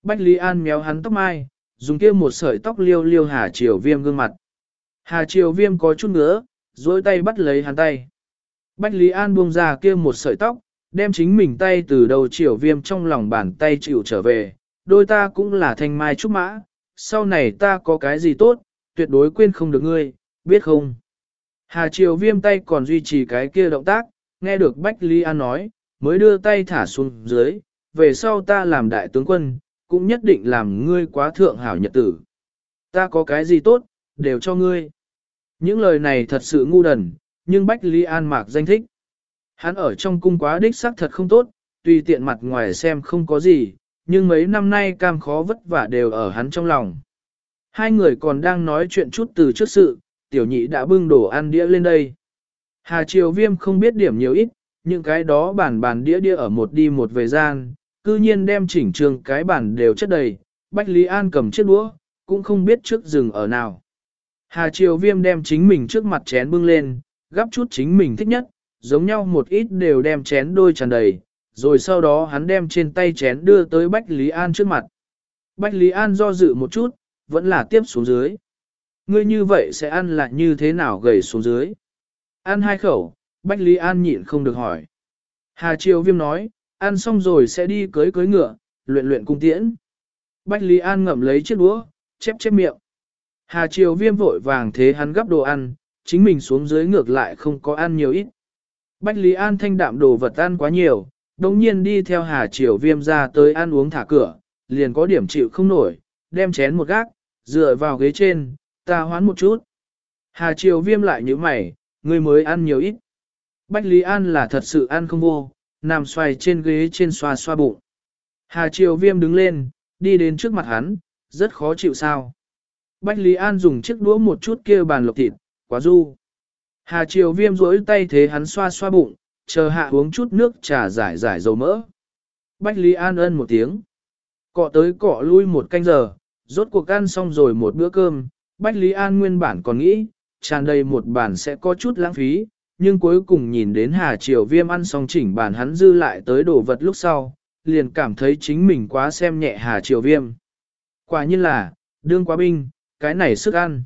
S1: Bách Lý An méo hắn tóc mai, dùng kia một sợi tóc liêu liêu Hà Triều Viêm gương mặt. Hà Triều Viêm có chút nữa, dối tay bắt lấy hắn tay. Bách Lý An buông ra kia một sợi tóc, đem chính mình tay từ đầu Triều Viêm trong lòng bàn tay chịu trở về. Đôi ta cũng là thanh mai trúc mã, sau này ta có cái gì tốt, tuyệt đối quên không được ngươi, biết không? Hà Triều Viêm tay còn duy trì cái kia động tác, nghe được Bách Lý An nói, mới đưa tay thả xuống dưới, về sau ta làm đại tướng quân, cũng nhất định làm ngươi quá thượng hảo nhật tử. Ta có cái gì tốt, đều cho ngươi. Những lời này thật sự ngu đần, nhưng Bách Lý An mạc danh thích. Hắn ở trong cung quá đích xác thật không tốt, tùy tiện mặt ngoài xem không có gì, nhưng mấy năm nay cam khó vất vả đều ở hắn trong lòng. Hai người còn đang nói chuyện chút từ trước sự, tiểu nhị đã bưng đồ ăn đĩa lên đây. Hà Triều Viêm không biết điểm nhiều ít, những cái đó bản bản đĩa đĩa ở một đi một về gian, cư nhiên đem chỉnh trường cái bản đều chất đầy, Bách Lý An cầm chiếc đũa, cũng không biết trước rừng ở nào. Hà Triều Viêm đem chính mình trước mặt chén bưng lên, gắp chút chính mình thích nhất, giống nhau một ít đều đem chén đôi tràn đầy, rồi sau đó hắn đem trên tay chén đưa tới Bách Lý An trước mặt. Bách Lý An do dự một chút, vẫn là tiếp xuống dưới. Ngươi như vậy sẽ ăn lại như thế nào gầy xuống dưới? Ăn hai khẩu, Bách Lý An nhịn không được hỏi. Hà Triều Viêm nói, ăn xong rồi sẽ đi cưới cưới ngựa, luyện luyện cung tiễn. Bách Lý An ngậm lấy chiếc đũa, chép chép miệng. Hà Triều Viêm vội vàng thế hắn gấp đồ ăn, chính mình xuống dưới ngược lại không có ăn nhiều ít. Bách Lý An thanh đạm đồ vật ăn quá nhiều, đồng nhiên đi theo Hà Triều Viêm ra tới ăn uống thả cửa, liền có điểm chịu không nổi, đem chén một gác, dựa vào ghế trên, ta hoán một chút. Hà Triều Viêm lại như mày, ngươi mới ăn nhiều ít. Bách Lý An là thật sự ăn không vô, nằm xoay trên ghế trên xoa xoa bụng. Hà Triều Viêm đứng lên, đi đến trước mặt hắn, rất khó chịu sao. Bách Lý An dùng chiếc đũa một chút kia bàn lộc thịt, quá du. Hà Triều Viêm rỗi tay thế hắn xoa xoa bụng, chờ hạ uống chút nước trà giải giải dầu mỡ. Bách Lý An ân một tiếng. Cọ tới cọ lui một canh giờ, rốt cuộc ăn xong rồi một bữa cơm, Bách Lý An nguyên bản còn nghĩ, tràn đầy một bản sẽ có chút lãng phí, nhưng cuối cùng nhìn đến Hà Triều Viêm ăn xong chỉnh bàn hắn dư lại tới đồ vật lúc sau, liền cảm thấy chính mình quá xem nhẹ Hà Triều Viêm. Quả nhiên là, đương quá binh, cái này sức ăn.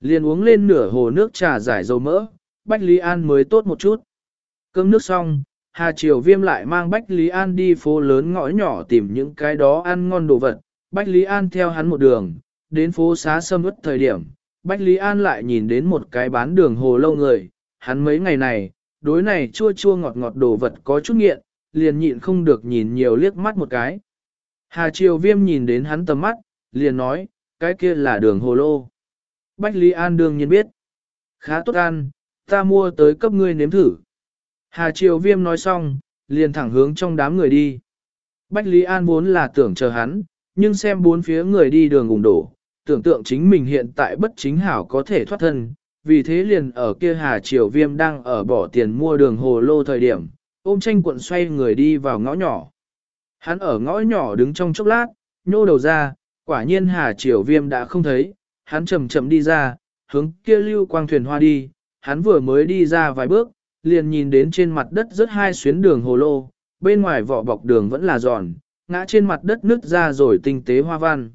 S1: Liền uống lên nửa hồ nước trà giải dầu mỡ, Bách Lý An mới tốt một chút. Cơm nước xong, Hà Triều Viêm lại mang Bách Lý An đi phố lớn ngõ nhỏ tìm những cái đó ăn ngon đồ vật. Bách Lý An theo hắn một đường, đến phố xá sâm ướt thời điểm. Bách Lý An lại nhìn đến một cái bán đường hồ lâu người, hắn mấy ngày này, đối này chua chua ngọt ngọt đồ vật có chút nghiện, liền nhịn không được nhìn nhiều liếc mắt một cái. Hà Triều Viêm nhìn đến hắn tầm mắt, liền nói, cái kia là đường hồ lô. Bách Lý An đương nhiên biết. Khá tốt ăn, ta mua tới cấp ngươi nếm thử. Hà Triều Viêm nói xong, liền thẳng hướng trong đám người đi. Bách Lý An vốn là tưởng chờ hắn, nhưng xem bốn phía người đi đường ủng đổ, tưởng tượng chính mình hiện tại bất chính hảo có thể thoát thân, vì thế liền ở kia Hà Triều Viêm đang ở bỏ tiền mua đường hồ lô thời điểm, ôm tranh cuộn xoay người đi vào ngõ nhỏ. Hắn ở ngõ nhỏ đứng trong chốc lát, nhô đầu ra, quả nhiên Hà Triều Viêm đã không thấy, hắn chậm chậm đi ra, hướng kia lưu quang thuyền hoa đi, hắn vừa mới đi ra vài bước, liền nhìn đến trên mặt đất rất hai xuyến đường hồ lô, bên ngoài vỏ bọc đường vẫn là giòn, ngã trên mặt đất nứt ra rồi tinh tế hoa văn.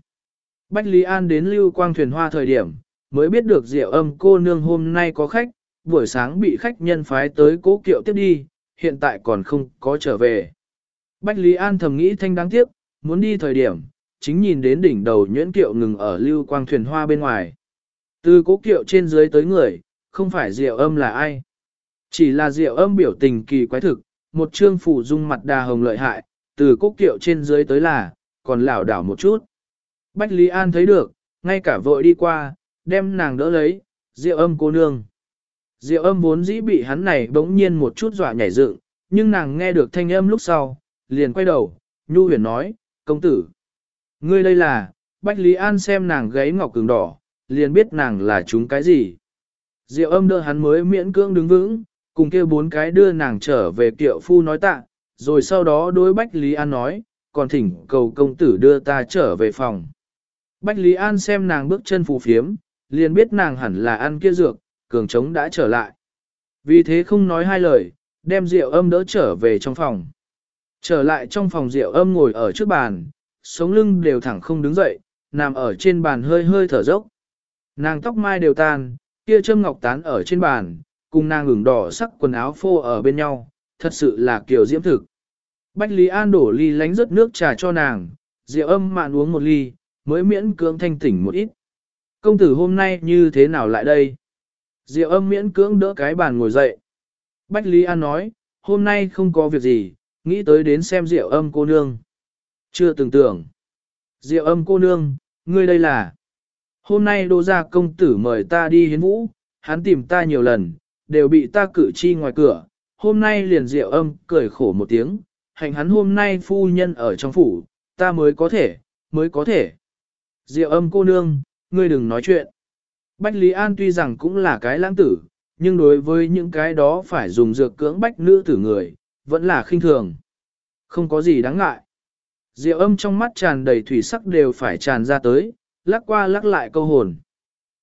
S1: Bách Lý An đến lưu quang thuyền hoa thời điểm, mới biết được diệu âm cô nương hôm nay có khách, buổi sáng bị khách nhân phái tới cố kiệu tiếp đi, hiện tại còn không có trở về. Bách Lý An thầm nghĩ thanh đáng tiếc, muốn đi thời điểm, chính nhìn đến đỉnh đầu nhuyễn kiệu ngừng ở lưu quang thuyền hoa bên ngoài. Từ cố kiệu trên dưới tới người, không phải diệu âm là ai. Chỉ là diệu âm biểu tình kỳ quái thực, một trương phủ dung mặt đà hồng lợi hại, từ cố kiệu trên dưới tới là, còn lảo đảo một chút. Bách Lý An thấy được, ngay cả vội đi qua, đem nàng đỡ lấy, rượu âm cô nương. Diệu âm vốn dĩ bị hắn này bỗng nhiên một chút dọa nhảy dựng, nhưng nàng nghe được thanh âm lúc sau, liền quay đầu, nhu huyền nói, công tử. Ngươi đây là, Bách Lý An xem nàng gáy ngọc cường đỏ, liền biết nàng là chúng cái gì. Diệu âm đỡ hắn mới miễn cưỡng đứng vững, cùng kia bốn cái đưa nàng trở về kiệu phu nói tạ, rồi sau đó đối Bách Lý An nói, còn thỉnh cầu công tử đưa ta trở về phòng. Bách Lý An xem nàng bước chân phù phiếm, liền biết nàng hẳn là ăn kia dược, cường trống đã trở lại. Vì thế không nói hai lời, đem rượu âm đỡ trở về trong phòng. Trở lại trong phòng rượu âm ngồi ở trước bàn, sống lưng đều thẳng không đứng dậy, nằm ở trên bàn hơi hơi thở dốc. Nàng tóc mai đều tan, kia châm ngọc tán ở trên bàn, cùng nàng ửng đỏ sắc quần áo phô ở bên nhau, thật sự là kiểu diễm thực. Bách Lý An đổ ly lánh rớt nước trà cho nàng, rượu âm mạn uống một ly, mới miễn cưỡng thanh tỉnh một ít. Công tử hôm nay như thế nào lại đây? Diệu âm miễn cưỡng đỡ cái bàn ngồi dậy. Bách Lý An nói, hôm nay không có việc gì, nghĩ tới đến xem Diệu âm cô nương. Chưa từng tưởng. Diệu âm cô nương, ngươi đây là. Hôm nay đô gia công tử mời ta đi hiến vũ, hắn tìm ta nhiều lần, đều bị ta cử chi ngoài cửa. Hôm nay liền Diệu âm cười khổ một tiếng, hành hắn hôm nay phu nhân ở trong phủ, ta mới có thể, mới có thể. Diệu âm cô nương, ngươi đừng nói chuyện. Bách Lý An tuy rằng cũng là cái lãng tử, nhưng đối với những cái đó phải dùng dược cưỡng bách nữ tử người, vẫn là khinh thường. Không có gì đáng ngại. Diệu âm trong mắt tràn đầy thủy sắc đều phải tràn ra tới, lắc qua lắc lại câu hồn.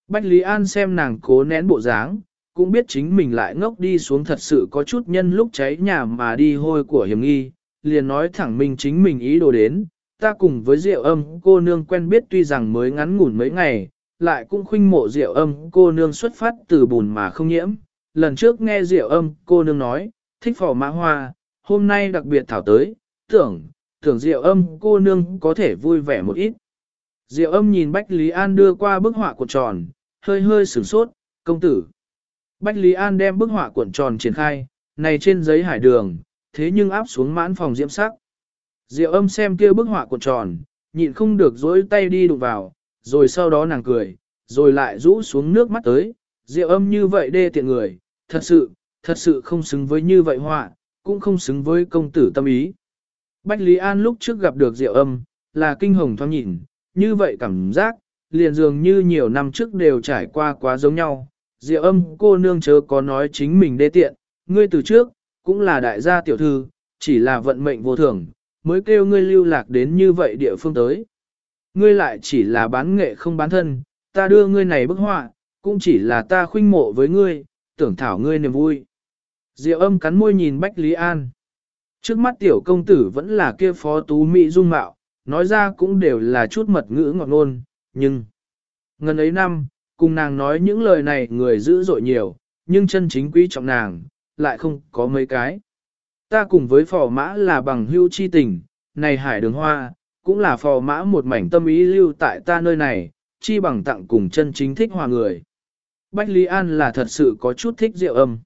S1: Bách Lý An xem nàng cố nén bộ dáng, cũng biết chính mình lại ngốc đi xuống thật sự có chút nhân lúc cháy nhà mà đi hôi của hiểm nghi, liền nói thẳng mình chính mình ý đồ đến, ta cùng với Diệu âm cô nương quen biết tuy rằng mới ngắn ngủn mấy ngày, lại cũng khuynh mộ Diệu âm cô nương xuất phát từ bùn mà không nhiễm. Lần trước nghe Diệu âm cô nương nói, thích phỏ mã hoa, hôm nay đặc biệt thảo tới, tưởng, tưởng Diệu âm cô nương có thể vui vẻ một ít. Diệu âm nhìn Bách Lý An đưa qua bức họa cuộn tròn, hơi hơi sửng sốt, công tử. Bách Lý An đem bức họa cuộn tròn triển khai, này trên giấy hải đường, thế nhưng áp xuống mãn phòng diễm sắc. Diệu âm xem kia bức họa cuộn tròn, nhịn không được dối tay đi đụng vào, rồi sau đó nàng cười, rồi lại rũ xuống nước mắt tới, Diệu âm như vậy đê tiện người, thật sự, thật sự không xứng với như vậy họa, cũng không xứng với công tử tâm ý. Bách Lý An lúc trước gặp được Diệu âm, là kinh hồng thoáng nhìn, như vậy cảm giác, liền dường như nhiều năm trước đều trải qua quá giống nhau. Diệu âm cô nương chớ có nói chính mình đê tiện, ngươi từ trước, cũng là đại gia tiểu thư, chỉ là vận mệnh vô thường, mới kêu ngươi lưu lạc đến như vậy địa phương tới ngươi lại chỉ là bán nghệ không bán thân, ta đưa ngươi này bức họa, cũng chỉ là ta khuynh mộ với ngươi, tưởng thảo ngươi niềm vui, Diệu âm cắn môi nhìn Bách Lý An. Trước mắt tiểu công tử vẫn là kia phó tú mỹ dung mạo, nói ra cũng đều là chút mật ngữ ngọt ngôn, nhưng... Ngần ấy năm, cùng nàng nói những lời này người dữ dội nhiều, nhưng chân chính quý trọng nàng, lại không có mấy cái. Ta cùng với phò mã là bằng hưu chi tình, này hải đường hoa, cũng là phò mã một mảnh tâm ý lưu tại ta nơi này, chi bằng tặng cùng chân chính thích hòa người. Bách Lý An là thật sự có chút thích rượu âm.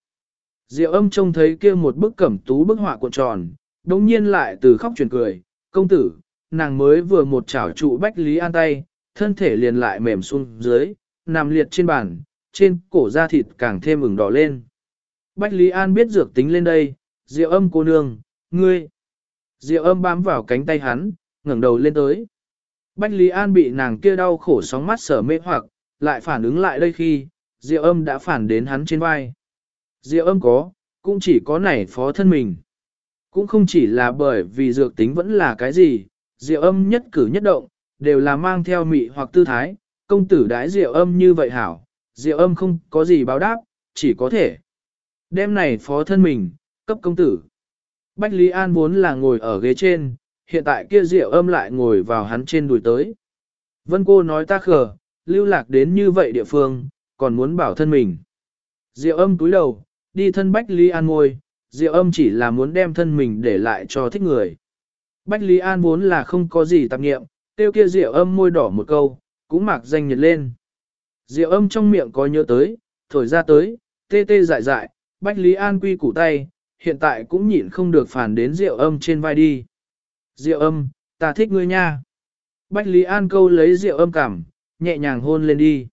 S1: Diệu âm trông thấy kia một bức cẩm tú bức họa cuộn tròn, đồng nhiên lại từ khóc chuyển cười, công tử, nàng mới vừa một chảo trụ Bách Lý An tay, thân thể liền lại mềm xuống dưới, nằm liệt trên bàn, trên cổ da thịt càng thêm ửng đỏ lên. Bách Lý An biết dược tính lên đây, Diệu âm cô nương, ngươi. Diệu âm bám vào cánh tay hắn, ngẩng đầu lên tới. Bách Lý An bị nàng kia đau khổ sóng mắt sở mê hoặc, lại phản ứng lại đây khi, Diệu âm đã phản đến hắn trên vai. Diệu âm có, cũng chỉ có nảy phó thân mình. Cũng không chỉ là bởi vì dược tính vẫn là cái gì, diệu âm nhất cử nhất động, đều là mang theo mị hoặc tư thái, công tử đái diệu âm như vậy hảo, diệu âm không có gì báo đáp, chỉ có thể. Đêm này phó thân mình, cấp công tử. Bách Lý An vốn là ngồi ở ghế trên, hiện tại kia diệu âm lại ngồi vào hắn trên đùi tới. Vân cô nói ta khờ, lưu lạc đến như vậy địa phương, còn muốn bảo thân mình. Diệu âm túi đầu, đi thân Bách Lý An ngồi, Diệu âm chỉ là muốn đem thân mình để lại cho thích người. Bách Lý An vốn là không có gì tạp nghiệm, tiêu kia Diệu âm môi đỏ một câu, cũng mặc danh nhiệt lên. Diệu âm trong miệng có nhớ tới, thổi ra tới, tê tê dại dại, Bách Lý An quy củ tay, hiện tại cũng nhịn không được phản đến Diệu âm trên vai đi. Diệu âm, ta thích ngươi nha. Bách Lý An câu lấy Diệu âm cảm, nhẹ nhàng hôn lên đi.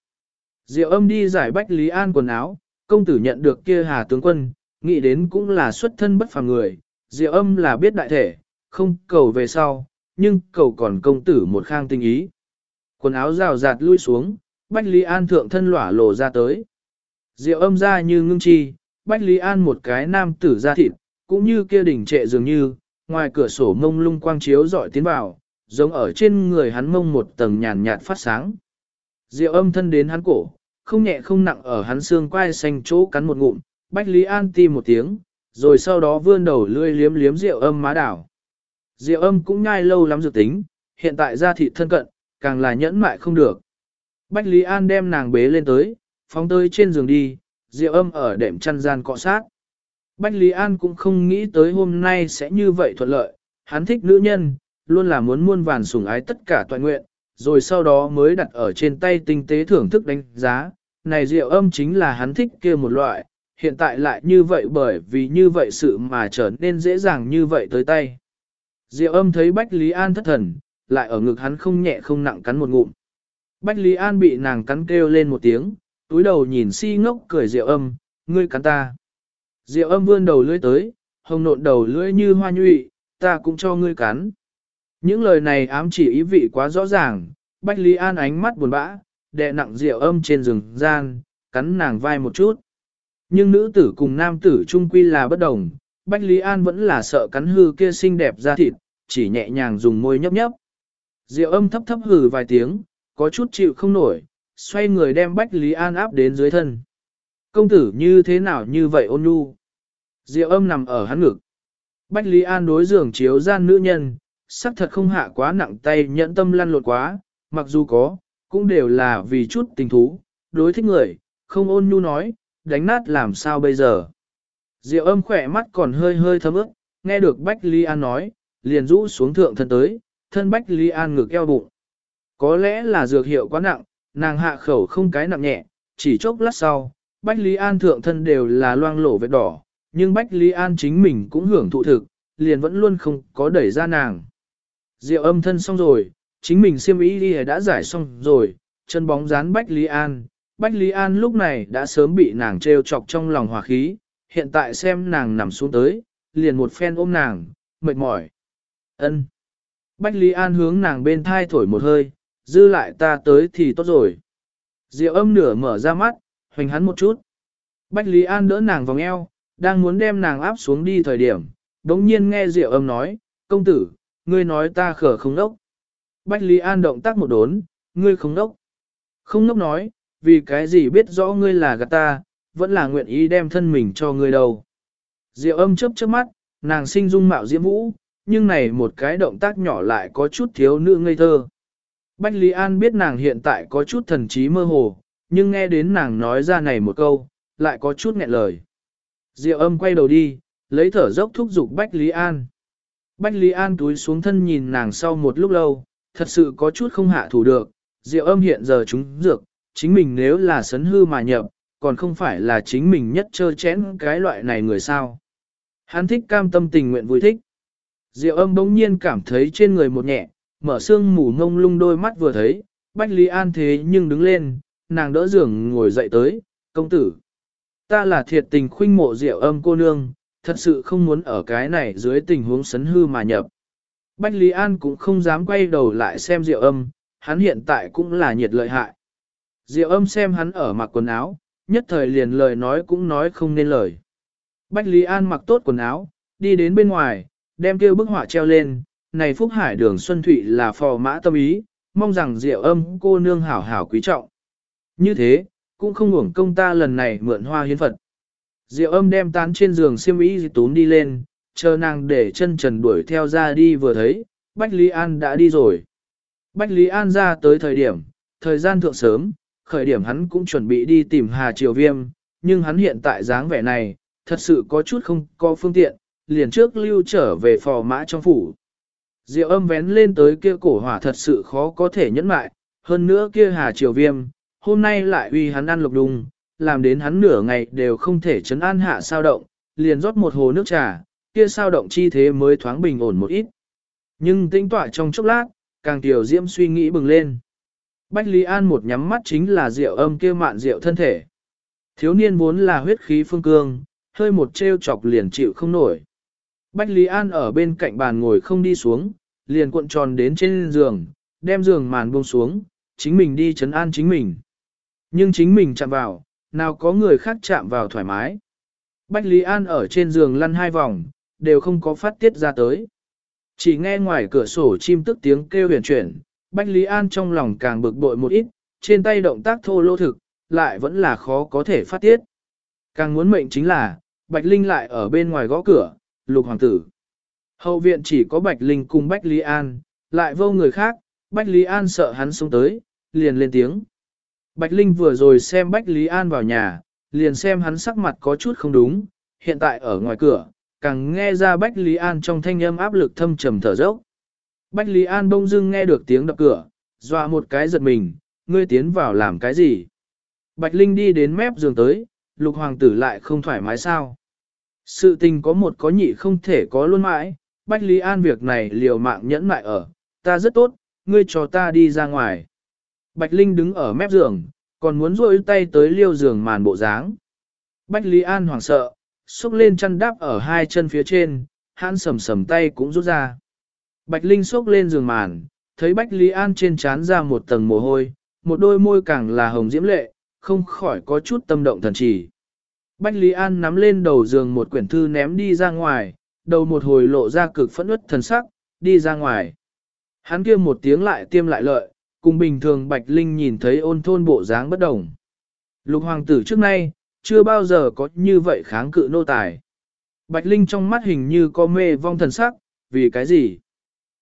S1: Diệu âm đi giải Bách Lý An quần áo, công tử nhận được kia hà tướng quân, nghĩ đến cũng là xuất thân bất phàm người, diệu âm là biết đại thể, không cầu về sau, nhưng cầu còn công tử một khang tinh ý. Quần áo rào rạt lui xuống, Bách Lý An thượng thân lỏa lộ ra tới. Diệu âm ra như ngưng chi, Bách Lý An một cái nam tử ra thịt, cũng như kia đỉnh trệ dường như, ngoài cửa sổ mông lung quang chiếu dọi tiến vào, giống ở trên người hắn mông một tầng nhàn nhạt phát sáng. Diệu âm thân đến hắn cổ, không nhẹ không nặng ở hắn xương quai xanh chỗ cắn một ngụm, Bách Lý An ti một tiếng, rồi sau đó vươn đầu lươi liếm liếm rượu âm má đảo. Rượu âm cũng nhai lâu lắm dự tính, hiện tại ra thị thân cận, càng là nhẫn mại không được. Bách Lý An đem nàng bế lên tới, phóng tới trên giường đi, rượu âm ở đệm chăn gian cọ sát. Bách Lý An cũng không nghĩ tới hôm nay sẽ như vậy thuận lợi, hắn thích nữ nhân, luôn là muốn muôn vàn sủng ái tất cả toàn nguyện, rồi sau đó mới đặt ở trên tay tinh tế thưởng thức đánh giá, này rượu âm chính là hắn thích kia một loại, hiện tại lại như vậy bởi vì như vậy sự mà trở nên dễ dàng như vậy tới tay. Diệu âm thấy Bách Lý An thất thần, lại ở ngực hắn không nhẹ không nặng cắn một ngụm. Bách Lý An bị nàng cắn kêu lên một tiếng, túi đầu nhìn si ngốc cười Diệu âm, ngươi cắn ta. Diệu âm vươn đầu lưỡi tới, hồng nộn đầu lưỡi như hoa nhụy, ta cũng cho ngươi cắn. Những lời này ám chỉ ý vị quá rõ ràng, Bách Lý An ánh mắt buồn bã, đè nặng Diệu âm trên rừng gian, cắn nàng vai một chút. Nhưng nữ tử cùng nam tử trung quy là bất đồng, Bách Lý An vẫn là sợ cắn hư kia xinh đẹp ra thịt, chỉ nhẹ nhàng dùng môi nhấp nhấp. Diệu âm thấp thấp hừ vài tiếng, có chút chịu không nổi, xoay người đem Bách Lý An áp đến dưới thân. Công tử như thế nào như vậy ôn nhu? Diệu âm nằm ở hắn ngực. Bách Lý An đối giường chiếu gian nữ nhân, sắc thật không hạ quá nặng tay nhẫn tâm lăn lột quá, mặc dù có, cũng đều là vì chút tình thú, đối thích người, không ôn nhu nói, đánh nát làm sao bây giờ. Diệu âm khỏe mắt còn hơi hơi thấm ướt, nghe được Bách Ly An nói, liền rũ xuống thượng thân tới, thân Bách Ly An ngực eo bụng. Có lẽ là dược hiệu quá nặng, nàng hạ khẩu không cái nặng nhẹ, chỉ chốc lát sau, Bách Lý An thượng thân đều là loang lổ vết đỏ, nhưng Bách Lý An chính mình cũng hưởng thụ thực, liền vẫn luôn không có đẩy ra nàng. Diệu âm thân xong rồi, chính mình siêm ý đi đã giải xong rồi, chân bóng dán Bách Lý An, Bách Lý An lúc này đã sớm bị nàng trêu chọc trong lòng hòa khí, hiện tại xem nàng nằm xuống tới, liền một phen ôm nàng, mệt mỏi. ân Bách Lý An hướng nàng bên thai thổi một hơi, dư lại ta tới thì tốt rồi. Diệu âm nửa mở ra mắt, hoành hắn một chút. Bách Lý An đỡ nàng vòng eo, đang muốn đem nàng áp xuống đi thời điểm, đống nhiên nghe Diệu âm nói, công tử, ngươi nói ta khở không đốc. Bách Lý An động tác một đốn, ngươi không đốc. Không đốc nói, vì cái gì biết rõ ngươi là gạt ta, vẫn là nguyện ý đem thân mình cho ngươi đâu. Diệu âm chớp chớp mắt, nàng sinh dung mạo diễm vũ, nhưng này một cái động tác nhỏ lại có chút thiếu nữ ngây thơ. Bách Lý An biết nàng hiện tại có chút thần trí mơ hồ, nhưng nghe đến nàng nói ra này một câu, lại có chút nghẹn lời. Diệu âm quay đầu đi, lấy thở dốc thúc giục Bách Lý An. Bách Lý An túi xuống thân nhìn nàng sau một lúc lâu, thật sự có chút không hạ thủ được, Diệu âm hiện giờ chúng dược, chính mình nếu là sấn hư mà nhập, còn không phải là chính mình nhất chơ chén cái loại này người sao. Hắn thích cam tâm tình nguyện vui thích. Diệu âm bỗng nhiên cảm thấy trên người một nhẹ, mở xương mù ngông lung đôi mắt vừa thấy, Bách Lý An thế nhưng đứng lên, nàng đỡ giường ngồi dậy tới, công tử. Ta là thiệt tình khuynh mộ Diệu âm cô nương, thật sự không muốn ở cái này dưới tình huống sấn hư mà nhập. Bách Lý An cũng không dám quay đầu lại xem Diệu âm, hắn hiện tại cũng là nhiệt lợi hại. Diệu âm xem hắn ở mặc quần áo, nhất thời liền lời nói cũng nói không nên lời. Bách Lý An mặc tốt quần áo, đi đến bên ngoài, đem kêu bức họa treo lên, này Phúc Hải đường Xuân Thụy là phò mã tâm ý, mong rằng Diệu âm cô nương hảo hảo quý trọng. Như thế, cũng không uổng công ta lần này mượn hoa hiến Phật. Diệu âm đem tán trên giường xiêm y túm đi lên, chờ nàng để chân trần đuổi theo ra đi vừa thấy, Bách Lý An đã đi rồi. Bách Lý An ra tới thời điểm, thời gian thượng sớm, khởi điểm hắn cũng chuẩn bị đi tìm Hà Triều Viêm, nhưng hắn hiện tại dáng vẻ này, thật sự có chút không có phương tiện, liền trước lưu trở về phò mã trong phủ. Diệu âm vén lên tới kia cổ hỏa thật sự khó có thể nhẫn mại, hơn nữa kia Hà Triều Viêm, hôm nay lại uy hắn ăn lục đùng, làm đến hắn nửa ngày đều không thể chấn an hạ sao động, liền rót một hồ nước trà, kia sao động chi thế mới thoáng bình ổn một ít. Nhưng tinh tỏa trong chốc lát, càng tiểu diễm suy nghĩ bừng lên. Bách Lý An một nhắm mắt chính là rượu âm kia mạn rượu thân thể. Thiếu niên vốn là huyết khí phương cương, hơi một trêu chọc liền chịu không nổi. Bách Lý An ở bên cạnh bàn ngồi không đi xuống, liền cuộn tròn đến trên giường, đem giường màn buông xuống, chính mình đi chấn an chính mình. Nhưng chính mình chạm vào, nào có người khác chạm vào thoải mái. Bách Lý An ở trên giường lăn hai vòng, đều không có phát tiết ra tới. Chỉ nghe ngoài cửa sổ chim tức tiếng kêu huyền chuyển, Bách Lý An trong lòng càng bực bội một ít, trên tay động tác thô lô thực, lại vẫn là khó có thể phát tiết. Càng muốn mệnh chính là, Bạch Linh lại ở bên ngoài gõ cửa, lục hoàng tử. Hậu viện chỉ có Bạch Linh cùng Bách Lý An, lại vô người khác, Bách Lý An sợ hắn xuống tới, liền lên tiếng. Bạch Linh vừa rồi xem Bách Lý An vào nhà, liền xem hắn sắc mặt có chút không đúng, hiện tại ở ngoài cửa, càng nghe ra Bách Lý An trong thanh âm áp lực thâm trầm thở dốc. Bách Lý An bông dưng nghe được tiếng đập cửa, dọa một cái giật mình, ngươi tiến vào làm cái gì? Bạch Linh đi đến mép giường tới, lục hoàng tử lại không thoải mái sao? Sự tình có một có nhị không thể có luôn mãi, Bách Lý An việc này liều mạng nhẫn mại ở, ta rất tốt, ngươi cho ta đi ra ngoài. Bạch Linh đứng ở mép giường, còn muốn rôi tay tới liêu giường màn bộ dáng. Bách Lý An hoảng sợ, xúc lên chăn đáp ở hai chân phía trên, hãn sầm sầm tay cũng rút ra. Bạch Linh xúc lên giường màn, thấy Bách Lý An trên trán ra một tầng mồ hôi, một đôi môi càng là hồng diễm lệ, không khỏi có chút tâm động thần chỉ. Bách Lý An nắm lên đầu giường một quyển thư ném đi ra ngoài, đầu một hồi lộ ra cực phẫn ướt thần sắc, đi ra ngoài. Hắn kia một tiếng lại tiêm lại lợi, cùng bình thường Bạch Linh nhìn thấy ôn thôn bộ dáng bất đồng. Lục hoàng tử trước nay, chưa bao giờ có như vậy kháng cự nô tài. Bạch Linh trong mắt hình như có mê vong thần sắc, vì cái gì?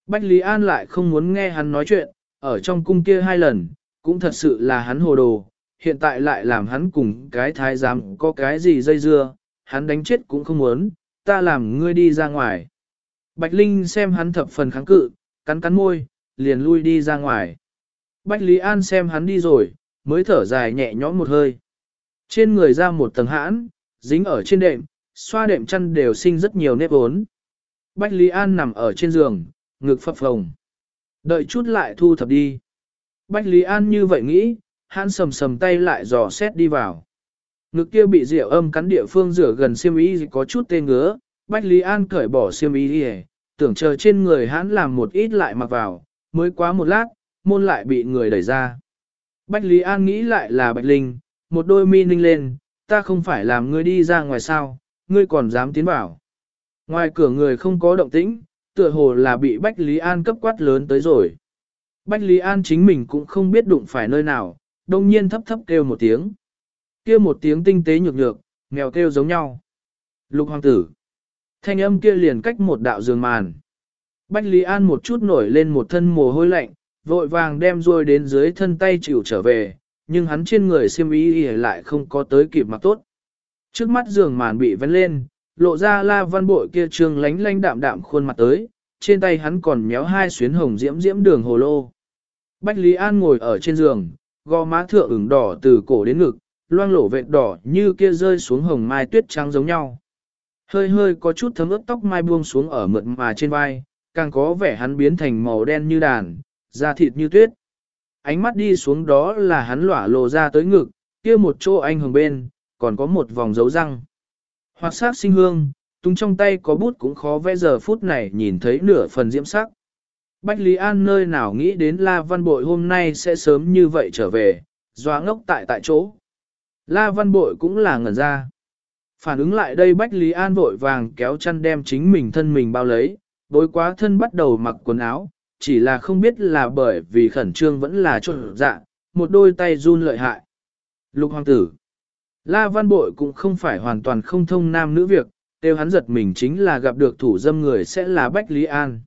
S1: Bách Lý An lại không muốn nghe hắn nói chuyện, ở trong cung kia hai lần, cũng thật sự là hắn hồ đồ, hiện tại lại làm hắn cùng cái thái giám có cái gì dây dưa, hắn đánh chết cũng không muốn, ta làm ngươi đi ra ngoài. Bạch Linh xem hắn thập phần kháng cự, cắn cắn môi, liền lui đi ra ngoài. Bách Lý An xem hắn đi rồi, mới thở dài nhẹ nhõm một hơi. Trên người ra một tầng hãn, dính ở trên đệm, xoa đệm chăn đều sinh rất nhiều nếp ốn. Bách Lý An nằm ở trên giường, ngực phập phồng. Đợi chút lại thu thập đi. Bách Lý An như vậy nghĩ, hắn sầm sầm tay lại dò xét đi vào. Ngực kia bị rượu âm cắn địa phương rửa gần xiêm y có chút tê ngứa, Bách Lý An cởi bỏ xiêm y đi tưởng chờ trên người hắn làm một ít lại mặc vào, mới quá một lát, môn lại bị người đẩy ra. Bách Lý An nghĩ lại là Bạch Linh, một đôi mi ninh lên, ta không phải làm ngươi đi ra ngoài sao, ngươi còn dám tiến vào. Ngoài cửa người không có động tĩnh, tựa hồ là bị Bách Lý An cấp quát lớn tới rồi. Bách Lý An chính mình cũng không biết đụng phải nơi nào, đông nhiên thấp thấp kêu một tiếng. Kêu một tiếng tinh tế nhược nhược, nghèo kêu giống nhau. Lục hoàng tử, Thanh âm kia liền cách một đạo giường màn. Bách Lý An một chút nổi lên một thân mồ hôi lạnh, vội vàng đem ruôi đến dưới thân tay chịu trở về, nhưng hắn trên người xiêm y lại không có tới kịp mặc tốt. Trước mắt giường màn bị vén lên, lộ ra la văn bội kia trương lánh lánh đạm đạm khuôn mặt tới, trên tay hắn còn méo hai xuyến hồng diễm diễm đường hồ lô. Bách Lý An ngồi ở trên giường, gò má thượng ửng đỏ từ cổ đến ngực, loang lổ vệt đỏ như kia rơi xuống hồng mai tuyết trắng giống nhau. Hơi hơi có chút thấm ướt tóc mai buông xuống ở mượt mà trên vai, càng có vẻ hắn biến thành màu đen như đàn, da thịt như tuyết. Ánh mắt đi xuống đó là hắn lỏa lộ ra tới ngực, kia một chỗ anh hồng bên, còn có một vòng dấu răng. Hoặc sắc sinh hương, tung trong tay có bút cũng khó vẽ giờ phút này nhìn thấy nửa phần diễm sắc. Bách Lý An nơi nào nghĩ đến La Văn Bội hôm nay sẽ sớm như vậy trở về, doa ngốc tại tại chỗ. La Văn Bội cũng là ngẩn ra. Phản ứng lại đây Bách Lý An vội vàng kéo chăn đem chính mình thân mình bao lấy, bối quá thân bắt đầu mặc quần áo, chỉ là không biết là bởi vì khẩn trương vẫn là trộn dạ, một đôi tay run lợi hại. Lục hoàng tử. La Văn Bội cũng không phải hoàn toàn không thông nam nữ việc, tiêu hắn giật mình chính là gặp được thủ dâm người sẽ là Bách Lý An.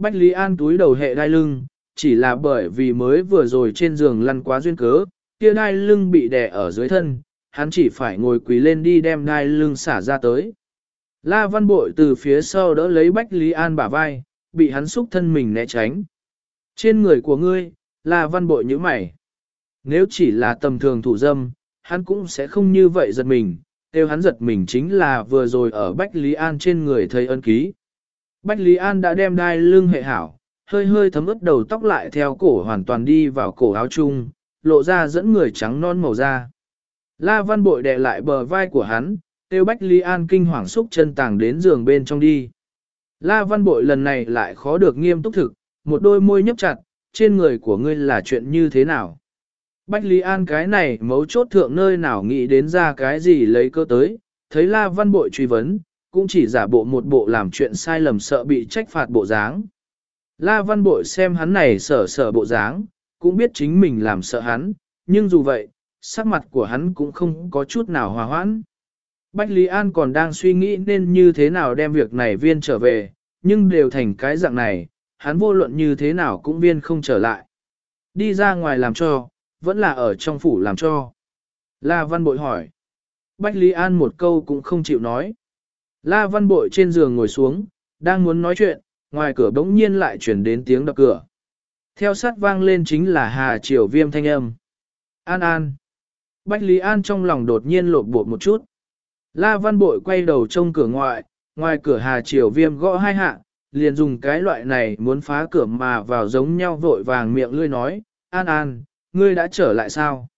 S1: Bách Lý An túi đầu hệ đai lưng, chỉ là bởi vì mới vừa rồi trên giường lăn quá duyên cớ, kia đai lưng bị đè ở dưới thân, hắn chỉ phải ngồi quỳ lên đi đem đai lưng xả ra tới. La Văn Bội từ phía sau đỡ lấy Bách Lý An bả vai, bị hắn xúc thân mình né tránh. Trên người của ngươi, La Văn Bội như mày. Nếu chỉ là tầm thường thủ dâm, hắn cũng sẽ không như vậy giật mình, tiêu hắn giật mình chính là vừa rồi ở Bách Lý An trên người thấy ân ký. Bách Lý An đã đem đai lưng hệ hảo, hơi hơi thấm ướt đầu tóc lại theo cổ hoàn toàn đi vào cổ áo chung, lộ ra dẫn người trắng non màu da. La Văn Bội đè lại bờ vai của hắn, tiêu Bách Lý An kinh hoàng xúc chân tàng đến giường bên trong đi. La Văn Bội lần này lại khó được nghiêm túc thực, một đôi môi nhấp chặt, trên người của ngươi là chuyện như thế nào? Bách Lý An cái này mấu chốt thượng nơi nào nghĩ đến ra cái gì lấy cơ tới, thấy La Văn Bội truy vấn, cũng chỉ giả bộ một bộ làm chuyện sai lầm sợ bị trách phạt bộ dáng. La Văn Bội xem hắn này sở sở bộ dáng, cũng biết chính mình làm sợ hắn, nhưng dù vậy, sắc mặt của hắn cũng không có chút nào hòa hoãn. Bách Lý An còn đang suy nghĩ nên như thế nào đem việc này viên trở về, nhưng đều thành cái dạng này, hắn vô luận như thế nào cũng viên không trở lại. Đi ra ngoài làm cho, vẫn là ở trong phủ làm cho. La Văn Bội hỏi. Bách Lý An một câu cũng không chịu nói. La Văn Bội trên giường ngồi xuống, đang muốn nói chuyện, ngoài cửa bỗng nhiên lại chuyển đến tiếng đập cửa. Theo sát vang lên chính là Hà Triều Viêm thanh âm. An An. Bách Lý An trong lòng đột nhiên lột bột một chút. La Văn Bội quay đầu trông cửa ngoại, ngoài cửa Hà Triều Viêm gõ hai hạ, liền dùng cái loại này muốn phá cửa mà vào giống nhau vội vàng miệng lươi nói, An An, ngươi đã trở lại sao?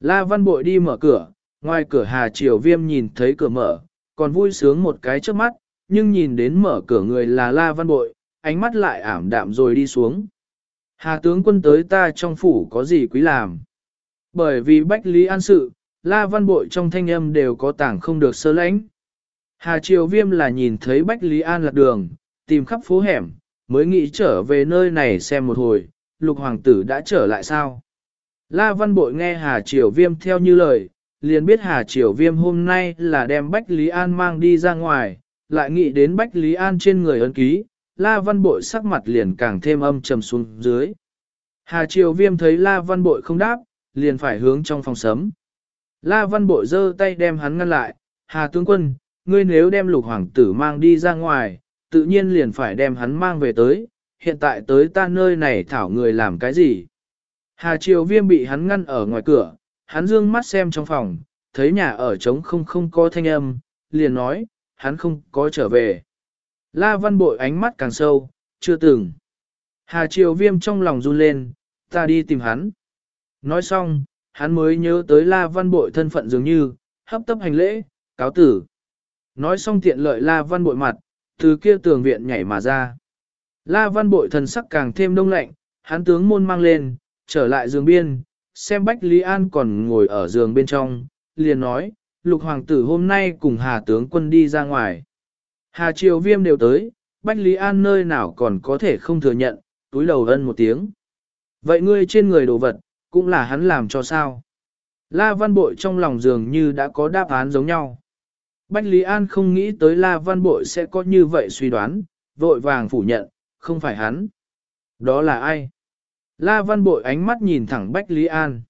S1: La Văn Bội đi mở cửa, ngoài cửa Hà Triều Viêm nhìn thấy cửa mở, còn vui sướng một cái trước mắt, nhưng nhìn đến mở cửa người là La Văn Bội, ánh mắt lại ảm đạm rồi đi xuống. Hà tướng quân tới ta trong phủ có gì quý làm? Bởi vì Bách Lý An sự, La Văn Bội trong thanh âm đều có tảng không được sơ lãnh. Hà Triều Viêm là nhìn thấy Bách Lý An lạc đường, tìm khắp phố hẻm, mới nghĩ trở về nơi này xem một hồi, lục hoàng tử đã trở lại sao? La Văn Bội nghe Hà Triều Viêm theo như lời, liền biết Hà Triều Viêm hôm nay là đem Bách Lý An mang đi ra ngoài, lại nghĩ đến Bách Lý An trên người ấn ký, La Văn Bội sắc mặt liền càng thêm âm trầm xuống dưới. Hà Triều Viêm thấy La Văn Bội không đáp, liền phải hướng trong phòng sấm. La Văn Bội giơ tay đem hắn ngăn lại, Hà Tướng Quân, ngươi nếu đem lục hoàng tử mang đi ra ngoài, tự nhiên liền phải đem hắn mang về tới, hiện tại tới ta nơi này thảo người làm cái gì. Hà Triều Viêm bị hắn ngăn ở ngoài cửa, hắn dương mắt xem trong phòng, thấy nhà ở trống không không có thanh âm, liền nói, hắn không có trở về. La Văn Bội ánh mắt càng sâu, chưa từng. Hà Triều Viêm trong lòng run lên, ta đi tìm hắn. Nói xong, hắn mới nhớ tới La Văn Bội thân phận dường như, hấp tấp hành lễ, cáo tử. Nói xong tiện lợi La Văn Bội mặt, từ kia tường viện nhảy mà ra. La Văn Bội thần sắc càng thêm đông lạnh, hắn tướng môn mang lên, trở lại giường biên, xem Bách Lý An còn ngồi ở giường bên trong, liền nói, lục hoàng tử hôm nay cùng Hà tướng quân đi ra ngoài. Hà Triều Viêm đều tới, Bách Lý An nơi nào còn có thể không thừa nhận, túi đầu ân một tiếng. Vậy ngươi trên người đồ vật, cũng là hắn làm cho sao? La Văn Bội trong lòng dường như đã có đáp án giống nhau. Bách Lý An không nghĩ tới La Văn Bội sẽ có như vậy suy đoán, vội vàng phủ nhận, không phải hắn. Đó là ai? La Văn Bội ánh mắt nhìn thẳng Bách Lý An.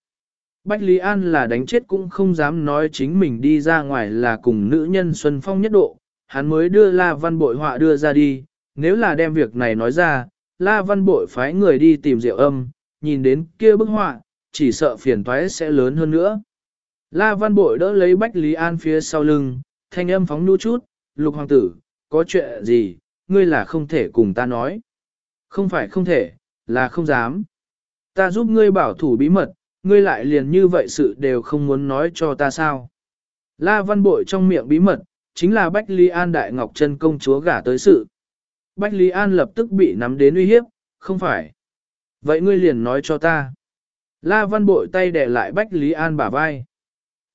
S1: Bách Lý An là đánh chết cũng không dám nói chính mình đi ra ngoài là cùng nữ nhân Xuân Phong nhất độ, hắn mới đưa La Văn Bội họa đưa ra đi, nếu là đem việc này nói ra, La Văn Bội phái người đi tìm rượu âm, nhìn đến kia bức họa, chỉ sợ phiền toái sẽ lớn hơn nữa. La Văn Bội đỡ lấy Bách Lý An phía sau lưng, thanh âm phóng nu chút, lục hoàng tử, có chuyện gì, ngươi là không thể cùng ta nói. Không phải không thể, là không dám. Ta giúp ngươi bảo thủ bí mật, ngươi lại liền như vậy sự đều không muốn nói cho ta sao. La Văn Bội trong miệng bí mật, chính là Bách Lý An Đại Ngọc Trân công chúa gả tới sự. Bách Lý An lập tức bị nắm đến uy hiếp, không phải. Vậy ngươi liền nói cho ta. La Văn Bội tay đè lại Bách Lý An bả vai.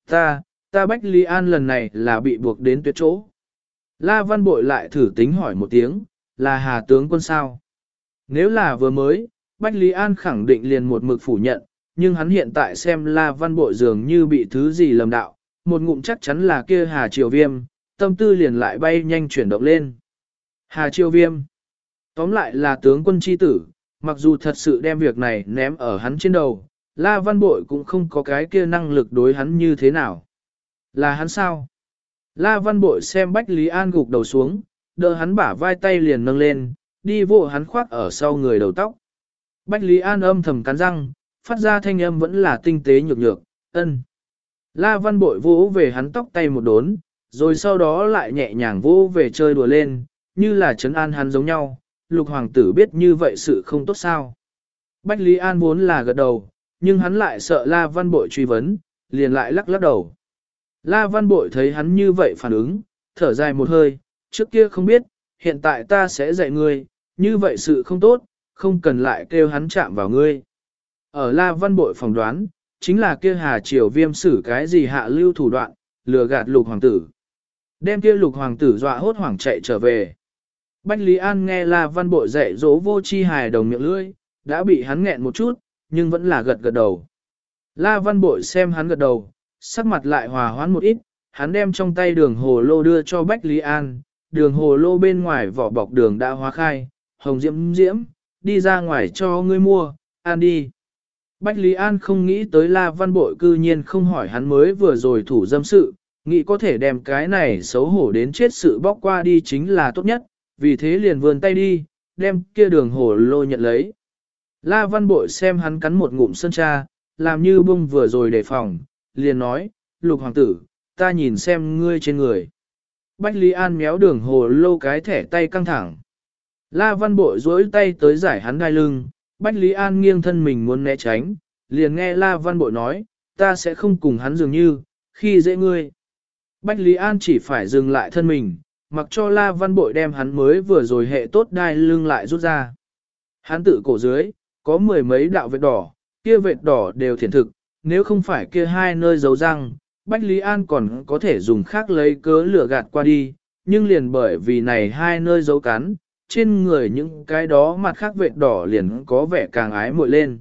S1: Ta, ta Bách Lý An lần này là bị buộc đến tuyệt chỗ. La Văn Bội lại thử tính hỏi một tiếng, là Hà tướng quân sao? Nếu là vừa mới, Bách Lý An khẳng định liền một mực phủ nhận, nhưng hắn hiện tại xem La Văn Bội dường như bị thứ gì lầm đạo, một ngụm chắc chắn là kia Hà Triều Viêm, tâm tư liền lại bay nhanh chuyển động lên. Hà Triều Viêm Tóm lại là tướng quân chi tử, mặc dù thật sự đem việc này ném ở hắn trên đầu, La Văn Bội cũng không có cái kia năng lực đối hắn như thế nào. Là hắn sao? La Văn Bội xem Bách Lý An gục đầu xuống, đỡ hắn bả vai tay liền nâng lên, đi vô hắn khoác ở sau người đầu tóc. Bách Lý An âm thầm cắn răng, phát ra thanh âm vẫn là tinh tế nhược nhược, ân. La Văn Bội vỗ về hắn tóc tay một đốn, rồi sau đó lại nhẹ nhàng vỗ về chơi đùa lên, như là trấn an hắn giống nhau, lục hoàng tử biết như vậy sự không tốt sao. Bách Lý An muốn là gật đầu, nhưng hắn lại sợ La Văn Bội truy vấn, liền lại lắc lắc đầu. La Văn Bội thấy hắn như vậy phản ứng, thở dài một hơi, trước kia không biết, hiện tại ta sẽ dạy ngươi, như vậy sự không tốt, không cần lại kêu hắn chạm vào ngươi. Ở La Văn Bội phỏng đoán, chính là kia Hà Triều Viêm xử cái gì hạ lưu thủ đoạn, lừa gạt lục hoàng tử. Đem kia lục hoàng tử dọa hốt hoảng chạy trở về. Bách Lý An nghe La Văn Bội dạy dỗ vô chi hài đồng miệng lưỡi, đã bị hắn nghẹn một chút, nhưng vẫn là gật gật đầu. La Văn Bội xem hắn gật đầu, sắc mặt lại hòa hoãn một ít, hắn đem trong tay đường hồ lô đưa cho Bách Lý An, đường hồ lô bên ngoài vỏ bọc đường đã hóa khai, hồng diễm diễm, đi ra ngoài cho ngươi mua, an đi. Bách Lý An không nghĩ tới La Văn Bội cư nhiên không hỏi hắn mới vừa rồi thủ dâm sự, nghĩ có thể đem cái này xấu hổ đến chết sự bóc qua đi chính là tốt nhất, vì thế liền vươn tay đi, đem kia đường hồ lô nhận lấy. La Văn Bội xem hắn cắn một ngụm sơn cha, làm như bông vừa rồi đề phòng, liền nói, lục hoàng tử, ta nhìn xem ngươi trên người. Bách Lý An méo đường hồ lô cái thẻ tay căng thẳng. La Văn Bội duỗi tay tới giải hắn đai lưng, Bách Lý An nghiêng thân mình muốn né tránh, liền nghe La Văn Bội nói, ta sẽ không cùng hắn dường như, khi dễ ngươi. Bách Lý An chỉ phải dừng lại thân mình, mặc cho La Văn Bội đem hắn mới vừa rồi hệ tốt đai lưng lại rút ra. Hắn tự cổ dưới, có mười mấy đạo vệt đỏ, kia vệt đỏ đều thiển thực, nếu không phải kia hai nơi dấu răng, Bách Lý An còn có thể dùng khác lấy cớ lửa gạt qua đi, nhưng liền bởi vì này hai nơi dấu cắn, trên người những cái đó mặt khác vệt đỏ liền có vẻ càng ái muội lên.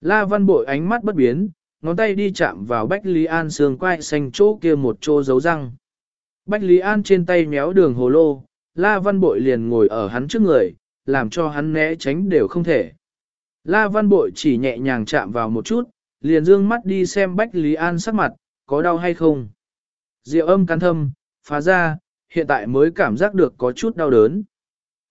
S1: La Văn Bội ánh mắt bất biến, ngón tay đi chạm vào Bách Lý An xương quai xanh chỗ kia một chỗ dấu răng. Bách Lý An trên tay méo đường hồ lô, La Văn Bội liền ngồi ở hắn trước người, làm cho hắn né tránh đều không thể. La Văn Bội chỉ nhẹ nhàng chạm vào một chút, liền dương mắt đi xem Bách Lý An sắc mặt, có đau hay không. Diệu âm cắn thâm, phá ra, hiện tại mới cảm giác được có chút đau đớn.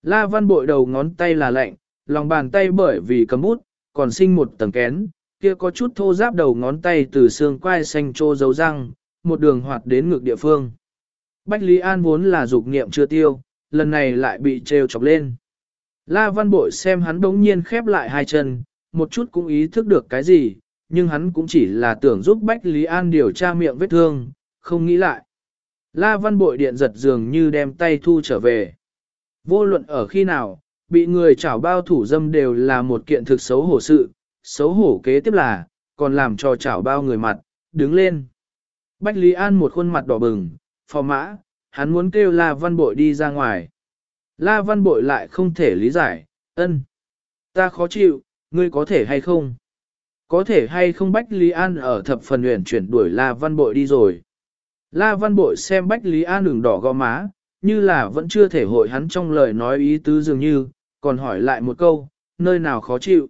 S1: La Văn Bội đầu ngón tay là lạnh, lòng bàn tay bởi vì cầm bút, còn sinh một tầng kén, kia có chút thô giáp đầu ngón tay từ xương quai xanh trô dấu răng, một đường hoạt đến ngược địa phương. Bách Lý An vốn là dục niệm chưa tiêu, lần này lại bị trêu chọc lên. La Văn Bội xem hắn đống nhiên khép lại hai chân, một chút cũng ý thức được cái gì, nhưng hắn cũng chỉ là tưởng giúp Bách Lý An điều tra miệng vết thương, không nghĩ lại. La Văn Bội điện giật dường như đem tay thu trở về. Vô luận ở khi nào, bị người chảo bao thủ dâm đều là một kiện thực xấu hổ sự, xấu hổ kế tiếp là, còn làm cho chảo bao người mặt, đứng lên. Bách Lý An một khuôn mặt đỏ bừng, phò mã, hắn muốn kêu La Văn Bội đi ra ngoài. La Văn Bội lại không thể lý giải, ân. Ta khó chịu, ngươi có thể hay không? Có thể hay không Bách Lý An ở thập phần huyền chuyển đuổi La Văn Bội đi rồi. La Văn Bội xem Bách Lý An đường đỏ gò má, như là vẫn chưa thể hội hắn trong lời nói ý tứ dường như, còn hỏi lại một câu, nơi nào khó chịu.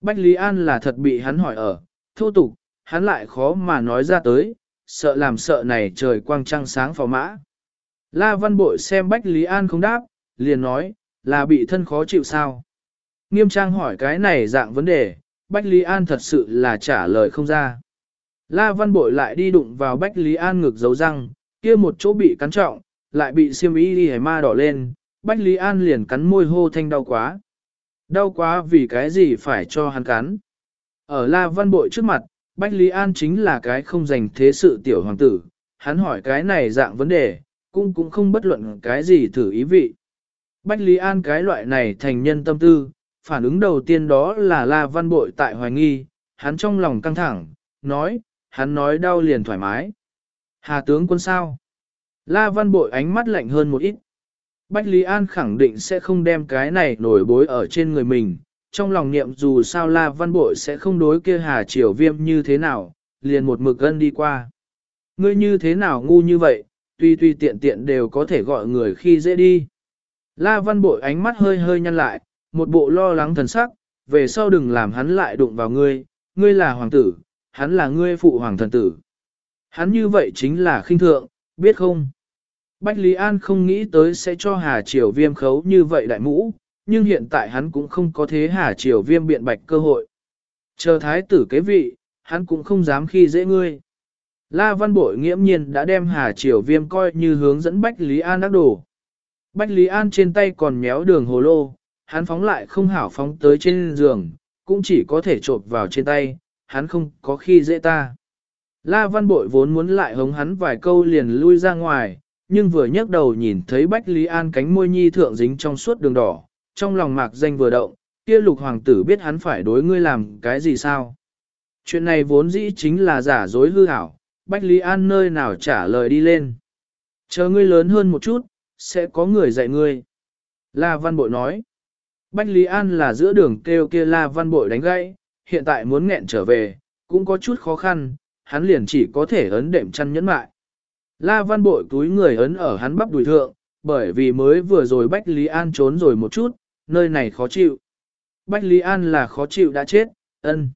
S1: Bách Lý An là thật bị hắn hỏi ở, thô tục, hắn lại khó mà nói ra tới, sợ làm sợ này trời quang trăng sáng phò mã. La Văn Bội xem Bách Lý An không đáp, liền nói, là bị thân khó chịu sao. Nghiêm trang hỏi cái này dạng vấn đề, Bách Lý An thật sự là trả lời không ra. La Văn Bội lại đi đụng vào Bách Lý An ngực dấu răng, kia một chỗ bị cắn trọng, lại bị siêm y đi ma đỏ lên, Bách Lý An liền cắn môi hô thanh đau quá. Đau quá vì cái gì phải cho hắn cắn. Ở La Văn Bội trước mặt, Bách Lý An chính là cái không dành thế sự tiểu hoàng tử, hắn hỏi cái này dạng vấn đề, cũng cũng không bất luận cái gì thử ý vị. Bách Lý An cái loại này thành nhân tâm tư, phản ứng đầu tiên đó là La Văn Bội tại hoài nghi, hắn trong lòng căng thẳng, nói, hắn nói đau liền thoải mái. Hà tướng quân sao? La Văn Bội ánh mắt lạnh hơn một ít. Bách Lý An khẳng định sẽ không đem cái này nổi bối ở trên người mình, trong lòng niệm dù sao La Văn Bội sẽ không đối kia Hà Triều Viêm như thế nào, liền một mực gân đi qua. Ngươi như thế nào ngu như vậy, tuy tuy tiện tiện đều có thể gọi người khi dễ đi. La Văn Bội ánh mắt hơi hơi nhăn lại, một bộ lo lắng thần sắc, về sau đừng làm hắn lại đụng vào ngươi, ngươi là hoàng tử, hắn là ngươi phụ hoàng thần tử. Hắn như vậy chính là khinh thượng, biết không? Bách Lý An không nghĩ tới sẽ cho Hà Triều Viêm khấu như vậy đại mũ, nhưng hiện tại hắn cũng không có thế Hà Triều Viêm biện bạch cơ hội. Chờ thái tử kế vị, hắn cũng không dám khi dễ ngươi. La Văn Bội nghiễm nhiên đã đem Hà Triều Viêm coi như hướng dẫn Bách Lý An đắc đổ. Bách Lý An trên tay còn méo đường hồ lô, hắn phóng lại không hảo phóng tới trên giường, cũng chỉ có thể trộp vào trên tay, hắn không có khi dễ ta. La Văn Bội vốn muốn lại hống hắn vài câu liền lui ra ngoài, nhưng vừa nhấc đầu nhìn thấy Bách Lý An cánh môi nhi thượng dính trong suốt đường đỏ, trong lòng mạc danh vừa động, kia lục hoàng tử biết hắn phải đối ngươi làm cái gì sao. Chuyện này vốn dĩ chính là giả dối hư ảo, Bách Lý An nơi nào trả lời đi lên. Chờ ngươi lớn hơn một chút, sẽ có người dạy ngươi. La Văn Bội nói. Bách Lý An là giữa đường kêu kia La Văn Bội đánh gãy, hiện tại muốn nghẹn trở về, cũng có chút khó khăn, hắn liền chỉ có thể ấn đệm chăn nhẫn mại. La Văn Bội túi người ấn ở hắn bắp đùi thượng, bởi vì mới vừa rồi Bách Lý An trốn rồi một chút, nơi này khó chịu. Bách Lý An là khó chịu đã chết, ân.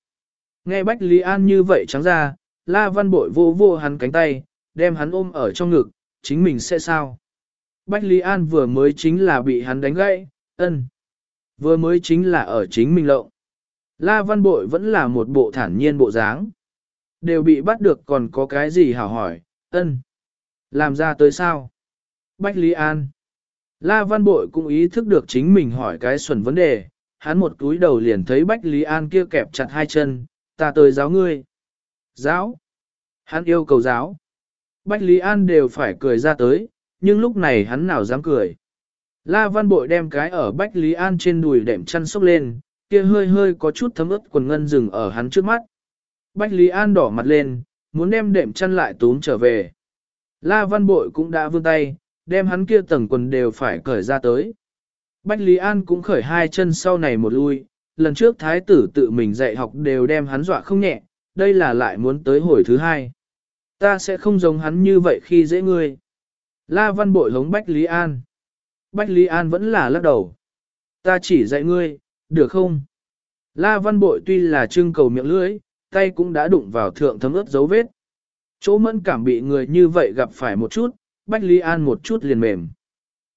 S1: Nghe Bách Lý An như vậy trắng ra, La Văn Bội vô vô hắn cánh tay, đem hắn ôm ở trong ngực, chính mình sẽ sao? Bách Lý An vừa mới chính là bị hắn đánh gãy, ân. Vừa mới chính là ở chính mình lộng. La Văn Bội vẫn là một bộ thản nhiên bộ dáng. Đều bị bắt được còn có cái gì hảo hỏi, ân. Làm ra tới sao? Bách Lý An. La Văn Bội cũng ý thức được chính mình hỏi cái xuẩn vấn đề, hắn một túi đầu liền thấy Bách Lý An kia kẹp chặt hai chân, ta tới giáo ngươi. Giáo. Hắn yêu cầu giáo. Bách Lý An đều phải cười ra tới, nhưng lúc này hắn nào dám cười. La Văn Bội đem cái ở Bách Lý An trên đùi đệm chăn sốc lên, kia hơi hơi có chút thấm ướt quần ngân rừng ở hắn trước mắt. Bách Lý An đỏ mặt lên, muốn đem đệm chăn lại túm trở về. La Văn Bội cũng đã vươn tay, đem hắn kia tầng quần đều phải cởi ra tới. Bách Lý An cũng khởi hai chân sau này một lui, lần trước thái tử tự mình dạy học đều đem hắn dọa không nhẹ, đây là lại muốn tới hồi thứ hai. Ta sẽ không giống hắn như vậy khi dễ ngươi. La Văn Bội hống Bách Lý An. Bách Lý An vẫn là lắc đầu. Ta chỉ dạy ngươi, được không? La Văn Bội tuy là trưng cầu miệng lưỡi, tay cũng đã đụng vào thượng thấm ướt dấu vết. Chỗ mẫn cảm bị người như vậy gặp phải một chút, Bách Lý An một chút liền mềm.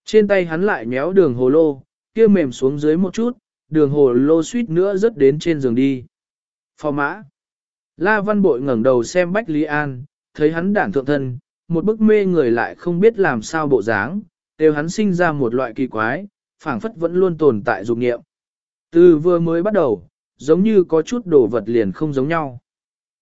S1: Trên tay hắn lại nhéo đường hồ lô, kia mềm xuống dưới một chút, đường hồ lô suýt nữa rớt đến trên giường đi. Phò mã. La Văn Bội ngẩng đầu xem Bách Lý An, thấy hắn đản thượng thân, một bức mê người lại không biết làm sao bộ dáng, đều hắn sinh ra một loại kỳ quái, phảng phất vẫn luôn tồn tại dục nghiệm. Từ vừa mới bắt đầu, giống như có chút đồ vật liền không giống nhau.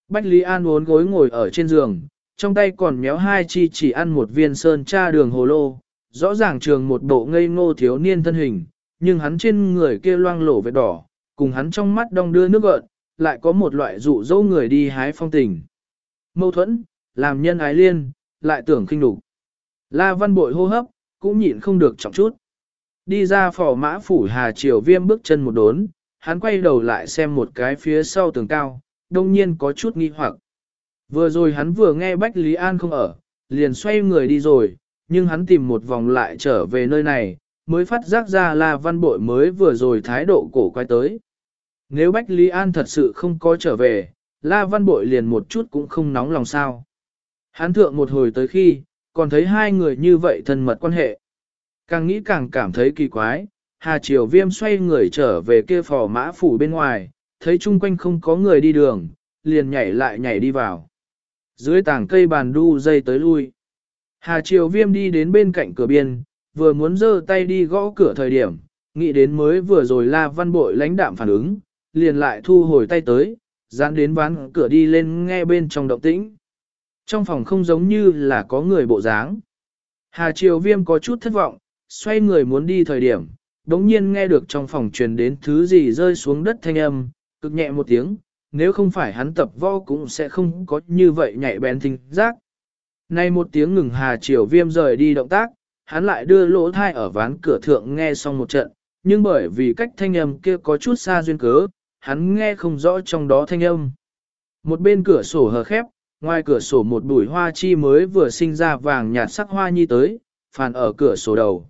S1: Bách Lý An uốn gối ngồi ở trên giường, trong tay còn méo hai chi chỉ ăn một viên sơn cha đường hồ lô, rõ ràng trường một bộ ngây ngô thiếu niên thân hình, nhưng hắn trên người kia loang lổ vết đỏ, cùng hắn trong mắt đong đưa nước gợn, lại có một loại dụ dỗ người đi hái phong tình. Mâu thuẫn, làm nhân ái liên, lại tưởng kinh đủ. La văn bội hô hấp, cũng nhịn không được trọng chút. Đi ra phò mã phủ hà triều viêm bước chân một đốn, hắn quay đầu lại xem một cái phía sau tường cao, đông nhiên có chút nghi hoặc. Vừa rồi hắn vừa nghe Bách Lý An không ở, liền xoay người đi rồi, nhưng hắn tìm một vòng lại trở về nơi này, mới phát giác ra La Văn Bội mới vừa rồi thái độ cổ quay tới. Nếu Bách Lý An thật sự không có trở về, La Văn Bội liền một chút cũng không nóng lòng sao. Hắn thượng một hồi tới khi, còn thấy hai người như vậy thân mật quan hệ. Càng nghĩ càng cảm thấy kỳ quái, Hà Triều Viêm xoay người trở về kia phò mã phủ bên ngoài, thấy chung quanh không có người đi đường, liền nhảy lại nhảy đi vào. Dưới tảng cây bàn đu dây tới lui. Hà Triều Viêm đi đến bên cạnh cửa biên, vừa muốn giơ tay đi gõ cửa thời điểm, nghĩ đến mới vừa rồi La Văn Bội lãnh đạm phản ứng, liền lại thu hồi tay tới, dán đến ván cửa đi lên nghe bên trong động tĩnh. Trong phòng không giống như là có người bộ dáng. Hà Triều Viêm có chút thất vọng, xoay người muốn đi thời điểm, đống nhiên nghe được trong phòng truyền đến thứ gì rơi xuống đất thanh âm, cực nhẹ một tiếng, nếu không phải hắn tập võ cũng sẽ không có như vậy nhạy bén thính giác. Nay một tiếng ngừng Hà Triều Viêm rời đi động tác, hắn lại đưa lỗ thai ở ván cửa thượng nghe xong một trận, nhưng bởi vì cách thanh âm kia có chút xa duyên cớ, hắn nghe không rõ trong đó thanh âm. Một bên cửa sổ hờ khép, ngoài cửa sổ một bụi hoa chi mới vừa sinh ra vàng nhạt sắc hoa nhi tới, phản ở cửa sổ đầu.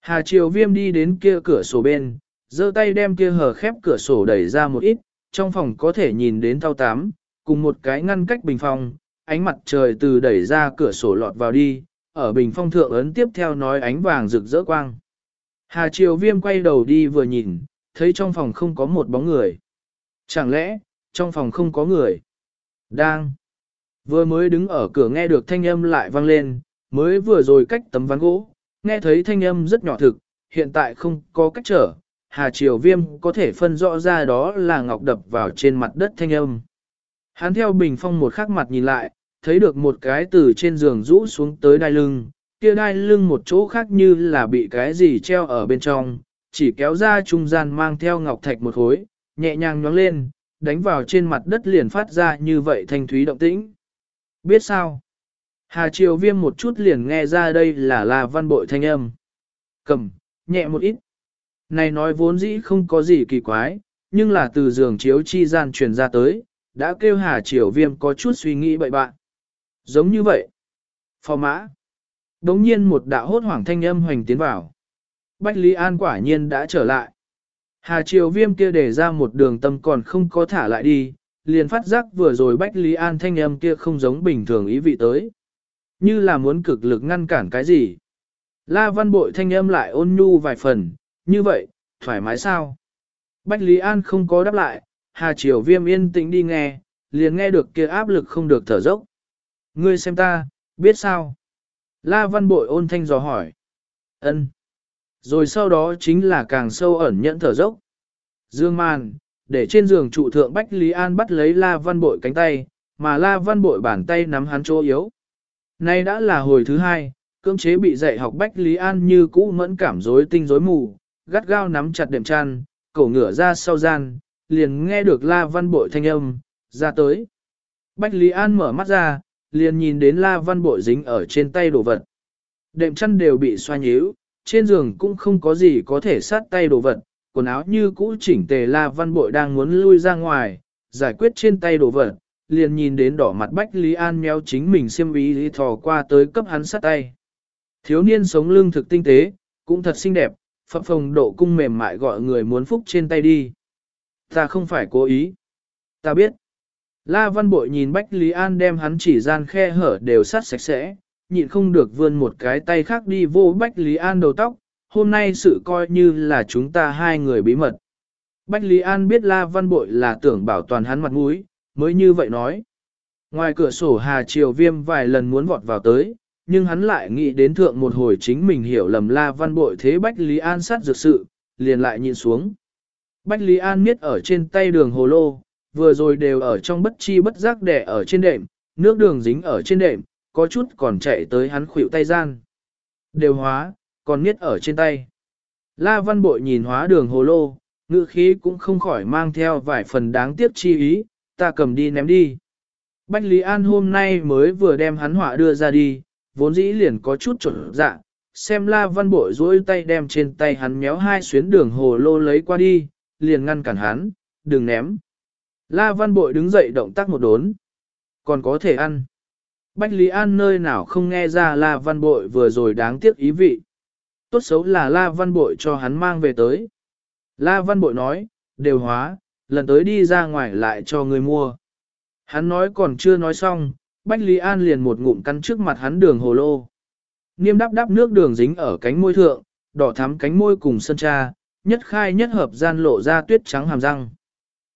S1: Hà Triều Viêm đi đến kia cửa sổ bên, giơ tay đem kia hở khép cửa sổ đẩy ra một ít, trong phòng có thể nhìn đến thao tám, cùng một cái ngăn cách bình phong, ánh mặt trời từ đẩy ra cửa sổ lọt vào đi, ở bình phong thượng ấn tiếp theo nói ánh vàng rực rỡ quang. Hà Triều Viêm quay đầu đi vừa nhìn, thấy trong phòng không có một bóng người. Chẳng lẽ, trong phòng không có người? Đang. Vừa mới đứng ở cửa nghe được thanh âm lại vang lên, mới vừa rồi cách tấm ván gỗ, nghe thấy thanh âm rất nhỏ thực, hiện tại không có cách trở. Hà Triều Viêm có thể phân rõ ra đó là ngọc đập vào trên mặt đất thanh âm. Hắn theo bình phong một khắc mặt nhìn lại, thấy được một cái từ trên giường rũ xuống tới đai lưng, kia đai lưng một chỗ khác như là bị cái gì treo ở bên trong, chỉ kéo ra trung gian mang theo ngọc thạch một khối, nhẹ nhàng nhóng lên, đánh vào trên mặt đất liền phát ra như vậy thanh thúy động tĩnh. Biết sao? Hà Triều Viêm một chút liền nghe ra đây là La Văn Bội thanh âm. Cầm, nhẹ một ít. Này nói vốn dĩ không có gì kỳ quái, nhưng là từ giường chiếu chi gian truyền ra tới, đã kêu Hà Triều Viêm có chút suy nghĩ bậy bạn. Giống như vậy. Phò mã. Đống nhiên một đạo hốt hoảng thanh âm hoành tiến vào. Bách Lý An quả nhiên đã trở lại. Hà Triều Viêm kia để ra một đường tâm còn không có thả lại đi, liền phát giác vừa rồi Bách Lý An thanh âm kia không giống bình thường ý vị tới. Như là muốn cực lực ngăn cản cái gì. La văn bội thanh âm lại ôn nhu vài phần, như vậy, thoải mái sao? Bách Lý An không có đáp lại, Hà Triều Viêm yên tĩnh đi nghe, liền nghe được kia áp lực không được thở dốc. Ngươi xem ta, biết sao? La văn bội ôn thanh dò hỏi. ân Rồi sau đó chính là càng sâu ẩn nhẫn thở dốc. Dương màn, để trên giường trụ thượng Bách Lý An bắt lấy La văn bội cánh tay, mà La văn bội bàn tay nắm hắn chỗ yếu. Nay đã là hồi thứ hai, cưỡng chế bị dạy học Bách Lý An như cũ mẫn cảm rối tinh rối mù, gắt gao nắm chặt đệm chăn, cổ ngửa ra sau gian, liền nghe được La Văn Bội thanh âm, ra tới. Bách Lý An mở mắt ra, liền nhìn đến La Văn Bội dính ở trên tay đồ vật. Đệm chăn đều bị xoa nhíu, trên giường cũng không có gì có thể sát tay đồ vật, quần áo như cũ chỉnh tề La Văn Bội đang muốn lui ra ngoài, giải quyết trên tay đồ vật, liền nhìn đến đỏ mặt Bách Lý An méo chính mình xiêm ý thò qua tới cấp hắn sát tay. Thiếu niên sống lưng thực tinh tế, cũng thật xinh đẹp, phập phồng độ cung mềm mại gọi người muốn phúc trên tay đi. Ta không phải cố ý. Ta biết. La Văn Bội nhìn Bách Lý An đem hắn chỉ gian khe hở đều sát sạch sẽ, nhịn không được vươn một cái tay khác đi vô Bách Lý An đầu tóc, hôm nay sự coi như là chúng ta hai người bí mật. Bách Lý An biết La Văn Bội là tưởng bảo toàn hắn mặt mũi, mới như vậy nói. Ngoài cửa sổ Hà Triều Viêm vài lần muốn vọt vào tới, nhưng hắn lại nghĩ đến thượng một hồi chính mình hiểu lầm La Văn Bội thế Bách Lý An sát dược sự, liền lại nhìn xuống. Bách Lý An miết ở trên tay đường hồ lô, vừa rồi đều ở trong bất chi bất giác đẻ ở trên đệm, nước đường dính ở trên đệm, có chút còn chạy tới hắn khuỷu tay gian. Đều hóa, còn miết ở trên tay. La Văn Bội nhìn hóa đường hồ lô, ngữ khí cũng không khỏi mang theo vài phần đáng tiếc chi ý, ta cầm đi ném đi. Bách Lý An hôm nay mới vừa đem hắn họa đưa ra đi, vốn dĩ liền có chút trộn dạ, xem la văn bội duỗi tay đem trên tay hắn méo hai xuyến đường hồ lô lấy qua đi, liền ngăn cản hắn, đừng ném. La văn bội đứng dậy động tác một đốn, còn có thể ăn. Bách Lý An nơi nào không nghe ra La Văn Bội vừa rồi đáng tiếc ý vị. Tốt xấu là La Văn Bội cho hắn mang về tới. La Văn Bội nói, đều hóa, lần tới đi ra ngoài lại cho người mua. Hắn nói còn chưa nói xong, Bách Lý An liền một ngụm cắn trước mặt hắn đường hồ lô. Niêm đắp đắp nước đường dính ở cánh môi thượng, đỏ thắm cánh môi cùng sơn tra, nhất khai nhất hợp gian lộ ra tuyết trắng hàm răng.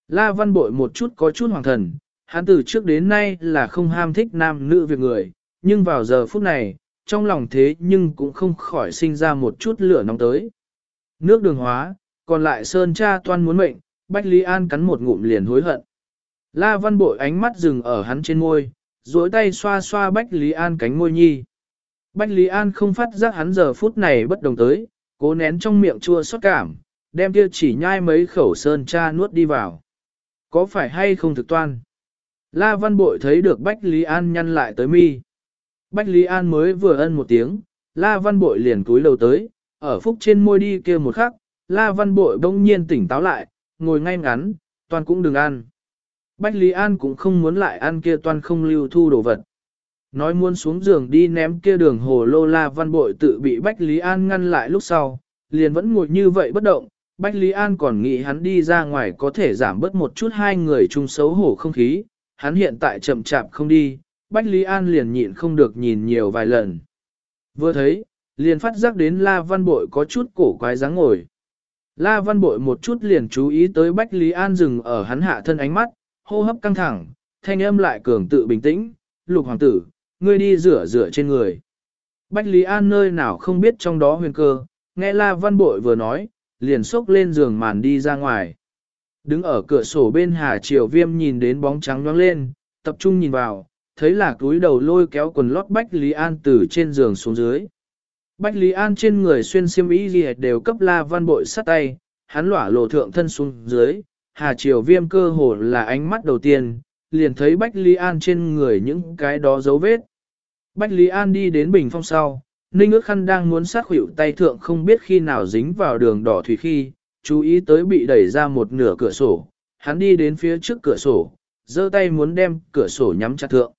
S1: La Văn Bội một chút có chút hoàng thần, hắn từ trước đến nay là không ham thích nam nữ việc người, nhưng vào giờ phút này, trong lòng thế nhưng cũng không khỏi sinh ra một chút lửa nóng tới. Nước đường hóa, còn lại sơn cha toan muốn mệnh, Bách Lý An cắn một ngụm liền hối hận. La Văn Bội ánh mắt dừng ở hắn trên môi, duỗi tay xoa xoa Bách Lý An cánh môi nhi. Bách Lý An không phát giác hắn giờ phút này bất đồng tới, cố nén trong miệng chua xót cảm, đem kia chỉ nhai mấy khẩu sơn cha nuốt đi vào. Có phải hay không thực toan? La Văn Bội thấy được Bách Lý An nhăn lại tới mi. Bách Lý An mới vừa ân một tiếng, La Văn Bội liền túi đầu tới, ở phúc trên môi đi kia một khắc, La Văn Bội bỗng nhiên tỉnh táo lại, ngồi ngay ngắn, toàn cũng đừng ăn. Bách Lý An cũng không muốn lại ăn kia toàn không lưu thu đồ vật. Nói muốn xuống giường đi ném kia đường hồ lô La Văn Bội tự bị Bách Lý An ngăn lại lúc sau, liền vẫn ngồi như vậy bất động. Bách Lý An còn nghĩ hắn đi ra ngoài có thể giảm bớt một chút hai người chung xấu hổ không khí, hắn hiện tại chậm chạp không đi, Bách Lý An liền nhịn không được nhìn nhiều vài lần. Vừa thấy, liền phát giác đến La Văn Bội có chút cổ quái dáng ngồi. La Văn Bội một chút liền chú ý tới Bách Lý An dừng ở hắn hạ thân ánh mắt, hô hấp căng thẳng, thanh âm lại cường tự bình tĩnh, lục hoàng tử, ngươi đi rửa rửa trên người. Bách Lý An nơi nào không biết trong đó huyền cơ, nghe La Văn Bội vừa nói, liền xốc lên giường màn đi ra ngoài. Đứng ở cửa sổ bên Hà Triều Viêm nhìn đến bóng trắng nhoáng lên, tập trung nhìn vào, thấy là túi đầu lôi kéo quần lót Bách Lý An từ trên giường xuống dưới. Bách Lý An trên người xuyên xiêm y gì đều cấp La Văn Bội sát tay, hắn lỏa lộ thượng thân xuống dưới, Hà Triều Viêm cơ hồ là ánh mắt đầu tiên, liền thấy Bách Lý An trên người những cái đó dấu vết. Bách Lý An đi đến bình phong sau, Ninh ước khăn đang muốn sát hữu tay thượng không biết khi nào dính vào đường đỏ thủy khi, chú ý tới bị đẩy ra một nửa cửa sổ, hắn đi đến phía trước cửa sổ, giơ tay muốn đem cửa sổ nhắm chặt thượng.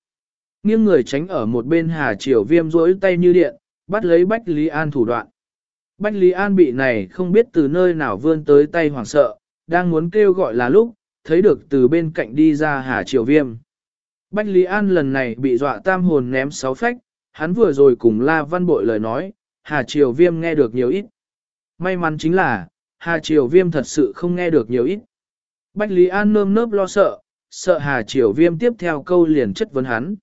S1: Nghiêng người tránh ở một bên Hà Triều Viêm rỗi tay như điện, bắt lấy Bách Lý An thủ đoạn. Bách Lý An bị này không biết từ nơi nào vươn tới tay hoảng sợ, đang muốn kêu gọi là lúc, thấy được từ bên cạnh đi ra Hà Triều Viêm. Bách Lý An lần này bị dọa tam hồn ném sáu phách, hắn vừa rồi cùng La Văn Bội lời nói, Hà Triều Viêm nghe được nhiều ít. May mắn chính là, Hà Triều Viêm thật sự không nghe được nhiều ít. Bách Lý An nơm nớp lo sợ, sợ Hà Triều Viêm tiếp theo câu liền chất vấn hắn.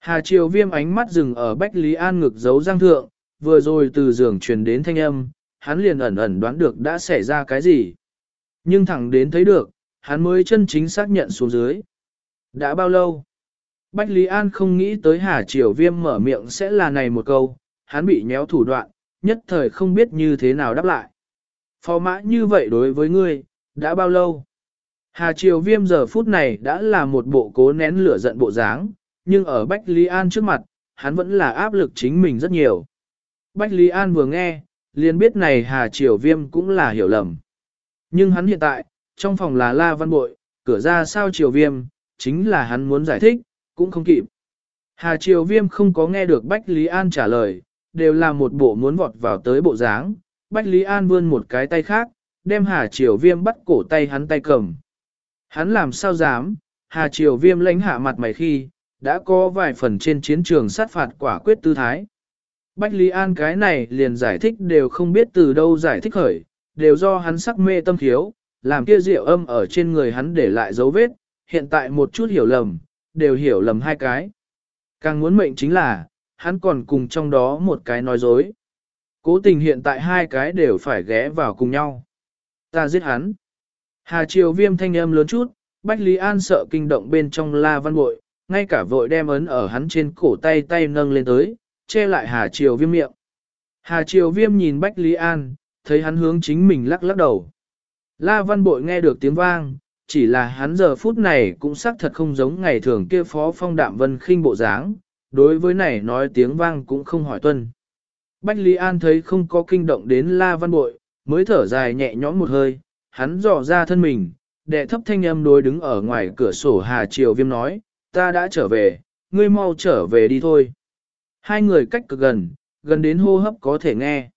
S1: Hà Triều Viêm ánh mắt dừng ở Bách Lý An ngực giấu giang thượng, vừa rồi từ giường truyền đến thanh âm, hắn liền ẩn ẩn đoán được đã xảy ra cái gì. Nhưng thẳng đến thấy được, hắn mới chân chính xác nhận xuống dưới. Đã bao lâu? Bách Lý An không nghĩ tới Hà Triều Viêm mở miệng sẽ là này một câu, hắn bị nhéo thủ đoạn, nhất thời không biết như thế nào đáp lại. Phò mã như vậy đối với ngươi, đã bao lâu? Hà Triều Viêm giờ phút này đã là một bộ cố nén lửa giận bộ dáng, nhưng ở Bách Lý An trước mặt, hắn vẫn là áp lực chính mình rất nhiều. Bách Lý An vừa nghe, liền biết này Hà Triều Viêm cũng là hiểu lầm. Nhưng hắn hiện tại, trong phòng là La Văn Bội, cửa ra sao Triều Viêm, chính là hắn muốn giải thích, cũng không kịp. Hà Triều Viêm không có nghe được Bách Lý An trả lời, đều là một bộ muốn vọt vào tới bộ dáng. Bách Lý An vươn một cái tay khác, đem Hà Triều Viêm bắt cổ tay hắn tay cầm. Hắn làm sao dám, Hà Triều Viêm lãnh hạ mặt mày khi, đã có vài phần trên chiến trường sát phạt quả quyết tư thái. Bách Lý An cái này liền giải thích đều không biết từ đâu giải thích khởi, đều do hắn sắc mê tâm thiếu, làm kia rượu âm ở trên người hắn để lại dấu vết, hiện tại một chút hiểu lầm, đều hiểu lầm hai cái. Càng muốn mệnh chính là, hắn còn cùng trong đó một cái nói dối. Cố tình hiện tại hai cái đều phải ghé vào cùng nhau. Ta giết hắn. Hà Triều viêm thanh âm lớn chút, Bách Lý An sợ kinh động bên trong la văn bội, ngay cả vội đem ấn ở hắn trên cổ tay tay nâng lên tới, che lại Hà Triều viêm miệng. Hà Triều viêm nhìn Bách Lý An, thấy hắn hướng chính mình lắc lắc đầu. La văn bội nghe được tiếng vang, chỉ là hắn giờ phút này cũng xác thật không giống ngày thường kia phó phong đạm vân khinh bộ dáng, đối với này nói tiếng vang cũng không hỏi tuân. Bách Lý An thấy không có kinh động đến La Văn Bội, mới thở dài nhẹ nhõm một hơi, hắn dò ra thân mình, đệ thấp thanh âm đối đứng ở ngoài cửa sổ Hà Triều Viêm nói, ta đã trở về, ngươi mau trở về đi thôi. Hai người cách cực gần, gần đến hô hấp có thể nghe.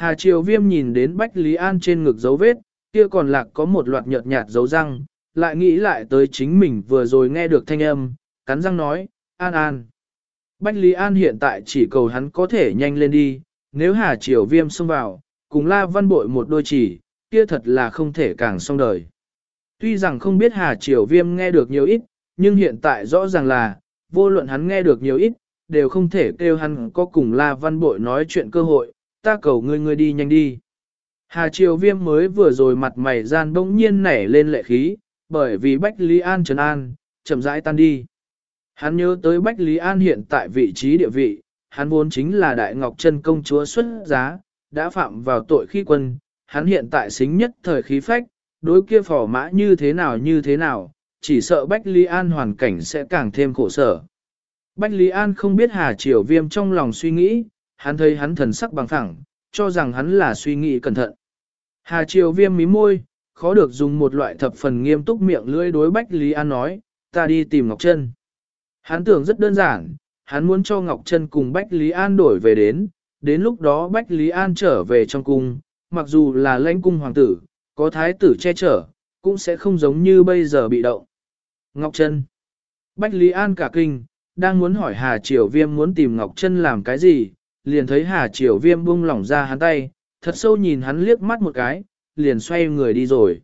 S1: Hà Triều Viêm nhìn đến Bách Lý An trên ngực dấu vết, kia còn lạc có một loạt nhợt nhạt dấu răng, lại nghĩ lại tới chính mình vừa rồi nghe được thanh âm, cắn răng nói, An An. Bách Lý An hiện tại chỉ cầu hắn có thể nhanh lên đi, nếu Hà Triều Viêm xông vào, cùng La Văn Bội một đôi chỉ, kia thật là không thể càng xong đời. Tuy rằng không biết Hà Triều Viêm nghe được nhiều ít, nhưng hiện tại rõ ràng là, vô luận hắn nghe được nhiều ít, đều không thể kêu hắn có cùng La Văn Bội nói chuyện cơ hội, ta cầu ngươi ngươi đi nhanh đi. Hà Triều Viêm mới vừa rồi mặt mày gian bỗng nhiên nảy lên lệ khí, bởi vì Bách Lý An trấn an, chậm rãi tan đi. Hắn nhớ tới Bách Lý An hiện tại vị trí địa vị, hắn vốn chính là Đại Ngọc Trân công chúa xuất giá, đã phạm vào tội khi quân, hắn hiện tại xính nhất thời khí phách, đối kia phỏ mã như thế nào như thế nào, chỉ sợ Bách Lý An hoàn cảnh sẽ càng thêm khổ sở. Bách Lý An không biết Hà Triều Viêm trong lòng suy nghĩ, hắn thấy hắn thần sắc bằng thẳng, cho rằng hắn là suy nghĩ cẩn thận. Hà Triều Viêm mí môi, khó được dùng một loại thập phần nghiêm túc miệng lưỡi đối Bách Lý An nói, ta đi tìm Ngọc Trân. Hắn tưởng rất đơn giản, hắn muốn cho Ngọc Trân cùng Bách Lý An đổi về đến, đến lúc đó Bách Lý An trở về trong cung, mặc dù là lãnh cung hoàng tử, có thái tử che chở, cũng sẽ không giống như bây giờ bị động. Ngọc Trân Bách Lý An cả kinh, đang muốn hỏi Hà Triều Viêm muốn tìm Ngọc Trân làm cái gì, liền thấy Hà Triều Viêm buông lỏng ra hắn tay, thật sâu nhìn hắn liếc mắt một cái, liền xoay người đi rồi.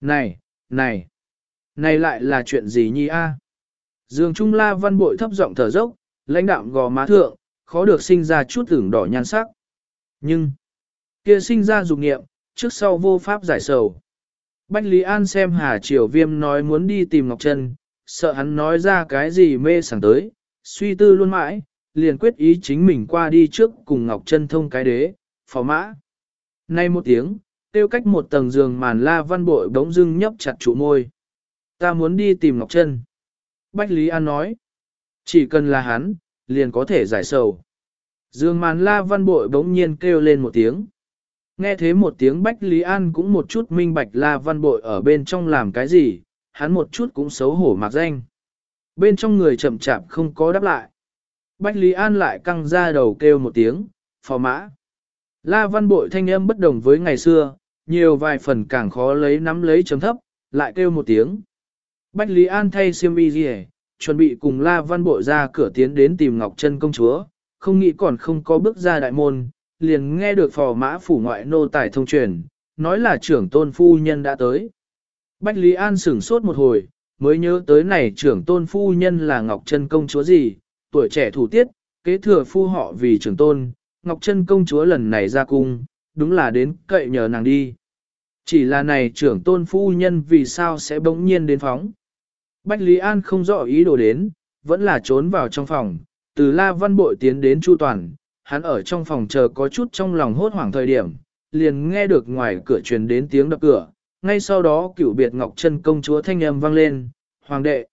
S1: Này, này, này lại là chuyện gì nhi a? Dương Trung La Văn Bội thấp giọng thở dốc, lãnh đạm gò má thượng, khó được sinh ra chút tưởng đỏ nhan sắc. Nhưng, kia sinh ra dục nghiệm, trước sau vô pháp giải sầu. Bách Lý An xem Hà Triều Viêm nói muốn đi tìm Ngọc Trân, sợ hắn nói ra cái gì mê sảng tới, suy tư luôn mãi, liền quyết ý chính mình qua đi trước cùng Ngọc Trân thông cái đế, phó mã. Nay một tiếng, tiêu cách một tầng giường màn la văn bội bỗng dưng nhấp chặt trụ môi. Ta muốn đi tìm Ngọc Trân. Bách Lý An nói, chỉ cần là hắn, liền có thể giải sầu. Dương màn la văn bội bỗng nhiên kêu lên một tiếng. Nghe thế một tiếng Bách Lý An cũng một chút minh bạch la văn bội ở bên trong làm cái gì, hắn một chút cũng xấu hổ mặc danh. Bên trong người chậm chạp không có đáp lại. Bách Lý An lại căng ra đầu kêu một tiếng, phò mã. La văn bội thanh âm bất đồng với ngày xưa, nhiều vài phần càng khó lấy nắm lấy chấm thấp, lại kêu một tiếng. Bách Lý An thay siêm y gì chuẩn bị cùng La văn bội ra cửa tiến đến tìm Ngọc Trân công chúa, không nghĩ còn không có bước ra đại môn, liền nghe được phò mã phủ ngoại nô tài thông truyền, nói là trưởng tôn phu nhân đã tới. Bách Lý An sửng sốt một hồi, mới nhớ tới này trưởng tôn phu nhân là Ngọc Trân công chúa gì, tuổi trẻ thủ tiết, kế thừa phu họ vì trưởng tôn, Ngọc Trân công chúa lần này ra cung, đúng là đến cậy nhờ nàng đi. Chỉ là này trưởng tôn phu nhân vì sao sẽ bỗng nhiên đến phóng. Bách Lý An không rõ ý đồ đến, vẫn là trốn vào trong phòng, từ La Văn Bội tiến đến Chu Toàn, hắn ở trong phòng chờ có chút trong lòng hốt hoảng thời điểm, liền nghe được ngoài cửa truyền đến tiếng đập cửa, ngay sau đó cửu biệt Ngọc Trân công chúa thanh âm vang lên, Hoàng đệ.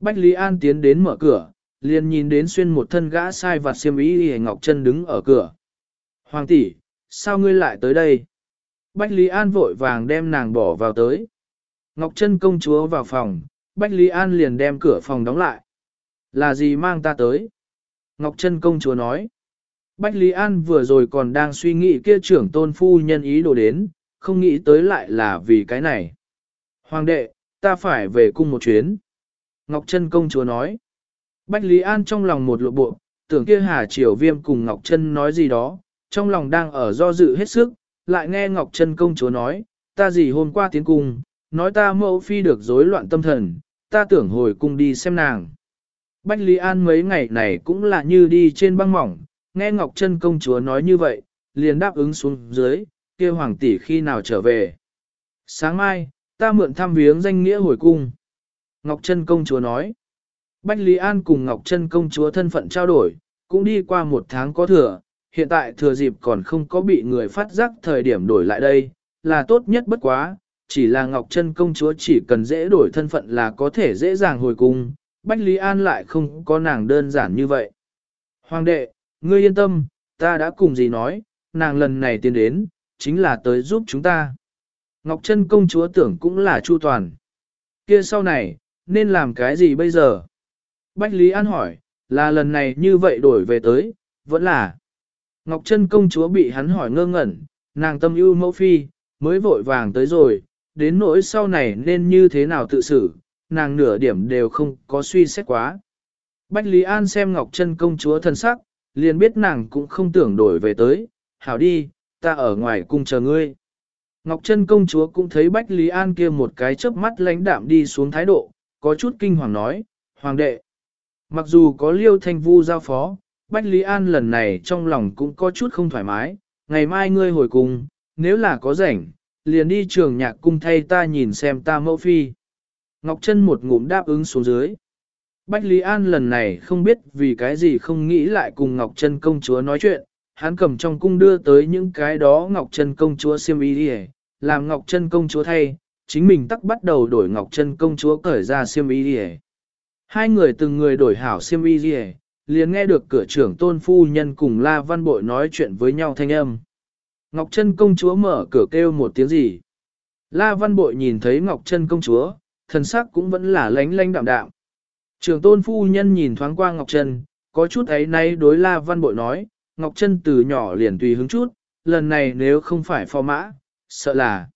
S1: Bách Lý An tiến đến mở cửa, liền nhìn đến xuyên một thân gã sai vặt xiêm y hề Ngọc Trân đứng ở cửa. Hoàng tỷ, sao ngươi lại tới đây? Bách Lý An vội vàng đem nàng bỏ vào tới. Ngọc Trân công chúa vào phòng, Bách Lý An liền đem cửa phòng đóng lại. Là gì mang ta tới? Ngọc Trân công chúa nói. Bách Lý An vừa rồi còn đang suy nghĩ kia trưởng tôn phu nhân ý đồ đến, không nghĩ tới lại là vì cái này. Hoàng đệ, ta phải về cung một chuyến. Ngọc Trân công chúa nói. Bách Lý An trong lòng một lộ bộ, tưởng kia Hà Triều Viêm cùng Ngọc Trân nói gì đó, trong lòng đang ở do dự hết sức, lại nghe Ngọc Trân công chúa nói, ta gì hôm qua tiến cung, nói ta mẫu phi được rối loạn tâm thần, ta tưởng hồi cung đi xem nàng. Bách Lý An mấy ngày này cũng là như đi trên băng mỏng, nghe Ngọc Trân công chúa nói như vậy, liền đáp ứng xuống dưới, kia hoàng tỷ khi nào trở về. Sáng mai, ta mượn thăm viếng danh nghĩa hồi cung. Ngọc Trân công chúa nói. Bách Lý An cùng Ngọc Trân công chúa thân phận trao đổi, cũng đi qua một tháng có thừa, hiện tại thừa dịp còn không có bị người phát giác thời điểm đổi lại đây, là tốt nhất bất quá, chỉ là Ngọc Trân công chúa chỉ cần dễ đổi thân phận là có thể dễ dàng hồi cung, Bách Lý An lại không có nàng đơn giản như vậy. Hoàng đệ, ngươi yên tâm, ta đã cùng gì nói, nàng lần này tiến đến, chính là tới giúp chúng ta. Ngọc Trân công chúa tưởng cũng là chu toàn. Kia sau này, nên làm cái gì bây giờ? Bách Lý An hỏi, là lần này như vậy đổi về tới, vẫn là. Ngọc Trân công chúa bị hắn hỏi ngơ ngẩn, nàng tâm ưu mẫu phi, mới vội vàng tới rồi, đến nỗi sau này nên như thế nào tự xử, nàng nửa điểm đều không có suy xét quá. Bách Lý An xem Ngọc Trân công chúa thân sắc, liền biết nàng cũng không tưởng đổi về tới, hảo đi, ta ở ngoài cung chờ ngươi. Ngọc Trân công chúa cũng thấy Bách Lý An kia một cái chớp mắt lãnh đạm đi xuống thái độ, có chút kinh hoàng nói, Hoàng đệ, mặc dù có liêu thanh vu giao phó, Bách Lý An lần này trong lòng cũng có chút không thoải mái, ngày mai ngươi hồi cùng, nếu là có rảnh, liền đi trường nhạc cung thay ta nhìn xem ta mẫu phi. Ngọc Trân một ngụm đáp ứng xuống dưới. Bách Lý An lần này không biết vì cái gì không nghĩ lại cùng Ngọc Trân công chúa nói chuyện, hắn cầm trong cung đưa tới những cái đó Ngọc Trân công chúa xiêm y đi làm Ngọc Trân công chúa thay, chính mình tắc bắt đầu đổi Ngọc Trân công chúa cởi ra xiêm y đi Hai người từng người đổi hảo xiêm y gì liền nghe được cửa trưởng tôn phu nhân cùng La Văn Bội nói chuyện với nhau thanh âm. Ngọc Trân công chúa mở cửa kêu một tiếng gì. La Văn Bội nhìn thấy Ngọc Trân công chúa, thần sắc cũng vẫn là lánh lánh đạm đạm. Trưởng tôn phu nhân nhìn thoáng qua Ngọc Trân, có chút ấy nay đối La Văn Bội nói, Ngọc Trân từ nhỏ liền tùy hứng chút, lần này nếu không phải phò mã, sợ là.